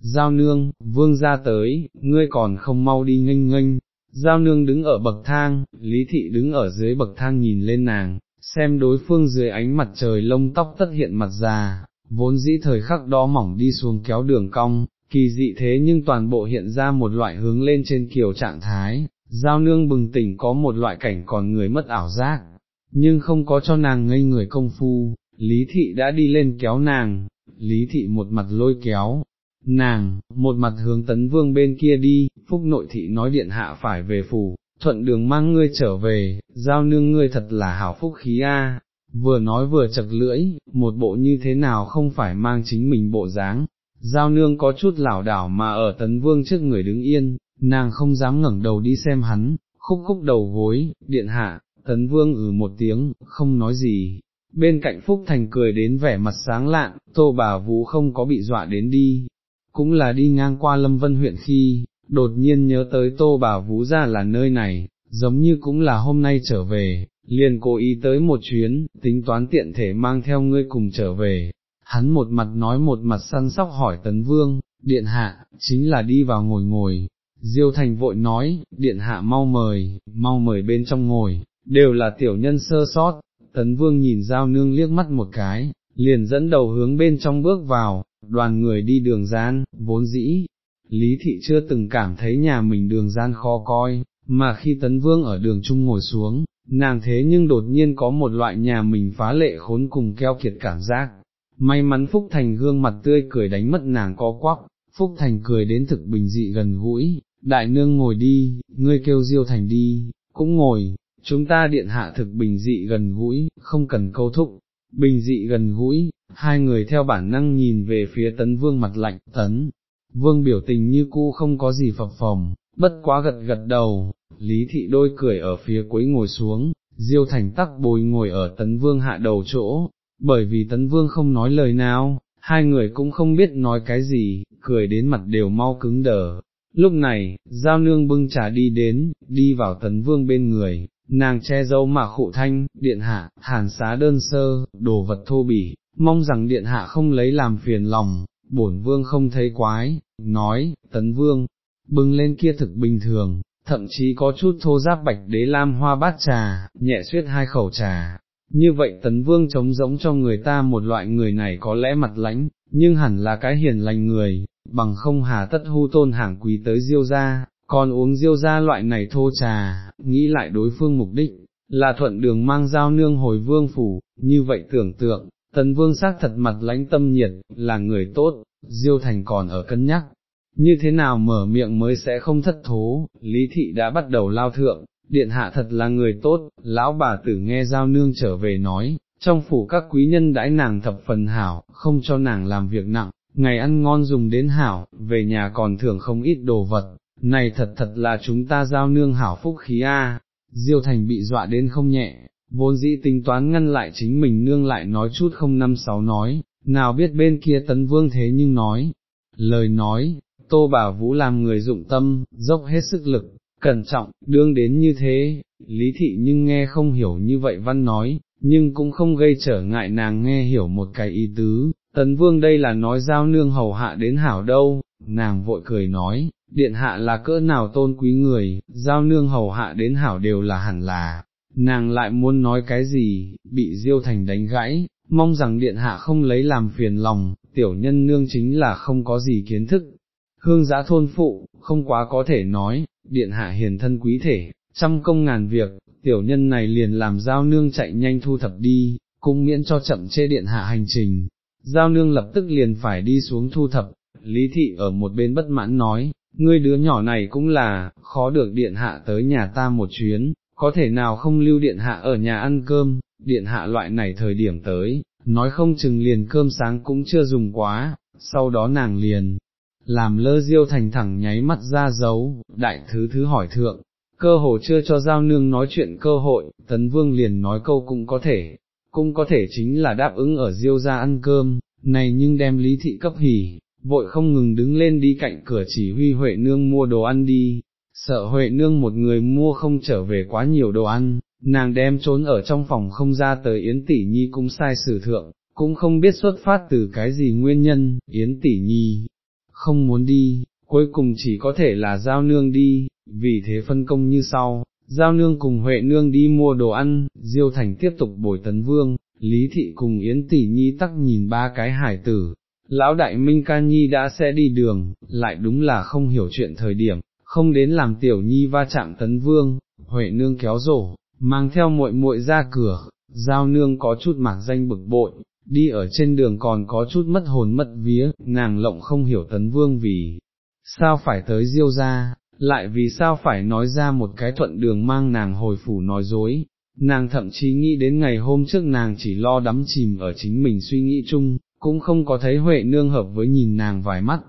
Giao nương, vương ra tới, ngươi còn không mau đi nghênh nghênh, giao nương đứng ở bậc thang, lý thị đứng ở dưới bậc thang nhìn lên nàng, xem đối phương dưới ánh mặt trời lông tóc tất hiện mặt già, vốn dĩ thời khắc đó mỏng đi xuống kéo đường cong, kỳ dị thế nhưng toàn bộ hiện ra một loại hướng lên trên kiểu trạng thái, giao nương bừng tỉnh có một loại cảnh còn người mất ảo giác, nhưng không có cho nàng ngây người công phu, lý thị đã đi lên kéo nàng, lý thị một mặt lôi kéo, nàng, một mặt hướng tấn vương bên kia đi, phúc nội thị nói điện hạ phải về phủ, thuận đường mang ngươi trở về, giao nương ngươi thật là hảo phúc khí a. Vừa nói vừa chật lưỡi, một bộ như thế nào không phải mang chính mình bộ dáng, giao nương có chút lảo đảo mà ở tấn vương trước người đứng yên, nàng không dám ngẩng đầu đi xem hắn, khúc khúc đầu gối, điện hạ, tấn vương ừ một tiếng, không nói gì. Bên cạnh Phúc Thành cười đến vẻ mặt sáng lạn, tô bà vũ không có bị dọa đến đi, cũng là đi ngang qua Lâm Vân huyện khi, đột nhiên nhớ tới tô bà vũ ra là nơi này, giống như cũng là hôm nay trở về, liền cố ý tới một chuyến, tính toán tiện thể mang theo ngươi cùng trở về. Hắn một mặt nói một mặt săn sóc hỏi Tấn Vương, điện hạ, chính là đi vào ngồi ngồi, Diêu Thành vội nói, điện hạ mau mời, mau mời bên trong ngồi, đều là tiểu nhân sơ sót, Tấn Vương nhìn Giao Nương liếc mắt một cái, liền dẫn đầu hướng bên trong bước vào, đoàn người đi đường gian, vốn dĩ, Lý Thị chưa từng cảm thấy nhà mình đường gian khó coi, mà khi Tấn Vương ở đường chung ngồi xuống, nàng thế nhưng đột nhiên có một loại nhà mình phá lệ khốn cùng keo kiệt cảm giác. May mắn Phúc Thành gương mặt tươi cười đánh mất nàng có quắc, Phúc Thành cười đến thực bình dị gần gũi, đại nương ngồi đi, ngươi kêu Diêu Thành đi, cũng ngồi, chúng ta điện hạ thực bình dị gần gũi, không cần câu thúc, bình dị gần gũi, hai người theo bản năng nhìn về phía tấn vương mặt lạnh, tấn, vương biểu tình như cũ không có gì phập phồng, bất quá gật gật đầu, lý thị đôi cười ở phía cuối ngồi xuống, diêu thành tắc bồi ngồi ở tấn vương hạ đầu chỗ, bởi vì tấn vương không nói lời nào, hai người cũng không biết nói cái gì, cười đến mặt đều mau cứng đờ. Lúc này, giao nương bưng trà đi đến, đi vào tấn vương bên người, nàng che dâu mà khụ thanh, điện hạ, hàn xá đơn sơ, đồ vật thô bỉ, mong rằng điện hạ không lấy làm phiền lòng, bổn vương không thấy quái, nói, tấn vương, bưng lên kia thực bình thường, thậm chí có chút thô giáp bạch đế lam hoa bát trà, nhẹ suyết hai khẩu trà. Như vậy tấn vương trống giống cho người ta một loại người này có lẽ mặt lãnh, nhưng hẳn là cái hiền lành người, bằng không hà tất hu tôn hàng quý tới diêu ra, còn uống diêu ra loại này thô trà, nghĩ lại đối phương mục đích, là thuận đường mang giao nương hồi vương phủ, như vậy tưởng tượng, tấn vương xác thật mặt lãnh tâm nhiệt, là người tốt, diêu thành còn ở cân nhắc, như thế nào mở miệng mới sẽ không thất thố, lý thị đã bắt đầu lao thượng, điện hạ thật là người tốt, lão bà tử nghe giao nương trở về nói, trong phủ các quý nhân đãi nàng thập phần hảo, không cho nàng làm việc nặng, ngày ăn ngon dùng đến hảo, về nhà còn thưởng không ít đồ vật, này thật thật là chúng ta giao nương hảo phúc khí a. Diêu Thành bị dọa đến không nhẹ, vốn dĩ tính toán ngăn lại chính mình nương lại nói chút không năm sáu nói, nào biết bên kia tấn vương thế nhưng nói, lời nói, tô bà vũ làm người dụng tâm, dốc hết sức lực, cẩn trọng, đương đến như thế, lý thị nhưng nghe không hiểu như vậy văn nói, nhưng cũng không gây trở ngại nàng nghe hiểu một cái ý tứ, tấn vương đây là nói giao nương hầu hạ đến hảo đâu, nàng vội cười nói, điện hạ là cỡ nào tôn quý người, giao nương hầu hạ đến hảo đều là hẳn là, nàng lại muốn nói cái gì, bị diêu thành đánh gãy, mong rằng điện hạ không lấy làm phiền lòng, tiểu nhân nương chính là không có gì kiến thức. Hương giã thôn phụ, không quá có thể nói, điện hạ hiền thân quý thể, trăm công ngàn việc, tiểu nhân này liền làm giao nương chạy nhanh thu thập đi, cũng miễn cho chậm chê điện hạ hành trình. Giao nương lập tức liền phải đi xuống thu thập, Lý thị ở một bên bất mãn nói, ngươi đứa nhỏ này cũng là, khó được điện hạ tới nhà ta một chuyến, có thể nào không lưu điện hạ ở nhà ăn cơm, điện hạ loại này thời điểm tới, nói không chừng liền cơm sáng cũng chưa dùng quá, sau đó nàng liền, làm lơ diêu thành thẳng nháy mắt ra dấu, đại thứ thứ hỏi thượng, cơ hồ chưa cho giao nương nói chuyện cơ hội, tấn vương liền nói câu cũng có thể, cũng có thể chính là đáp ứng ở diêu ra ăn cơm, này nhưng đem lý thị cấp hỉ, vội không ngừng đứng lên đi cạnh cửa chỉ huy Huệ Nương mua đồ ăn đi, sợ Huệ Nương một người mua không trở về quá nhiều đồ ăn, nàng đem trốn ở trong phòng không ra tới Yến Tỷ Nhi cũng sai sử thượng, cũng không biết xuất phát từ cái gì nguyên nhân, Yến Tỷ Nhi không muốn đi, cuối cùng chỉ có thể là giao nương đi, vì thế phân công như sau, giao nương cùng Huệ nương đi mua đồ ăn, Diêu Thành tiếp tục bồi tấn vương, Lý Thị cùng Yến Tỷ Nhi tắc nhìn ba cái hải tử, lão đại Minh Ca Nhi đã sẽ đi đường, lại đúng là không hiểu chuyện thời điểm, không đến làm tiểu nhi va chạm tấn vương, Huệ nương kéo rổ, mang theo muội muội ra cửa, giao nương có chút mạc danh bực bội, đi ở trên đường còn có chút mất hồn mất vía, nàng lộng không hiểu tấn vương vì sao phải tới diêu ra, lại vì sao phải nói ra một cái thuận đường mang nàng hồi phủ nói dối, nàng thậm chí nghĩ đến ngày hôm trước nàng chỉ lo đắm chìm ở chính mình suy nghĩ chung, cũng không có thấy Huệ nương hợp với nhìn nàng vài mắt,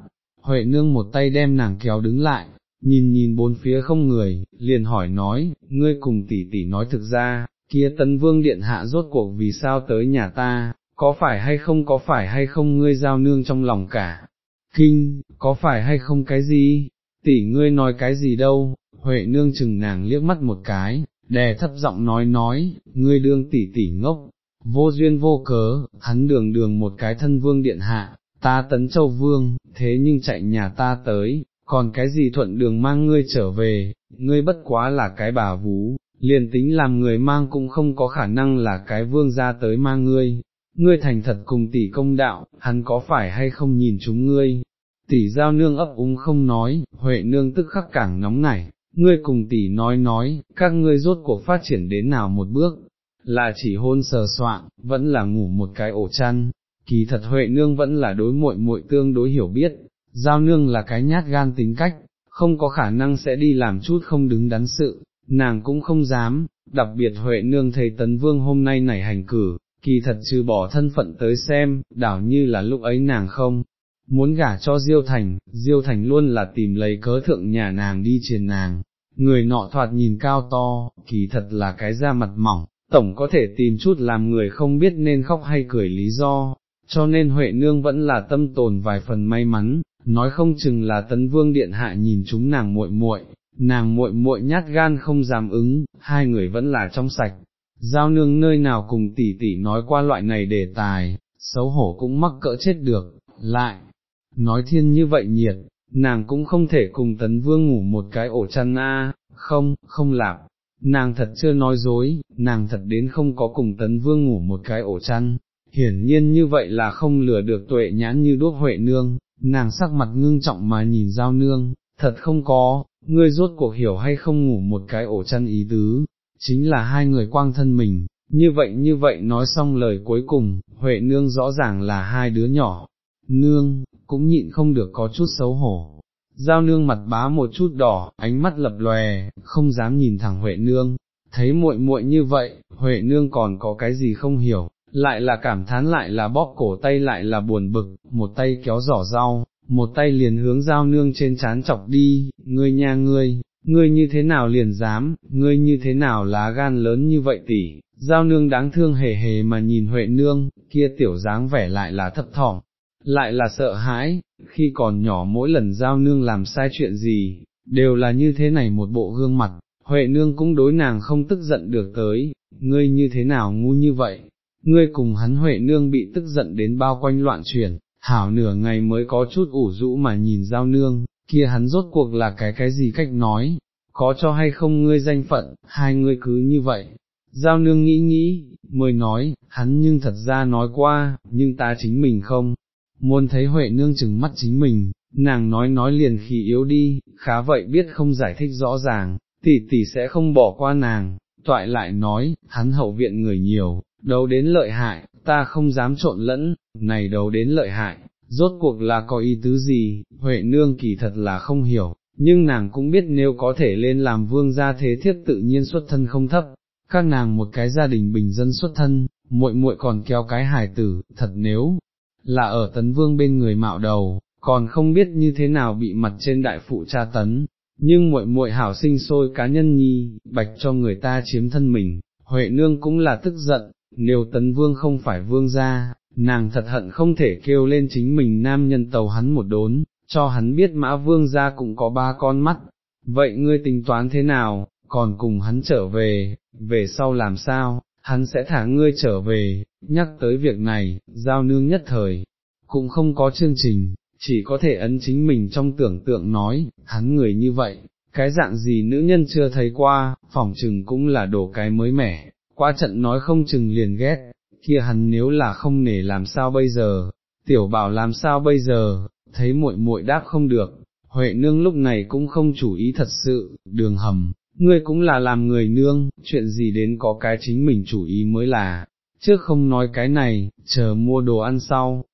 Huệ nương một tay đem nàng kéo đứng lại, nhìn nhìn bốn phía không người, liền hỏi nói, ngươi cùng tỷ tỷ nói thực ra, kia tấn vương điện hạ rốt cuộc vì sao tới nhà ta, có phải hay không có phải hay không ngươi giao nương trong lòng cả, kinh, có phải hay không cái gì, tỷ ngươi nói cái gì đâu, Huệ nương chừng nàng liếc mắt một cái, đè thấp giọng nói nói, ngươi đương tỷ tỷ ngốc, vô duyên vô cớ, hắn đường đường một cái thân vương điện hạ, ta tấn châu vương, thế nhưng chạy nhà ta tới, còn cái gì thuận đường mang ngươi trở về, ngươi bất quá là cái bà vú, liền tính làm người mang cũng không có khả năng là cái vương ra tới mang ngươi, ngươi thành thật cùng tỷ công đạo, hắn có phải hay không nhìn chúng ngươi, tỷ giao nương ấp úng không nói, huệ nương tức khắc cảng nóng nảy, ngươi cùng tỷ nói nói, các ngươi rốt cuộc phát triển đến nào một bước, là chỉ hôn sờ soạn, vẫn là ngủ một cái ổ chăn, kỳ thật huệ nương vẫn là đối muội muội tương đối hiểu biết, giao nương là cái nhát gan tính cách, không có khả năng sẽ đi làm chút không đứng đắn sự, nàng cũng không dám, đặc biệt huệ nương thấy tấn vương hôm nay nảy hành cử, kỳ thật trừ bỏ thân phận tới xem, đảo như là lúc ấy nàng không, muốn gả cho Diêu Thành, Diêu Thành luôn là tìm lấy cớ thượng nhà nàng đi triền nàng, người nọ thoạt nhìn cao to, kỳ thật là cái da mặt mỏng, tổng có thể tìm chút làm người không biết nên khóc hay cười lý do, cho nên Huệ Nương vẫn là tâm tồn vài phần may mắn, nói không chừng là tấn vương điện hạ nhìn chúng nàng muội muội, nàng muội muội nhát gan không dám ứng, hai người vẫn là trong sạch. Giao nương nơi nào cùng tỷ tỷ nói qua loại này đề tài, xấu hổ cũng mắc cỡ chết được, lại, nói thiên như vậy nhiệt, nàng cũng không thể cùng tấn vương ngủ một cái ổ chăn a, không, không làm, nàng thật chưa nói dối, nàng thật đến không có cùng tấn vương ngủ một cái ổ chăn, hiển nhiên như vậy là không lừa được tuệ nhãn như đuốc huệ nương, nàng sắc mặt ngưng trọng mà nhìn giao nương, thật không có, ngươi rốt cuộc hiểu hay không ngủ một cái ổ chăn ý tứ, chính là hai người quang thân mình, như vậy như vậy nói xong lời cuối cùng, Huệ nương rõ ràng là hai đứa nhỏ, nương, cũng nhịn không được có chút xấu hổ. Giao nương mặt bá một chút đỏ, ánh mắt lập lòe, không dám nhìn thẳng Huệ nương, thấy muội muội như vậy, Huệ nương còn có cái gì không hiểu, lại là cảm thán lại là bóp cổ tay lại là buồn bực, một tay kéo giỏ rau, một tay liền hướng giao nương trên chán chọc đi, ngươi nha ngươi, ngươi như thế nào liền dám, ngươi như thế nào lá gan lớn như vậy tỷ, giao nương đáng thương hề hề mà nhìn Huệ nương, kia tiểu dáng vẻ lại là thấp thỏm, lại là sợ hãi, khi còn nhỏ mỗi lần giao nương làm sai chuyện gì, đều là như thế này một bộ gương mặt, Huệ nương cũng đối nàng không tức giận được tới, ngươi như thế nào ngu như vậy, ngươi cùng hắn Huệ nương bị tức giận đến bao quanh loạn chuyển, hảo nửa ngày mới có chút ủ rũ mà nhìn giao nương, kia hắn rốt cuộc là cái cái gì cách nói, có cho hay không ngươi danh phận, hai ngươi cứ như vậy. Giao nương nghĩ nghĩ, mới nói, hắn nhưng thật ra nói qua, nhưng ta chính mình không, muốn thấy Huệ nương chừng mắt chính mình, nàng nói nói liền khi yếu đi, khá vậy biết không giải thích rõ ràng, tỷ tỷ sẽ không bỏ qua nàng, toại lại nói, hắn hậu viện người nhiều, đấu đến lợi hại, ta không dám trộn lẫn, này đấu đến lợi hại, rốt cuộc là có ý tứ gì, Huệ nương kỳ thật là không hiểu, nhưng nàng cũng biết nếu có thể lên làm vương gia thế thiết tự nhiên xuất thân không thấp, các nàng một cái gia đình bình dân xuất thân, muội muội còn kéo cái hài tử, thật nếu là ở tấn vương bên người mạo đầu, còn không biết như thế nào bị mặt trên đại phụ cha tấn, nhưng muội muội hảo sinh sôi cá nhân nhi, bạch cho người ta chiếm thân mình, Huệ nương cũng là tức giận, nếu tấn vương không phải vương gia, nàng thật hận không thể kêu lên chính mình nam nhân tàu hắn một đốn, cho hắn biết mã vương gia cũng có ba con mắt, vậy ngươi tính toán thế nào, còn cùng hắn trở về, về sau làm sao, hắn sẽ thả ngươi trở về, nhắc tới việc này, giao nương nhất thời, cũng không có chương trình, chỉ có thể ấn chính mình trong tưởng tượng nói, hắn người như vậy, cái dạng gì nữ nhân chưa thấy qua, phỏng chừng cũng là đổ cái mới mẻ, qua trận nói không chừng liền ghét, kia hắn nếu là không nể làm sao bây giờ, tiểu bảo làm sao bây giờ, thấy muội muội đáp không được, Huệ nương lúc này cũng không chủ ý thật sự, đường hầm, ngươi cũng là làm người nương, chuyện gì đến có cái chính mình chủ ý mới là, trước không nói cái này, chờ mua đồ ăn sau,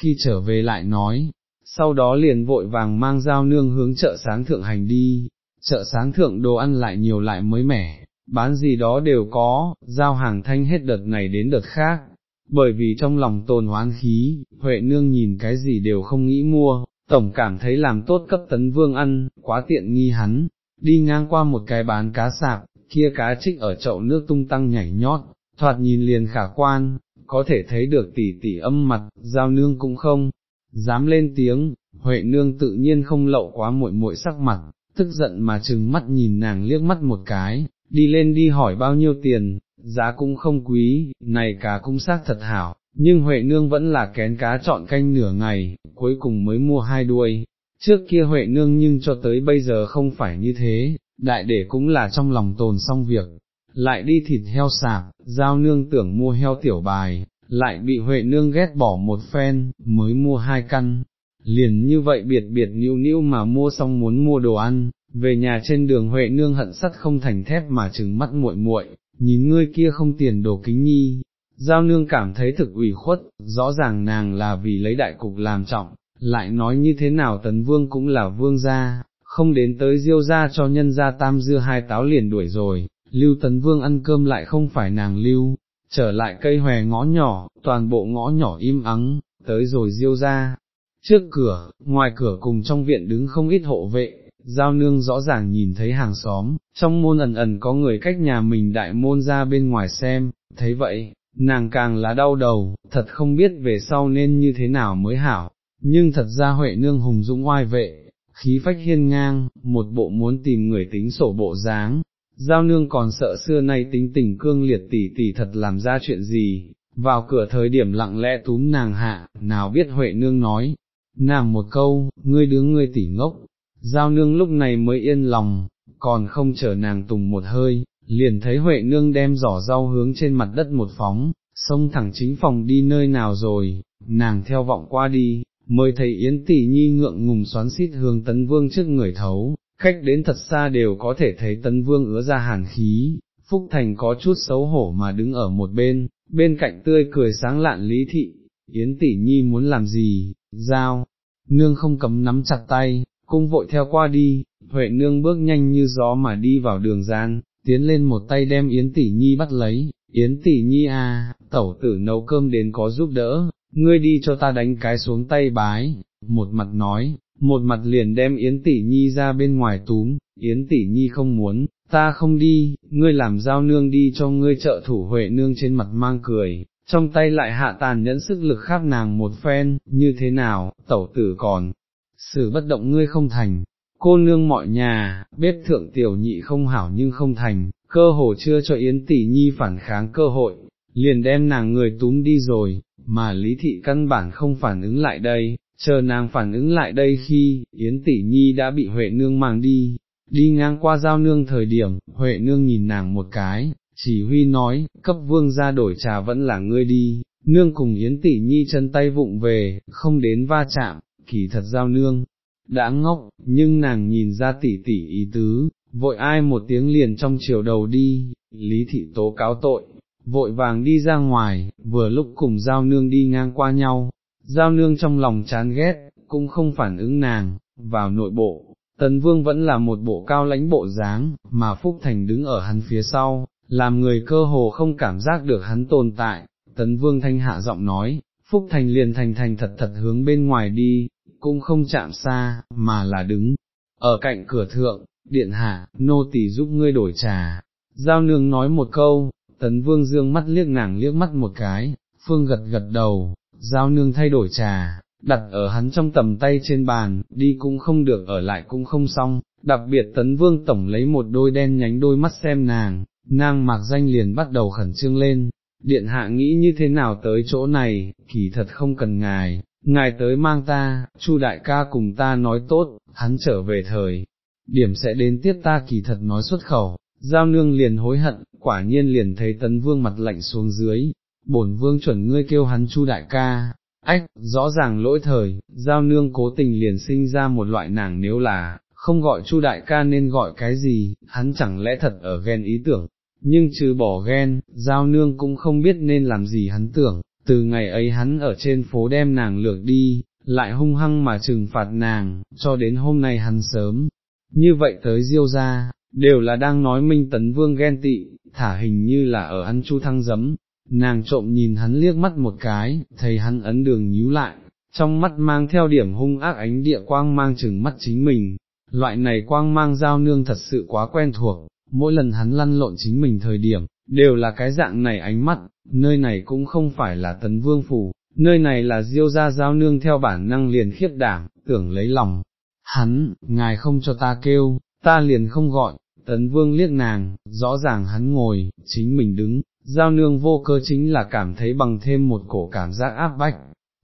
khi trở về lại nói, sau đó liền vội vàng mang dao nương hướng chợ sáng thượng hành đi, chợ sáng thượng đồ ăn lại nhiều lại mới mẻ, bán gì đó đều có, giao hàng thanh hết đợt này đến đợt khác, bởi vì trong lòng tồn hoán khí, Huệ nương nhìn cái gì đều không nghĩ mua, tổng cảm thấy làm tốt cấp tấn vương ăn, quá tiện nghi hắn, đi ngang qua một cái bán cá sạp, kia cá trích ở chậu nước tung tăng nhảy nhót, thoạt nhìn liền khả quan, có thể thấy được tỉ tỉ âm mặt, giao nương cũng không, dám lên tiếng, Huệ nương tự nhiên không lậu quá muội muội sắc mặt, tức giận mà trừng mắt nhìn nàng liếc mắt một cái, đi lên đi hỏi bao nhiêu tiền, giá cũng không quý, này cá cũng xác thật hảo, nhưng Huệ nương vẫn là kén cá chọn canh nửa ngày, cuối cùng mới mua hai đuôi. Trước kia Huệ nương nhưng cho tới bây giờ không phải như thế, đại để cũng là trong lòng tồn xong việc, lại đi thịt heo sạp, giao nương tưởng mua heo tiểu bài, lại bị Huệ nương ghét bỏ một phen, mới mua hai căn, liền như vậy biệt biệt níu níu mà mua xong muốn mua đồ ăn, về nhà trên đường Huệ nương hận sắt không thành thép mà trừng mắt muội muội, nhìn ngươi kia không tiền đồ kính nhi. Giao nương cảm thấy thực ủy khuất, rõ ràng nàng là vì lấy đại cục làm trọng, lại nói như thế nào tấn vương cũng là vương gia, không đến tới diêu gia cho nhân gia tam dưa hai táo liền đuổi rồi, lưu tấn vương ăn cơm lại không phải nàng lưu, trở lại cây hòe ngõ nhỏ, toàn bộ ngõ nhỏ im ắng, tới rồi diêu gia. Trước cửa, ngoài cửa cùng trong viện đứng không ít hộ vệ, giao nương rõ ràng nhìn thấy hàng xóm, trong môn ẩn ẩn có người cách nhà mình đại môn ra bên ngoài xem, thấy vậy, nàng càng là đau đầu, thật không biết về sau nên như thế nào mới hảo, nhưng thật ra Huệ nương hùng dũng oai vệ, khí phách hiên ngang, một bộ muốn tìm người tính sổ bộ dáng. Giao nương còn sợ xưa nay tính tình cương liệt tỷ tỷ thật làm ra chuyện gì, vào cửa thời điểm lặng lẽ túm nàng hạ, nào biết Huệ nương nói, nàng một câu, ngươi đứng ngươi tỷ ngốc, giao nương lúc này mới yên lòng, còn không chờ nàng tùng một hơi, liền thấy Huệ nương đem giỏ rau hướng trên mặt đất một phóng, xông thẳng chính phòng đi nơi nào rồi, nàng theo vọng qua đi, mới thấy Yến Tỷ Nhi ngượng ngùng xoắn xít hướng Tấn Vương trước người thấu, cách đến thật xa đều có thể thấy Tấn Vương ứa ra hàn khí, Phúc Thành có chút xấu hổ mà đứng ở một bên, bên cạnh tươi cười sáng lạn lý thị, Yến Tỷ Nhi muốn làm gì, giao, nương không cấm nắm chặt tay, cung vội theo qua đi, Huệ nương bước nhanh như gió mà đi vào đường gian, tiến lên một tay đem Yến Tỷ Nhi bắt lấy, Yến Tỷ Nhi à, tẩu tử nấu cơm đến có giúp đỡ, ngươi đi cho ta đánh cái xuống tay bái, một mặt nói, một mặt liền đem Yến Tỷ Nhi ra bên ngoài túm, Yến Tỷ Nhi không muốn, ta không đi, ngươi làm giao nương đi cho ngươi trợ thủ Huệ nương trên mặt mang cười, trong tay lại hạ tàn nhẫn sức lực khác nàng một phen, như thế nào, tẩu tử còn, xử bất động ngươi không thành, cô nương mọi nhà, bếp thượng tiểu nhị không hảo nhưng không thành, cơ hồ chưa cho Yến Tỷ Nhi phản kháng cơ hội, liền đem nàng người túm đi rồi, mà Lý Thị căn bản không phản ứng lại đây, chờ nàng phản ứng lại đây khi, Yến Tỷ Nhi đã bị Huệ Nương mang đi, đi ngang qua giao nương thời điểm, Huệ Nương nhìn nàng một cái, chỉ huy nói, cấp vương ra đổi trà vẫn là ngươi đi, nương cùng Yến Tỷ Nhi chân tay vụng về, không đến va chạm, kỳ thật giao nương, đã ngốc, nhưng nàng nhìn ra tỷ tỷ ý tứ, vội ai một tiếng liền trong chiều đầu đi, Lý Thị tố cáo tội, vội vàng đi ra ngoài, vừa lúc cùng giao nương đi ngang qua nhau, giao nương trong lòng chán ghét, cũng không phản ứng nàng, vào nội bộ, tấn vương vẫn là một bộ cao lãnh bộ dáng, mà Phúc Thành đứng ở hắn phía sau, làm người cơ hồ không cảm giác được hắn tồn tại, tấn vương thanh hạ giọng nói, Phúc Thành liền thành thành thật thật hướng bên ngoài đi, cũng không chạm xa, mà là đứng, ở cạnh cửa thượng, điện hạ, nô tỳ giúp ngươi đổi trà, giao nương nói một câu, tấn vương dương mắt liếc nàng liếc mắt một cái, phương gật gật đầu, giao nương thay đổi trà, đặt ở hắn trong tầm tay trên bàn, đi cũng không được ở lại cũng không xong, đặc biệt tấn vương tổng lấy một đôi đen nhánh đôi mắt xem nàng, nàng mạc danh liền bắt đầu khẩn trương lên, điện hạ nghĩ như thế nào tới chỗ này, kỳ thật không cần ngài, ngài tới mang ta, chu đại ca cùng ta nói tốt, hắn trở về thời, điểm sẽ đến tiếp ta kỳ thật nói xuất khẩu, giao nương liền hối hận, quả nhiên liền thấy tấn vương mặt lạnh xuống dưới, bổn vương chuẩn ngươi kêu hắn chu đại ca, ách, rõ ràng lỗi thời, giao nương cố tình liền sinh ra một loại nàng nếu là, không gọi chu đại ca nên gọi cái gì, hắn chẳng lẽ thật ở ghen ý tưởng, nhưng trừ bỏ ghen, giao nương cũng không biết nên làm gì hắn tưởng, từ ngày ấy hắn ở trên phố đem nàng lược đi, lại hung hăng mà trừng phạt nàng, cho đến hôm nay hắn sớm, như vậy tới diêu ra, đều là đang nói minh tấn vương ghen tị, thả hình như là ở ăn chu thăng giấm, nàng trộm nhìn hắn liếc mắt một cái, thấy hắn ấn đường nhíu lại, trong mắt mang theo điểm hung ác ánh địa quang mang chừng mắt chính mình, loại này quang mang giao nương thật sự quá quen thuộc, mỗi lần hắn lăn lộn chính mình thời điểm, đều là cái dạng này ánh mắt, nơi này cũng không phải là tấn vương phủ, nơi này là diêu gia giao nương theo bản năng liền khiếp đảm, tưởng lấy lòng, hắn, ngài không cho ta kêu, ta liền không gọi, tấn vương liếc nàng, rõ ràng hắn ngồi, chính mình đứng, giao nương vô cơ chính là cảm thấy bằng thêm một cổ cảm giác áp bách,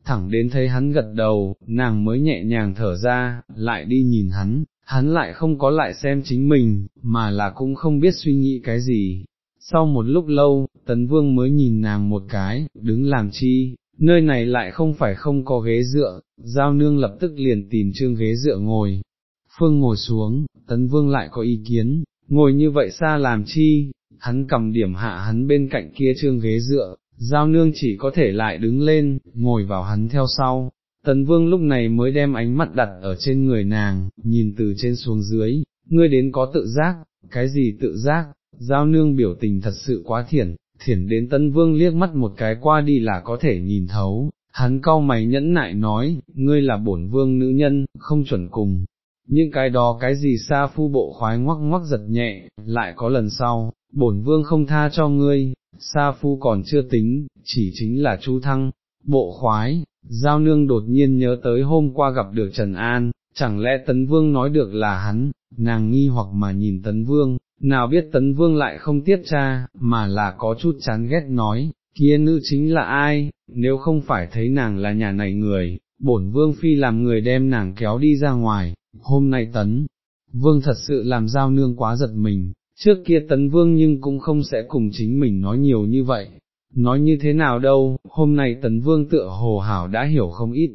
thẳng đến thấy hắn gật đầu, nàng mới nhẹ nhàng thở ra, lại đi nhìn hắn, hắn lại không có lại xem chính mình, mà là cũng không biết suy nghĩ cái gì. Sau một lúc lâu, tấn vương mới nhìn nàng một cái, đứng làm chi, nơi này lại không phải không có ghế dựa, giao nương lập tức liền tìm trương ghế dựa ngồi. Phương ngồi xuống, tấn vương lại có ý kiến, ngồi như vậy xa làm chi, hắn cầm điểm hạ hắn bên cạnh kia trương ghế dựa, giao nương chỉ có thể lại đứng lên, ngồi vào hắn theo sau. Tần vương lúc này mới đem ánh mắt đặt ở trên người nàng, nhìn từ trên xuống dưới, ngươi đến có tự giác, cái gì tự giác, giao nương biểu tình thật sự quá thiển, thiển đến tân vương liếc mắt một cái qua đi là có thể nhìn thấu, hắn cau mày nhẫn nại nói, ngươi là bổn vương nữ nhân, không chuẩn cùng, những cái đó cái gì xa phu bộ khoái ngoắc ngoắc giật nhẹ, lại có lần sau, bổn vương không tha cho ngươi, sa phu còn chưa tính, chỉ chính là chu thăng, bộ khoái, giao nương đột nhiên nhớ tới hôm qua gặp được Trần An, chẳng lẽ tấn vương nói được là hắn, nàng nghi hoặc mà nhìn tấn vương, nào biết tấn vương lại không tiết cha, mà là có chút chán ghét nói, kia nữ chính là ai, nếu không phải thấy nàng là nhà này người, bổn vương phi làm người đem nàng kéo đi ra ngoài, hôm nay tấn, vương thật sự làm giao nương quá giật mình, trước kia tấn vương nhưng cũng không sẽ cùng chính mình nói nhiều như vậy, nói như thế nào đâu, hôm nay tấn vương tựa hồ hảo đã hiểu không ít,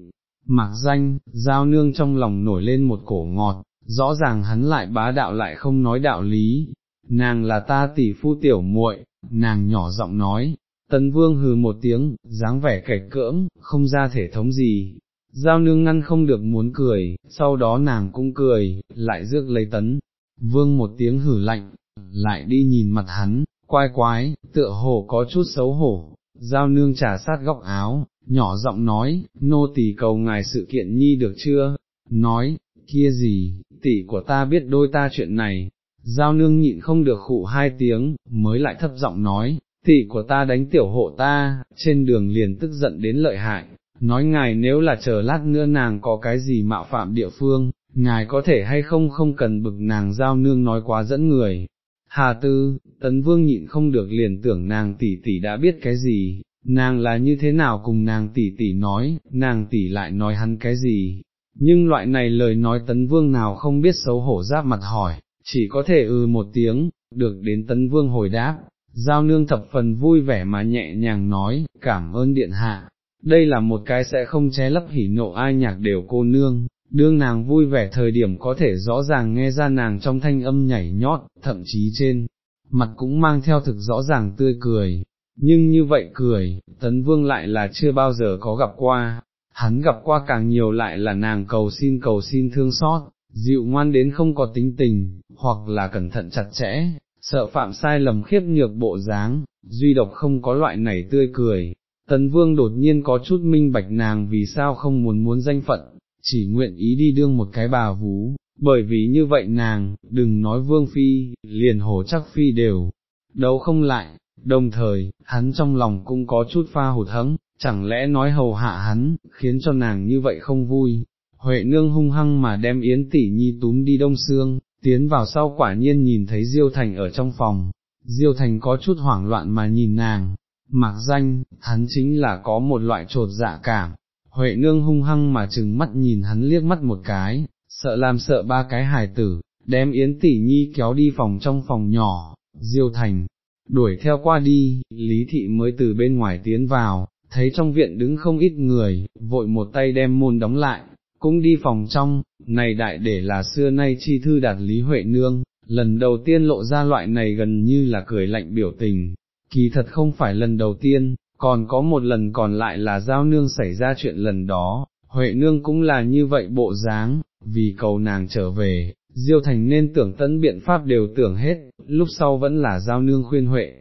mặc danh, giao nương trong lòng nổi lên một cổ ngọt, rõ ràng hắn lại bá đạo lại không nói đạo lý, nàng là ta tỷ phu tiểu muội, nàng nhỏ giọng nói, tấn vương hừ một tiếng, dáng vẻ kẻ cưỡng, không ra thể thống gì. Giao nương ngăn không được muốn cười, sau đó nàng cũng cười, lại rước lấy tấn, vương một tiếng hử lạnh, lại đi nhìn mặt hắn, quái quái, tựa hồ có chút xấu hổ, giao nương trả sát góc áo, nhỏ giọng nói, nô tỳ cầu ngài sự kiện nhi được chưa, nói, kia gì, tỷ của ta biết đôi ta chuyện này, giao nương nhịn không được khụ hai tiếng, mới lại thấp giọng nói, tỷ của ta đánh tiểu hộ ta, trên đường liền tức giận đến lợi hại, nói ngài nếu là chờ lát nữa nàng có cái gì mạo phạm địa phương, ngài có thể hay không không cần bực nàng giao nương nói quá dẫn người, Hà tư, tấn vương nhịn không được liền tưởng nàng tỷ tỷ đã biết cái gì, nàng là như thế nào cùng nàng tỷ tỷ nói, nàng tỷ lại nói hắn cái gì, nhưng loại này lời nói tấn vương nào không biết xấu hổ giáp mặt hỏi, chỉ có thể ừ một tiếng, được đến tấn vương hồi đáp, giao nương thập phần vui vẻ mà nhẹ nhàng nói, cảm ơn điện hạ, đây là một cái sẽ không che lấp hỉ nộ ai nhạc đều cô nương, đương nàng vui vẻ thời điểm có thể rõ ràng nghe ra nàng trong thanh âm nhảy nhót, thậm chí trên, mặt cũng mang theo thực rõ ràng tươi cười, nhưng như vậy cười, tấn vương lại là chưa bao giờ có gặp qua, hắn gặp qua càng nhiều lại là nàng cầu xin cầu xin thương xót, dịu ngoan đến không có tính tình, hoặc là cẩn thận chặt chẽ, sợ phạm sai lầm khiếp nhược bộ dáng, duy độc không có loại này tươi cười. Tấn vương đột nhiên có chút minh bạch nàng vì sao không muốn muốn danh phận, chỉ nguyện ý đi đương một cái bà vú, bởi vì như vậy nàng, đừng nói vương phi, liền hồ chắc phi đều, đấu không lại, đồng thời, hắn trong lòng cũng có chút pha hụt hẫng, chẳng lẽ nói hầu hạ hắn, khiến cho nàng như vậy không vui. Huệ nương hung hăng mà đem Yến tỷ nhi túm đi đông xương, tiến vào sau quả nhiên nhìn thấy Diêu Thành ở trong phòng, Diêu Thành có chút hoảng loạn mà nhìn nàng, mặc danh, hắn chính là có một loại trột dạ cảm, Huệ nương hung hăng mà chừng mắt nhìn hắn liếc mắt một cái, sợ làm sợ ba cái hài tử, đem Yến tỷ nhi kéo đi phòng trong phòng nhỏ, Diêu Thành, đuổi theo qua đi, Lý Thị mới từ bên ngoài tiến vào, thấy trong viện đứng không ít người, vội một tay đem môn đóng lại, cũng đi phòng trong, này đại để là xưa nay chi thư đạt Lý Huệ Nương, lần đầu tiên lộ ra loại này gần như là cười lạnh biểu tình, kỳ thật không phải lần đầu tiên, còn có một lần còn lại là giao nương xảy ra chuyện lần đó, Huệ Nương cũng là như vậy bộ dáng, vì cầu nàng trở về, Diêu Thành nên tưởng tận biện pháp đều tưởng hết, lúc sau vẫn là giao nương khuyên Huệ.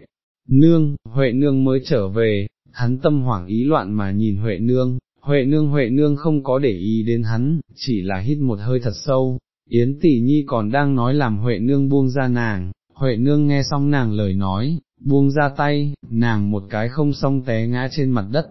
Nương, Huệ Nương mới trở về, hắn tâm hoảng ý loạn mà nhìn Huệ Nương, Huệ Nương Huệ Nương không có để ý đến hắn, chỉ là hít một hơi thật sâu, Yến Tỷ Nhi còn đang nói làm Huệ Nương buông ra nàng, Huệ Nương nghe xong nàng lời nói, buông ra tay, nàng một cái không xong té ngã trên mặt đất,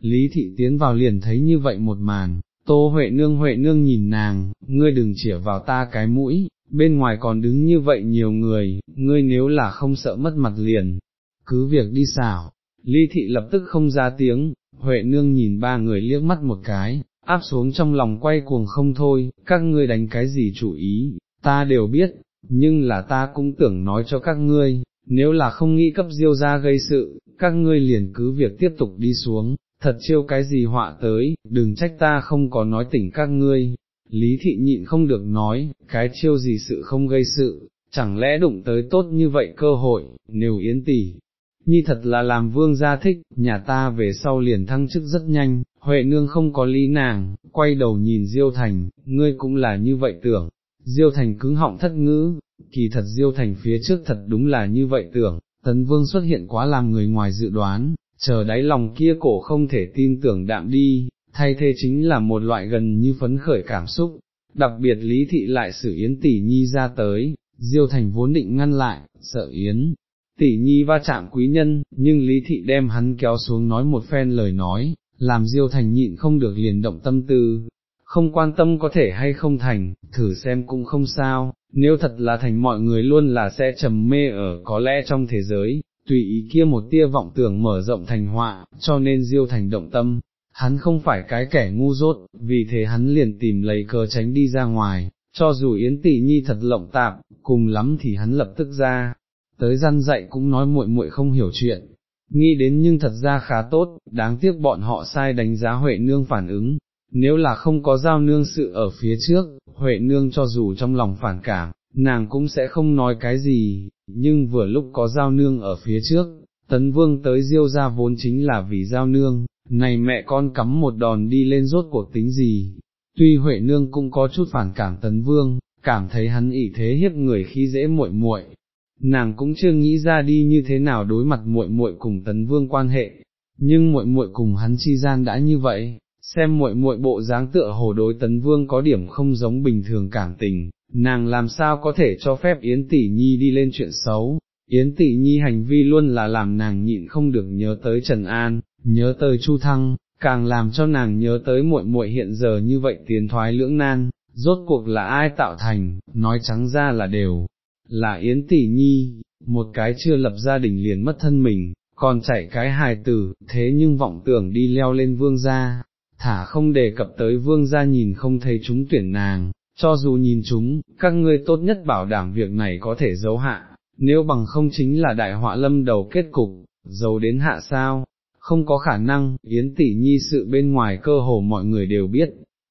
Lý Thị tiến vào liền thấy như vậy một màn, Tô Huệ Nương Huệ Nương nhìn nàng, ngươi đừng chỉa vào ta cái mũi, bên ngoài còn đứng như vậy nhiều người, ngươi nếu là không sợ mất mặt liền, cứ việc đi xảo, Lý Thị lập tức không ra tiếng, Huệ Nương nhìn ba người liếc mắt một cái, áp xuống trong lòng quay cuồng không thôi, các ngươi đánh cái gì chủ ý, ta đều biết, nhưng là ta cũng tưởng nói cho các ngươi, nếu là không nghĩ cấp diêu ra gây sự, các ngươi liền cứ việc tiếp tục đi xuống, thật chiêu cái gì họa tới, đừng trách ta không có nói tỉnh các ngươi. Lý thị nhịn không được nói, cái chiêu gì sự không gây sự, chẳng lẽ đụng tới tốt như vậy cơ hội, nếu yến tỷ, nhi thật là làm vương gia thích, nhà ta về sau liền thăng chức rất nhanh, Huệ nương không có lý nàng, quay đầu nhìn Diêu Thành, ngươi cũng là như vậy tưởng, Diêu Thành cứng họng thất ngữ, kỳ thật Diêu Thành phía trước thật đúng là như vậy tưởng, tấn vương xuất hiện quá làm người ngoài dự đoán, chờ đáy lòng kia cổ không thể tin tưởng đạm đi, thay thế chính là một loại gần như phấn khởi cảm xúc, đặc biệt Lý Thị lại xử Yến Tỷ Nhi ra tới, Diêu Thành vốn định ngăn lại, sợ Yến. Tỷ nhi va chạm quý nhân, nhưng Lý Thị đem hắn kéo xuống nói một phen lời nói, làm Diêu Thành nhịn không được liền động tâm tư, không quan tâm có thể hay không thành, thử xem cũng không sao, nếu thật là thành mọi người luôn là sẽ trầm mê ở có lẽ trong thế giới, tùy ý kia một tia vọng tưởng mở rộng thành họa, cho nên Diêu Thành động tâm, hắn không phải cái kẻ ngu dốt, vì thế hắn liền tìm lấy cờ tránh đi ra ngoài, cho dù Yến Tỷ Nhi thật lộng tạp, cùng lắm thì hắn lập tức ra, tới răn dạy cũng nói muội muội không hiểu chuyện, nghĩ đến nhưng thật ra khá tốt, đáng tiếc bọn họ sai đánh giá Huệ Nương phản ứng, nếu là không có giao nương sự ở phía trước, Huệ Nương cho dù trong lòng phản cảm, nàng cũng sẽ không nói cái gì, nhưng vừa lúc có giao nương ở phía trước, tấn vương tới diêu ra vốn chính là vì giao nương, này mẹ con cắm một đòn đi lên rốt cuộc tính gì, tuy Huệ Nương cũng có chút phản cảm tấn vương, cảm thấy hắn ỷ thế hiếp người khi dễ muội muội, nàng cũng chưa nghĩ ra đi như thế nào đối mặt muội muội cùng tấn vương quan hệ, nhưng muội muội cùng hắn chi gian đã như vậy, xem muội muội bộ dáng tựa hồ đối tấn vương có điểm không giống bình thường cảm tình, nàng làm sao có thể cho phép Yến Tỷ Nhi đi lên chuyện xấu, Yến Tỷ Nhi hành vi luôn là làm nàng nhịn không được nhớ tới Trần An, nhớ tới Chu Thăng, càng làm cho nàng nhớ tới muội muội hiện giờ như vậy tiến thoái lưỡng nan, rốt cuộc là ai tạo thành, nói trắng ra là đều, là Yến Tỷ Nhi, một cái chưa lập gia đình liền mất thân mình, còn chạy cái hài tử, thế nhưng vọng tưởng đi leo lên vương gia, thả không đề cập tới vương gia nhìn không thấy chúng tuyển nàng, cho dù nhìn chúng, các ngươi tốt nhất bảo đảm việc này có thể giấu hạ, nếu bằng không chính là đại họa lâm đầu kết cục, giấu đến hạ sao, không có khả năng, Yến tỷ nhi sự bên ngoài cơ hồ mọi người đều biết.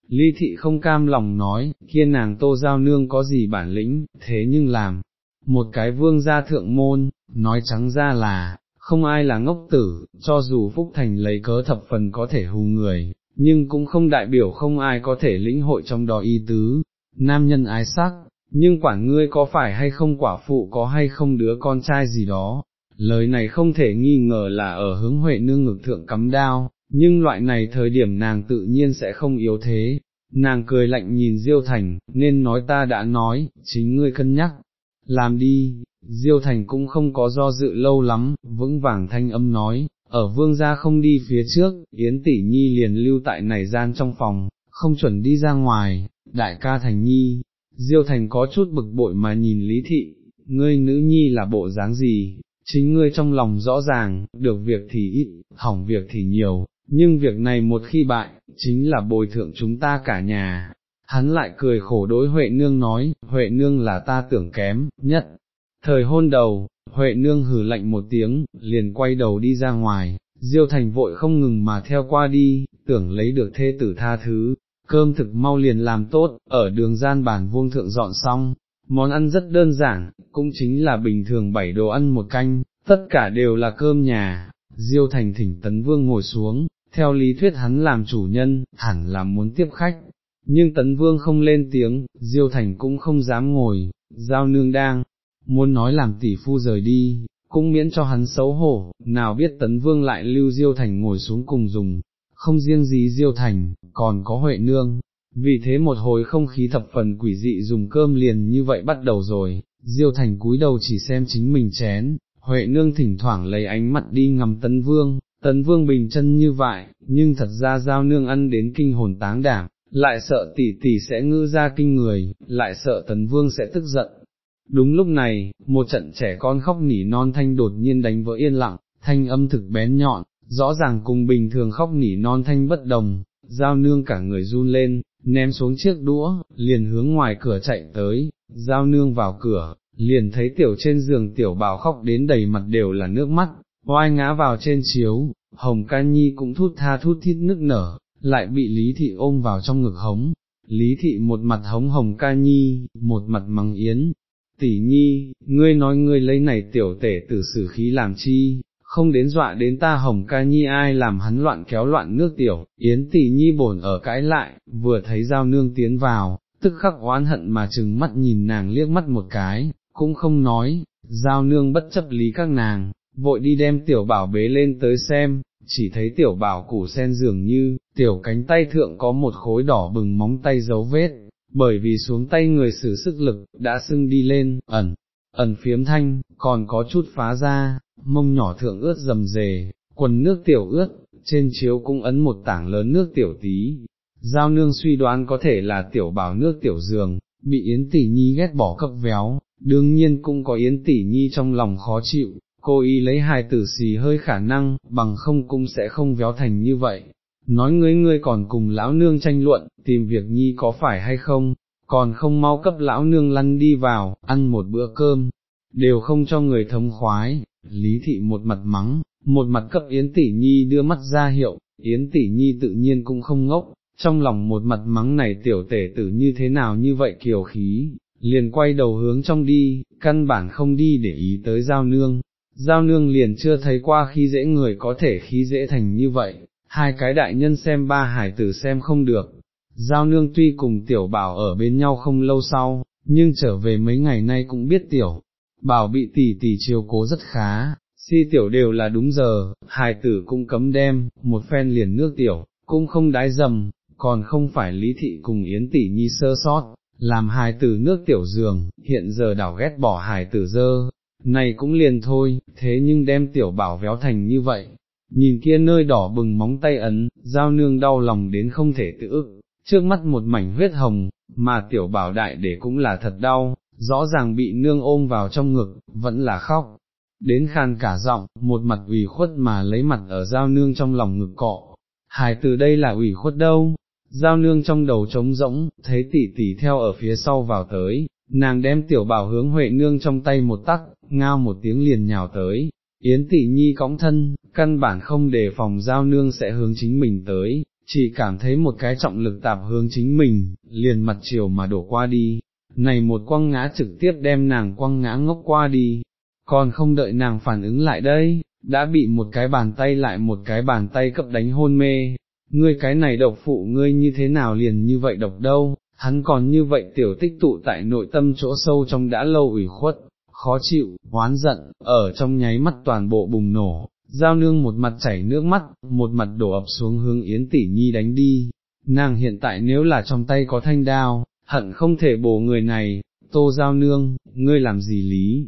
Ly thị không cam lòng nói, kia nàng tô giao nương có gì bản lĩnh, thế nhưng làm, một cái vương gia thượng môn, nói trắng ra là, không ai là ngốc tử, cho dù Phúc Thành lấy cớ thập phần có thể hù người, nhưng cũng không đại biểu không ai có thể lĩnh hội trong đó ý tứ, nam nhân ái sắc, nhưng quản ngươi có phải hay không quả phụ có hay không đứa con trai gì đó, lời này không thể nghi ngờ là ở hướng Huệ nương ngực thượng cắm đao, nhưng loại này thời điểm nàng tự nhiên sẽ không yếu thế, nàng cười lạnh nhìn Diêu Thành, nên nói ta đã nói, chính ngươi cân nhắc, làm đi, Diêu Thành cũng không có do dự lâu lắm, vững vàng thanh âm nói, ở vương gia không đi phía trước, Yến tỷ nhi liền lưu tại này gian trong phòng, không chuẩn đi ra ngoài, đại ca thành nhi, diêu thành có chút bực bội mà nhìn lý thị, ngươi nữ nhi là bộ dáng gì, chính ngươi trong lòng rõ ràng, được việc thì ít, hỏng việc thì nhiều, nhưng việc này một khi bại, chính là bồi thượng chúng ta cả nhà. Hắn lại cười khổ đối Huệ Nương nói, Huệ Nương là ta tưởng kém, nhất. Thời hôn đầu, Huệ Nương hử lạnh một tiếng, liền quay đầu đi ra ngoài, Diêu Thành vội không ngừng mà theo qua đi, tưởng lấy được thê tử tha thứ, cơm thực mau liền làm tốt, ở đường gian bàn vuông thượng dọn xong, món ăn rất đơn giản, cũng chính là bình thường bảy đồ ăn một canh, tất cả đều là cơm nhà, Diêu Thành thỉnh Tấn Vương ngồi xuống, theo lý thuyết hắn làm chủ nhân, hẳn là muốn tiếp khách, nhưng Tấn Vương không lên tiếng, Diêu Thành cũng không dám ngồi, giao nương đang, muốn nói làm tỷ phu rời đi, cũng miễn cho hắn xấu hổ, nào biết Tấn Vương lại lưu Diêu Thành ngồi xuống cùng dùng, không riêng gì Diêu Thành, còn có Huệ Nương. Vì thế một hồi không khí thập phần quỷ dị dùng cơm liền như vậy bắt đầu rồi, Diêu Thành cúi đầu chỉ xem chính mình chén, Huệ Nương thỉnh thoảng lấy ánh mặt đi ngắm Tấn Vương, Tấn Vương bình chân như vậy, nhưng thật ra giao nương ăn đến kinh hồn táng đảm, lại sợ tỷ tỷ sẽ ngư ra kinh người, lại sợ Tấn Vương sẽ tức giận. Đúng lúc này, một trận trẻ con khóc nỉ non thanh đột nhiên đánh vỡ yên lặng, thanh âm thực bén nhọn, rõ ràng cùng bình thường khóc nỉ non thanh bất đồng, giao nương cả người run lên, ném xuống chiếc đũa, liền hướng ngoài cửa chạy tới, giao nương vào cửa, liền thấy tiểu trên giường tiểu bảo khóc đến đầy mặt đều là nước mắt, oai ngã vào trên chiếu, hồng ca nhi cũng thút tha thút thít nức nở, lại bị lý thị ôm vào trong ngực hống, lý thị một mặt hống hồng ca nhi, một mặt mắng yến, tỷ nhi, ngươi nói ngươi lấy này tiểu tể tử sử khí làm chi, không đến dọa đến ta hồng ca nhi ai làm hắn loạn kéo loạn nước tiểu, yến tỷ nhi bổn ở cãi lại, vừa thấy giao nương tiến vào, tức khắc oán hận mà chừng mắt nhìn nàng liếc mắt một cái, cũng không nói, giao nương bất chấp lý các nàng, vội đi đem tiểu bảo bế lên tới xem, chỉ thấy tiểu bảo củ sen dường như, tiểu cánh tay thượng có một khối đỏ bừng móng tay dấu vết, bởi vì xuống tay người sử sức lực, đã sưng đi lên, ẩn, ẩn phiếm thanh, còn có chút phá ra, mông nhỏ thượng ướt dầm dề, quần nước tiểu ướt, trên chiếu cũng ấn một tảng lớn nước tiểu tí. Giao nương suy đoán có thể là tiểu bảo nước tiểu giường, bị Yến Tỷ Nhi ghét bỏ cấp véo, đương nhiên cũng có Yến Tỷ Nhi trong lòng khó chịu, cô y lấy hài tử xì hơi khả năng, bằng không cũng sẽ không véo thành như vậy. Nói ngươi ngươi còn cùng lão nương tranh luận, tìm việc nhi có phải hay không, còn không mau cấp lão nương lăn đi vào, ăn một bữa cơm, đều không cho người thống khoái, lý thị một mặt mắng, một mặt cấp Yến Tỷ Nhi đưa mắt ra hiệu, Yến Tỷ Nhi tự nhiên cũng không ngốc, trong lòng một mặt mắng này tiểu tể tử như thế nào như vậy kiều khí, liền quay đầu hướng trong đi, căn bản không đi để ý tới giao nương, giao nương liền chưa thấy qua khi dễ người có thể khí dễ thành như vậy, hai cái đại nhân xem ba hải tử xem không được. Giao nương tuy cùng tiểu bảo ở bên nhau không lâu sau, nhưng trở về mấy ngày nay cũng biết tiểu, bảo bị tỷ tỷ chiều cố rất khá, si tiểu đều là đúng giờ, hài tử cũng cấm đem, một phen liền nước tiểu, cũng không đái dầm, còn không phải lý thị cùng yến tỷ nhi sơ sót, làm hài tử nước tiểu giường, hiện giờ đảo ghét bỏ hài tử dơ, này cũng liền thôi, thế nhưng đem tiểu bảo véo thành như vậy, nhìn kia nơi đỏ bừng móng tay ấn, giao nương đau lòng đến không thể tự ức, trước mắt một mảnh huyết hồng, mà tiểu bảo đại để cũng là thật đau, rõ ràng bị nương ôm vào trong ngực, vẫn là khóc, đến khan cả giọng, một mặt ủy khuất mà lấy mặt ở giao nương trong lòng ngực cọ, hài từ đây là ủy khuất đâu, giao nương trong đầu trống rỗng, thấy tỷ tỷ theo ở phía sau vào tới, nàng đem tiểu bảo hướng Huệ nương trong tay một tắc, ngao một tiếng liền nhào tới, Yến tỷ nhi cõng thân, căn bản không đề phòng giao nương sẽ hướng chính mình tới, chỉ cảm thấy một cái trọng lực tạp hướng chính mình, liền mặt chiều mà đổ qua đi, này một quăng ngã trực tiếp đem nàng quăng ngã ngốc qua đi, còn không đợi nàng phản ứng lại đây, đã bị một cái bàn tay lại một cái bàn tay cấp đánh hôn mê, ngươi cái này độc phụ ngươi như thế nào liền như vậy độc đâu, hắn còn như vậy tiểu tích tụ tại nội tâm chỗ sâu trong đã lâu ủy khuất, khó chịu, hoán giận, ở trong nháy mắt toàn bộ bùng nổ, giao nương một mặt chảy nước mắt, một mặt đổ ập xuống hướng Yến Tỷ Nhi đánh đi, nàng hiện tại nếu là trong tay có thanh đao, hận không thể bổ người này, tô giao nương, ngươi làm gì lý,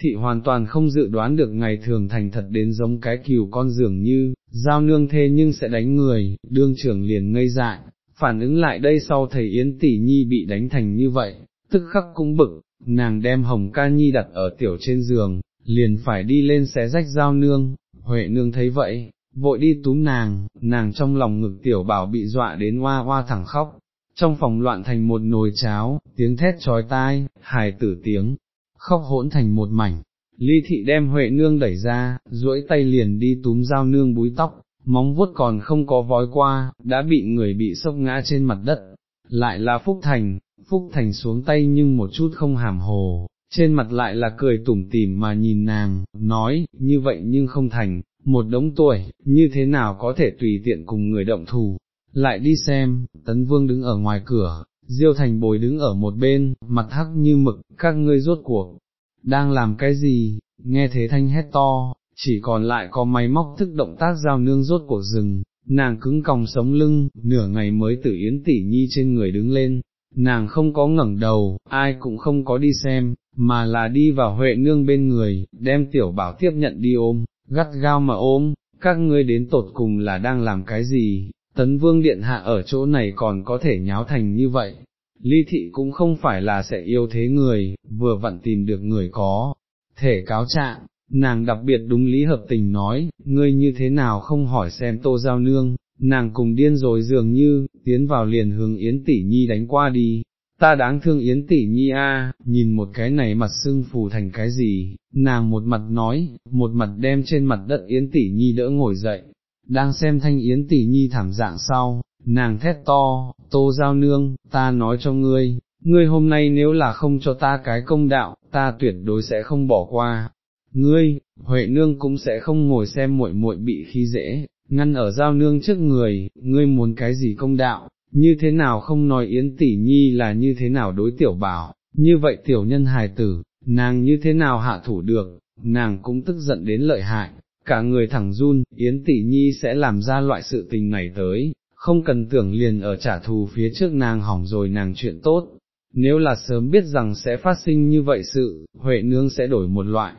thị hoàn toàn không dự đoán được ngày thường thành thật đến giống cái cừu con dường như, giao nương thê nhưng sẽ đánh người, đương trưởng liền ngây dại, phản ứng lại đây sau thầy Yến Tỷ Nhi bị đánh thành như vậy, tức khắc cũng bực, nàng đem hồng ca nhi đặt ở tiểu trên giường, liền phải đi lên xé rách dao nương, Huệ nương thấy vậy, vội đi túm nàng, nàng trong lòng ngực tiểu bảo bị dọa đến hoa hoa thẳng khóc, trong phòng loạn thành một nồi cháo, tiếng thét trói tai, hài tử tiếng, khóc hỗn thành một mảnh. Ly thị đem Huệ nương đẩy ra, duỗi tay liền đi túm dao nương búi tóc, móng vuốt còn không có vói qua, đã bị người bị sốc ngã trên mặt đất. Lại là Phúc Thành, Phúc Thành xuống tay nhưng một chút không hàm hồ, trên mặt lại là cười tủm tỉm mà nhìn nàng, nói, như vậy nhưng không thành, một đống tuổi, như thế nào có thể tùy tiện cùng người động thù, lại đi xem, tấn vương đứng ở ngoài cửa, diêu thành bồi đứng ở một bên, mặt hắc như mực, các ngươi rốt cuộc, đang làm cái gì, nghe thế thanh hét to, chỉ còn lại có máy móc thức động tác giao nương rốt cuộc rừng, nàng cứng còng sống lưng, nửa ngày mới tử yến tỷ nhi trên người đứng lên, nàng không có ngẩng đầu, ai cũng không có đi xem, mà là đi vào Huệ nương bên người, đem tiểu bảo tiếp nhận đi ôm, gắt gao mà ôm, các ngươi đến tột cùng là đang làm cái gì, tấn vương điện hạ ở chỗ này còn có thể nháo thành như vậy. Ly thị cũng không phải là sẽ yêu thế người, vừa vặn tìm được người có, thể cáo trạng, nàng đặc biệt đúng lý hợp tình nói, ngươi như thế nào không hỏi xem tô giao nương, nàng cùng điên rồi dường như, tiến vào liền hướng Yến Tỷ Nhi đánh qua đi, ta đáng thương Yến Tỷ Nhi a, nhìn một cái này mặt sưng phù thành cái gì, nàng một mặt nói, một mặt đem trên mặt đất Yến Tỷ Nhi đỡ ngồi dậy, đang xem thanh Yến Tỷ Nhi thảm dạng sau, nàng thét to, tô giao nương, ta nói cho ngươi, ngươi hôm nay nếu là không cho ta cái công đạo, ta tuyệt đối sẽ không bỏ qua. Ngươi, Huệ nương cũng sẽ không ngồi xem muội muội bị khi dễ, ngăn ở giao nương trước người, ngươi muốn cái gì công đạo, như thế nào không nói Yến Tỷ Nhi là như thế nào đối tiểu bảo, như vậy tiểu nhân hài tử, nàng như thế nào hạ thủ được, nàng cũng tức giận đến lợi hại, cả người thẳng run, Yến Tỷ Nhi sẽ làm ra loại sự tình này tới, không cần tưởng liền ở trả thù phía trước nàng hỏng rồi nàng chuyện tốt. Nếu là sớm biết rằng sẽ phát sinh như vậy sự, Huệ Nương sẽ đổi một loại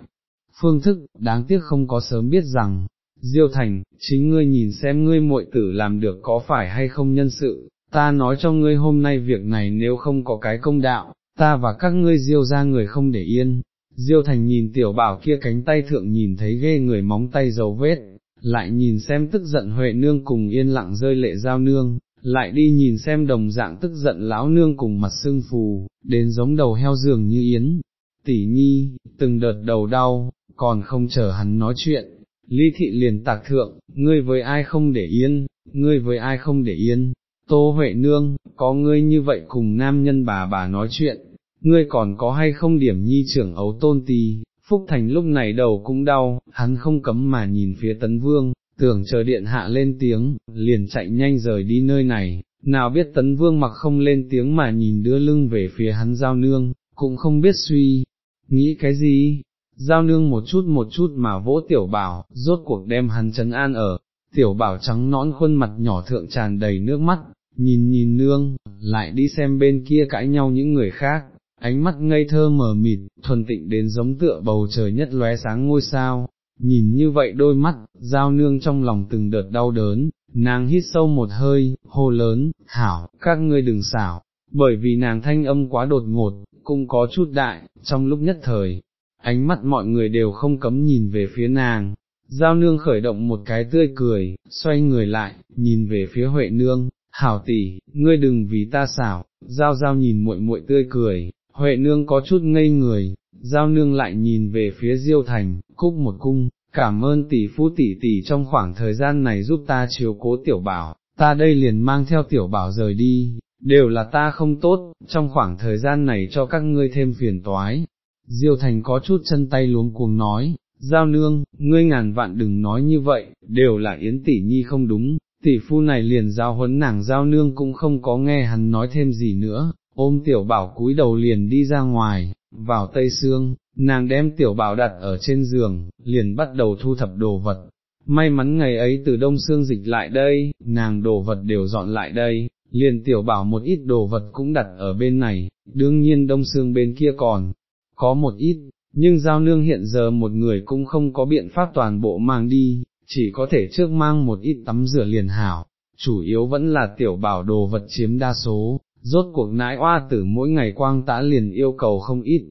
phương thức, đáng tiếc không có sớm biết rằng, Diêu Thành, chính ngươi nhìn xem ngươi muội tử làm được có phải hay không nhân sự, ta nói cho ngươi hôm nay việc này nếu không có cái công đạo, ta và các ngươi Diêu ra người không để yên. Diêu Thành nhìn tiểu bảo kia cánh tay thượng nhìn thấy ghê người móng tay dấu vết, lại nhìn xem tức giận Huệ nương cùng yên lặng rơi lệ giao nương, lại đi nhìn xem đồng dạng tức giận lão nương cùng mặt sưng phù, đến giống đầu heo giường như yến. Tỷ nhi, từng đợt đầu đau, còn không chờ hắn nói chuyện, Lý thị liền tạc thượng, ngươi với ai không để yên, ngươi với ai không để yên, tô huệ nương, có ngươi như vậy cùng nam nhân bà bà nói chuyện, ngươi còn có hay không điểm nhi trưởng ấu tôn tì, Phúc Thành lúc này đầu cũng đau, hắn không cấm mà nhìn phía tấn vương, tưởng chờ điện hạ lên tiếng, liền chạy nhanh rời đi nơi này, nào biết tấn vương mặc không lên tiếng mà nhìn đưa lưng về phía hắn giao nương, cũng không biết suy, nghĩ cái gì, giao nương một chút một chút mà vỗ tiểu bảo, rốt cuộc đem hắn chấn an ở, tiểu bảo trắng nõn khuôn mặt nhỏ thượng tràn đầy nước mắt, nhìn nhìn nương, lại đi xem bên kia cãi nhau những người khác, ánh mắt ngây thơ mờ mịt, thuần tịnh đến giống tựa bầu trời nhất lóe sáng ngôi sao, nhìn như vậy đôi mắt, giao nương trong lòng từng đợt đau đớn, nàng hít sâu một hơi, hô lớn, hảo, các ngươi đừng xảo, bởi vì nàng thanh âm quá đột ngột, cũng có chút đại, trong lúc nhất thời, ánh mắt mọi người đều không cấm nhìn về phía nàng, giao nương khởi động một cái tươi cười, xoay người lại, nhìn về phía Huệ nương, hảo tỷ, ngươi đừng vì ta xảo, giao giao nhìn muội muội tươi cười, Huệ nương có chút ngây người, giao nương lại nhìn về phía Diêu Thành, cúc một cung, cảm ơn tỷ phu tỷ tỷ trong khoảng thời gian này giúp ta chiếu cố tiểu bảo, ta đây liền mang theo tiểu bảo rời đi, đều là ta không tốt, trong khoảng thời gian này cho các ngươi thêm phiền toái, Diêu Thành có chút chân tay luống cuồng nói, Giao nương, ngươi ngàn vạn đừng nói như vậy, đều là Yến tỷ nhi không đúng, tỷ phu này liền giao huấn nàng giao nương cũng không có nghe hắn nói thêm gì nữa, ôm tiểu bảo cúi đầu liền đi ra ngoài, vào tây xương, nàng đem tiểu bảo đặt ở trên giường, liền bắt đầu thu thập đồ vật. May mắn ngày ấy từ đông xương dịch lại đây, nàng đồ vật đều dọn lại đây, liền tiểu bảo một ít đồ vật cũng đặt ở bên này, đương nhiên đông xương bên kia còn, có một ít, nhưng giao nương hiện giờ một người cũng không có biện pháp toàn bộ mang đi, chỉ có thể trước mang một ít tắm rửa liền hảo, chủ yếu vẫn là tiểu bảo đồ vật chiếm đa số, rốt cuộc nãi oa tử mỗi ngày quang tã liền yêu cầu không ít,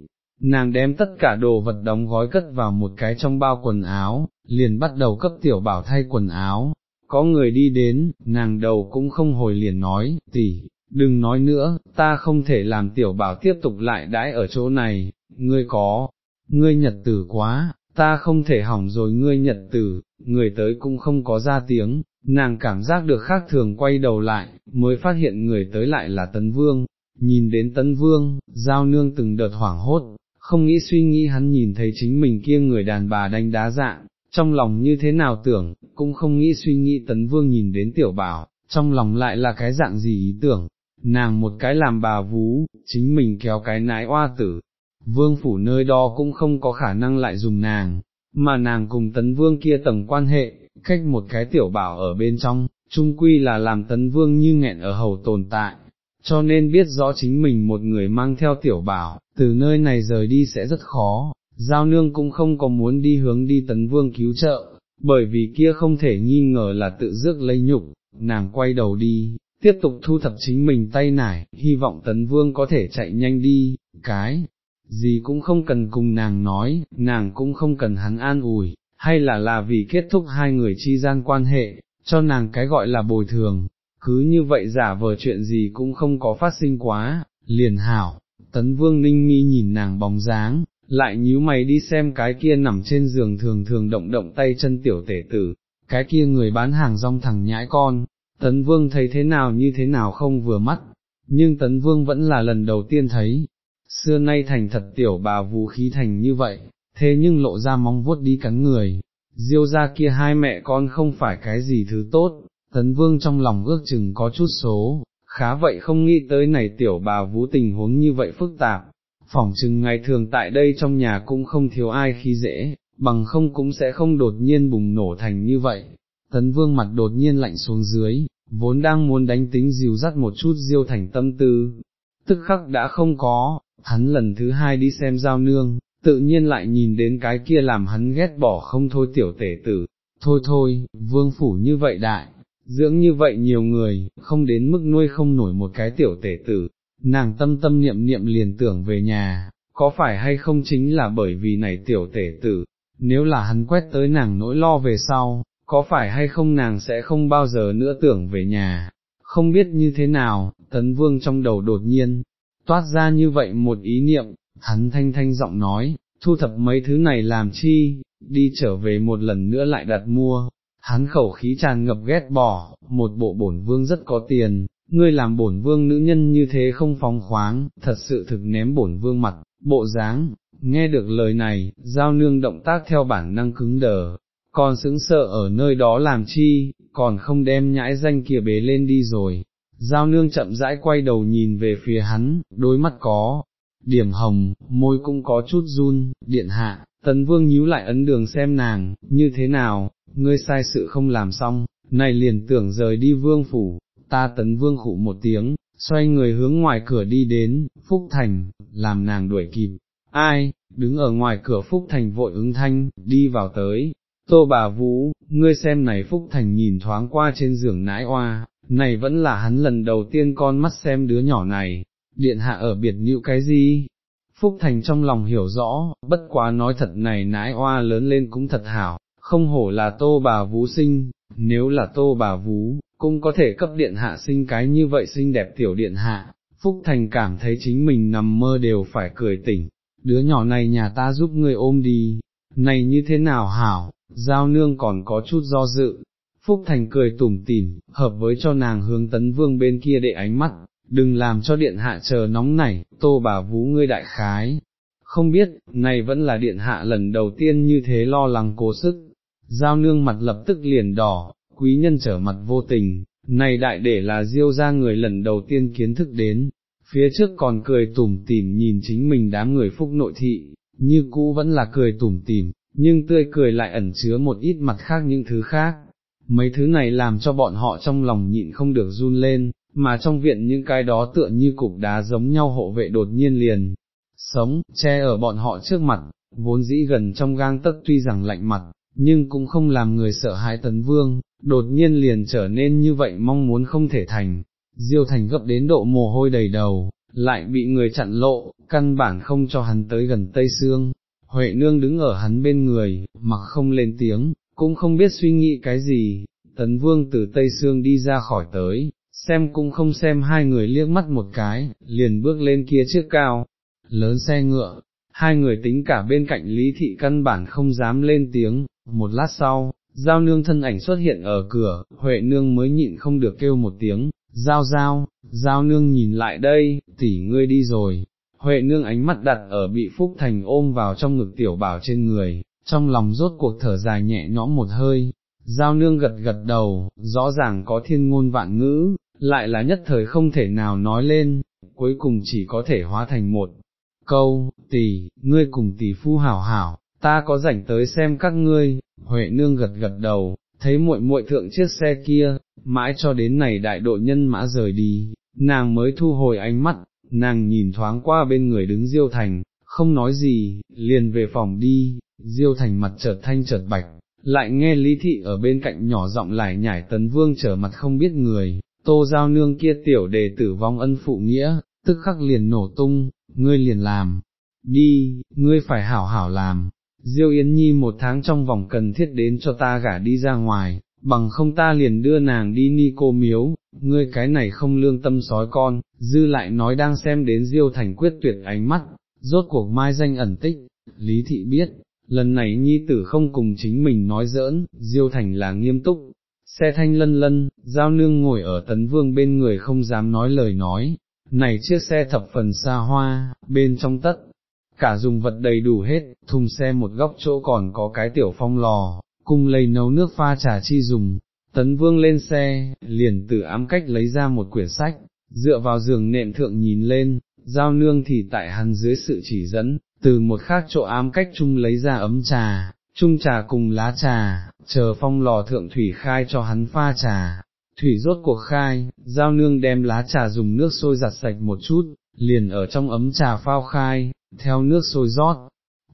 nàng đem tất cả đồ vật đóng gói cất vào một cái trong bao quần áo, liền bắt đầu cấp tiểu bảo thay quần áo, có người đi đến, nàng đầu cũng không hồi liền nói, tỷ, đừng nói nữa, ta không thể làm tiểu bảo tiếp tục lại đãi ở chỗ này, ngươi có, ngươi nhật tử quá, ta không thể hỏng rồi ngươi nhật tử, người tới cũng không có ra tiếng, nàng cảm giác được khác thường quay đầu lại, mới phát hiện người tới lại là Tấn Vương, nhìn đến Tấn Vương, giao nương từng đợt hoảng hốt, không nghĩ suy nghĩ hắn nhìn thấy chính mình kia người đàn bà đánh đá dạng, trong lòng như thế nào tưởng, cũng không nghĩ suy nghĩ Tấn Vương nhìn đến tiểu bảo, trong lòng lại là cái dạng gì ý tưởng, nàng một cái làm bà vú, chính mình kéo cái nái oa tử, vương phủ nơi đó cũng không có khả năng lại dùng nàng, mà nàng cùng tấn vương kia tầng quan hệ, cách một cái tiểu bảo ở bên trong, trung quy là làm tấn vương như nghẹn ở hầu tồn tại, cho nên biết rõ chính mình một người mang theo tiểu bảo, từ nơi này rời đi sẽ rất khó, giao nương cũng không có muốn đi hướng đi tấn vương cứu trợ, bởi vì kia không thể nghi ngờ là tự dước lấy nhục, nàng quay đầu đi, tiếp tục thu thập chính mình tay nải, hy vọng tấn vương có thể chạy nhanh đi, cái gì cũng không cần cùng nàng nói, nàng cũng không cần hắn an ủi, hay là là vì kết thúc hai người chi gian quan hệ, cho nàng cái gọi là bồi thường, cứ như vậy giả vờ chuyện gì cũng không có phát sinh quá, liền hảo, tấn vương ninh mi nhìn nàng bóng dáng, lại nhíu mày đi xem cái kia nằm trên giường thường thường động động tay chân tiểu tể tử, cái kia người bán hàng rong thẳng nhãi con, tấn vương thấy thế nào như thế nào không vừa mắt, nhưng tấn vương vẫn là lần đầu tiên thấy, xưa nay thành thật tiểu bà vũ khí thành như vậy, thế nhưng lộ ra mong vuốt đi cắn người, diêu ra kia hai mẹ con không phải cái gì thứ tốt, tấn vương trong lòng ước chừng có chút số, khá vậy không nghĩ tới này tiểu bà vũ tình huống như vậy phức tạp, phỏng chừng ngày thường tại đây trong nhà cũng không thiếu ai khi dễ, bằng không cũng sẽ không đột nhiên bùng nổ thành như vậy. Tấn vương mặt đột nhiên lạnh xuống dưới, vốn đang muốn đánh tính dìu dắt một chút diêu thành tâm tư, tức khắc đã không có, hắn lần thứ hai đi xem giao nương, tự nhiên lại nhìn đến cái kia làm hắn ghét bỏ không thôi tiểu tể tử, thôi thôi, vương phủ như vậy đại, dưỡng như vậy nhiều người, không đến mức nuôi không nổi một cái tiểu tể tử, nàng tâm tâm niệm niệm liền tưởng về nhà, có phải hay không chính là bởi vì này tiểu tể tử, nếu là hắn quét tới nàng nỗi lo về sau, có phải hay không nàng sẽ không bao giờ nữa tưởng về nhà, không biết như thế nào, tấn vương trong đầu đột nhiên, toát ra như vậy một ý niệm, hắn thanh thanh giọng nói, thu thập mấy thứ này làm chi, đi trở về một lần nữa lại đặt mua, hắn khẩu khí tràn ngập ghét bỏ, một bộ bổn vương rất có tiền, ngươi làm bổn vương nữ nhân như thế không phóng khoáng, thật sự thực ném bổn vương mặt, bộ dáng, nghe được lời này, giao nương động tác theo bản năng cứng đờ, còn sững sợ ở nơi đó làm chi, còn không đem nhãi danh kia bế lên đi rồi, Giao nương chậm rãi quay đầu nhìn về phía hắn, đôi mắt có, điểm hồng, môi cũng có chút run, điện hạ, tấn vương nhíu lại ấn đường xem nàng, như thế nào, ngươi sai sự không làm xong, này liền tưởng rời đi vương phủ, ta tấn vương khụ một tiếng, xoay người hướng ngoài cửa đi đến, Phúc Thành, làm nàng đuổi kịp, ai, đứng ở ngoài cửa Phúc Thành vội ứng thanh, đi vào tới, tô bà Vũ, ngươi xem này Phúc Thành nhìn thoáng qua trên giường nãi oa, này vẫn là hắn lần đầu tiên con mắt xem đứa nhỏ này, điện hạ ở biệt nhịu cái gì? Phúc Thành trong lòng hiểu rõ, bất quá nói thật này nãi oa lớn lên cũng thật hảo, không hổ là tô bà Vũ sinh, nếu là tô bà Vũ cũng có thể cấp điện hạ sinh cái như vậy xinh đẹp tiểu điện hạ. Phúc Thành cảm thấy chính mình nằm mơ đều phải cười tỉnh, đứa nhỏ này nhà ta giúp người ôm đi, này như thế nào hảo, giao nương còn có chút do dự, Phúc Thành cười tủm tỉm, hợp với cho nàng hướng tấn vương bên kia để ánh mắt, đừng làm cho điện hạ chờ nóng nảy, tô bà vú ngươi đại khái. Không biết, này vẫn là điện hạ lần đầu tiên như thế lo lắng cố sức, giao nương mặt lập tức liền đỏ, quý nhân trở mặt vô tình, này đại để là diêu ra người lần đầu tiên kiến thức đến, phía trước còn cười tủm tỉm nhìn chính mình đám người phúc nội thị, như cũ vẫn là cười tủm tỉm, nhưng tươi cười lại ẩn chứa một ít mặt khác những thứ khác, mấy thứ này làm cho bọn họ trong lòng nhịn không được run lên, mà trong viện những cái đó tựa như cục đá giống nhau hộ vệ đột nhiên liền, sống, che ở bọn họ trước mặt, vốn dĩ gần trong gang tấc tuy rằng lạnh mặt, nhưng cũng không làm người sợ hãi tấn vương, đột nhiên liền trở nên như vậy mong muốn không thể thành, diêu thành gấp đến độ mồ hôi đầy đầu, lại bị người chặn lộ, căn bản không cho hắn tới gần Tây Sương, Huệ nương đứng ở hắn bên người, mặc không lên tiếng, cũng không biết suy nghĩ cái gì, tấn vương từ Tây Sương đi ra khỏi tới, xem cũng không xem hai người liếc mắt một cái, liền bước lên kia chiếc cao, lớn xe ngựa, hai người tính cả bên cạnh lý thị căn bản không dám lên tiếng, một lát sau, giao nương thân ảnh xuất hiện ở cửa, Huệ nương mới nhịn không được kêu một tiếng, giao giao, giao nương nhìn lại đây, tỷ ngươi đi rồi, Huệ nương ánh mắt đặt ở bị Phúc Thành ôm vào trong ngực tiểu bảo trên người, trong lòng rốt cuộc thở dài nhẹ nhõm một hơi, giao nương gật gật đầu, rõ ràng có thiên ngôn vạn ngữ, lại là nhất thời không thể nào nói lên, cuối cùng chỉ có thể hóa thành một câu, tỷ, ngươi cùng tỷ phu hảo hảo, ta có rảnh tới xem các ngươi, Huệ nương gật gật đầu, thấy muội muội thượng chiếc xe kia, mãi cho đến này đại đội nhân mã rời đi, nàng mới thu hồi ánh mắt, nàng nhìn thoáng qua bên người đứng Diêu Thành, không nói gì, liền về phòng đi, Diêu Thành mặt chợt thanh chợt bạch, lại nghe Lý Thị ở bên cạnh nhỏ giọng lại nhảy tấn vương trở mặt không biết người, tô giao nương kia tiểu đề tử vong ân phụ nghĩa, tức khắc liền nổ tung, ngươi liền làm, đi, ngươi phải hảo hảo làm, Diêu Yến Nhi một tháng trong vòng cần thiết đến cho ta gả đi ra ngoài, bằng không ta liền đưa nàng đi ni cô miếu, ngươi cái này không lương tâm sói con, dư lại nói đang xem đến Diêu Thành quyết tuyệt ánh mắt, rốt cuộc mai danh ẩn tích, Lý Thị biết, lần này nhi tử không cùng chính mình nói giỡn, Diêu Thành là nghiêm túc, xe thanh lân lân, giao nương ngồi ở tấn vương bên người không dám nói lời nói, này chiếc xe thập phần xa hoa, bên trong tất, cả dùng vật đầy đủ hết, thùng xe một góc chỗ còn có cái tiểu phong lò, cung lấy nấu nước pha trà chi dùng, tấn vương lên xe, liền từ ám cách lấy ra một quyển sách, dựa vào giường nệm thượng nhìn lên, giao nương thì tại hắn dưới sự chỉ dẫn, từ một khác chỗ ám cách chung lấy ra ấm trà, chung trà cùng lá trà, chờ phong lò thượng thủy khai cho hắn pha trà. Thủy rốt cuộc khai, giao nương đem lá trà dùng nước sôi giặt sạch một chút, liền ở trong ấm trà phao khai, theo nước sôi rót,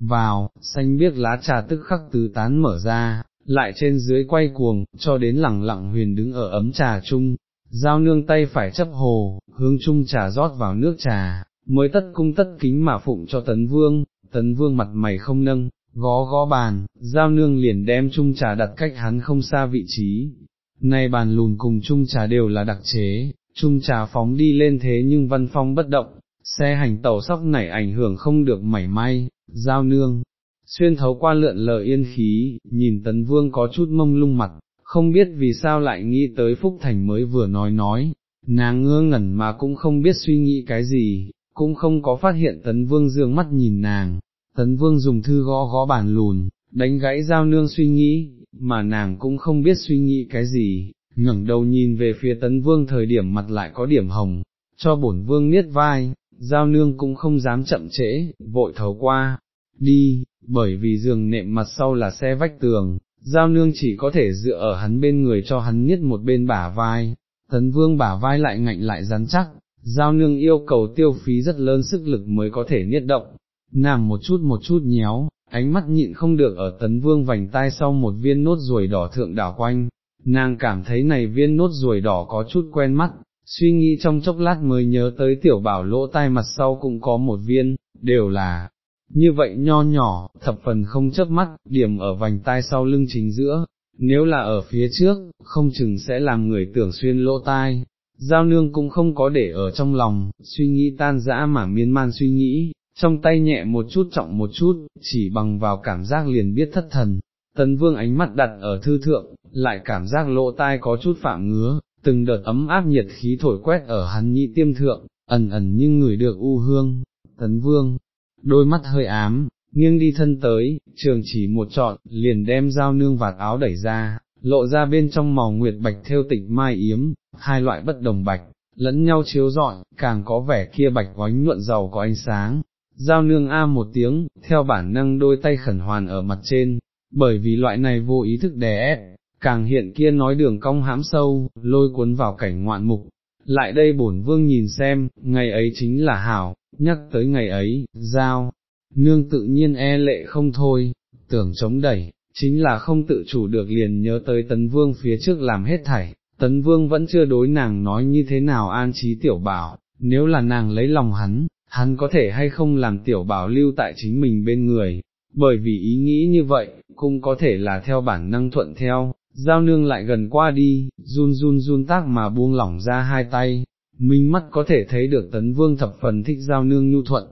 vào, xanh biếc lá trà tức khắc tứ tán mở ra, lại trên dưới quay cuồng, cho đến lẳng lặng huyền đứng ở ấm trà chung, giao nương tay phải chấp hồ, hướng chung trà rót vào nước trà, mới tất cung tất kính mà phụng cho tấn vương, tấn vương mặt mày không nâng, gó gó bàn, giao nương liền đem chung trà đặt cách hắn không xa vị trí. Nay bàn lùn cùng chung trà đều là đặc chế, chung trà phóng đi lên thế nhưng văn phong bất động, xe hành tàu sóc nảy ảnh hưởng không được mảy may, giao nương, xuyên thấu qua lượn lờ yên khí, nhìn tấn vương có chút mông lung mặt, không biết vì sao lại nghĩ tới Phúc Thành mới vừa nói nói, nàng ngơ ngẩn mà cũng không biết suy nghĩ cái gì, cũng không có phát hiện tấn vương dương mắt nhìn nàng, tấn vương dùng thư gõ gõ bàn lùn, đánh gãy giao nương suy nghĩ, mà nàng cũng không biết suy nghĩ cái gì, ngẩng đầu nhìn về phía tấn vương thời điểm mặt lại có điểm hồng, cho bổn vương niết vai, giao nương cũng không dám chậm trễ, vội thấu qua, đi, bởi vì giường nệm mặt sau là xe vách tường, giao nương chỉ có thể dựa ở hắn bên người cho hắn niết một bên bả vai, tấn vương bả vai lại ngạnh lại rắn chắc, giao nương yêu cầu tiêu phí rất lớn sức lực mới có thể niết động, nàng một chút một chút nhéo, ánh mắt nhịn không được ở tấn vương vành tai sau một viên nốt ruồi đỏ thượng đảo quanh, nàng cảm thấy này viên nốt ruồi đỏ có chút quen mắt, suy nghĩ trong chốc lát mới nhớ tới tiểu bảo lỗ tai mặt sau cũng có một viên, đều là, như vậy nho nhỏ, thập phần không chớp mắt, điểm ở vành tai sau lưng chính giữa, nếu là ở phía trước, không chừng sẽ làm người tưởng xuyên lỗ tai. Giao nương cũng không có để ở trong lòng, suy nghĩ tan dã mà miên man suy nghĩ, trong tay nhẹ một chút trọng một chút, chỉ bằng vào cảm giác liền biết thất thần. Tấn vương ánh mắt đặt ở thư thượng, lại cảm giác lỗ tai có chút phạm ngứa, từng đợt ấm áp nhiệt khí thổi quét ở hắn nhị tiêm thượng, ẩn ẩn nhưng người được u hương. Tấn vương, đôi mắt hơi ám, nghiêng đi thân tới, trường chỉ một trọn, liền đem dao nương vạt áo đẩy ra, lộ ra bên trong màu nguyệt bạch theo tịnh mai yếm, hai loại bất đồng bạch, lẫn nhau chiếu rọi, càng có vẻ kia bạch gói nhuận giàu có ánh sáng. Giao nương a một tiếng, theo bản năng đôi tay khẩn hoàn ở mặt trên, bởi vì loại này vô ý thức đè ép, càng hiện kia nói đường cong hãm sâu, lôi cuốn vào cảnh ngoạn mục. Lại đây bổn vương nhìn xem, ngày ấy chính là hảo, nhắc tới ngày ấy, giao, nương tự nhiên e lệ không thôi, tưởng chống đẩy, chính là không tự chủ được liền nhớ tới tấn vương phía trước làm hết thảy, tấn vương vẫn chưa đối nàng nói như thế nào an trí tiểu bảo, nếu là nàng lấy lòng hắn, hắn có thể hay không làm tiểu bảo lưu tại chính mình bên người, bởi vì ý nghĩ như vậy, cũng có thể là theo bản năng thuận theo, giao nương lại gần qua đi, run run run tác mà buông lỏng ra hai tay, minh mắt có thể thấy được tấn vương thập phần thích giao nương nhu thuận,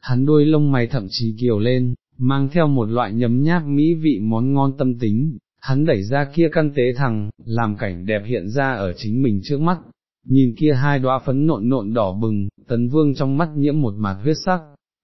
hắn đôi lông mày thậm chí kiều lên, mang theo một loại nhấm nháp mỹ vị món ngon tâm tính, hắn đẩy ra kia căn tế thằng, làm cảnh đẹp hiện ra ở chính mình trước mắt, nhìn kia hai đóa phấn nộn nộn đỏ bừng, tấn vương trong mắt nhiễm một mạt huyết sắc,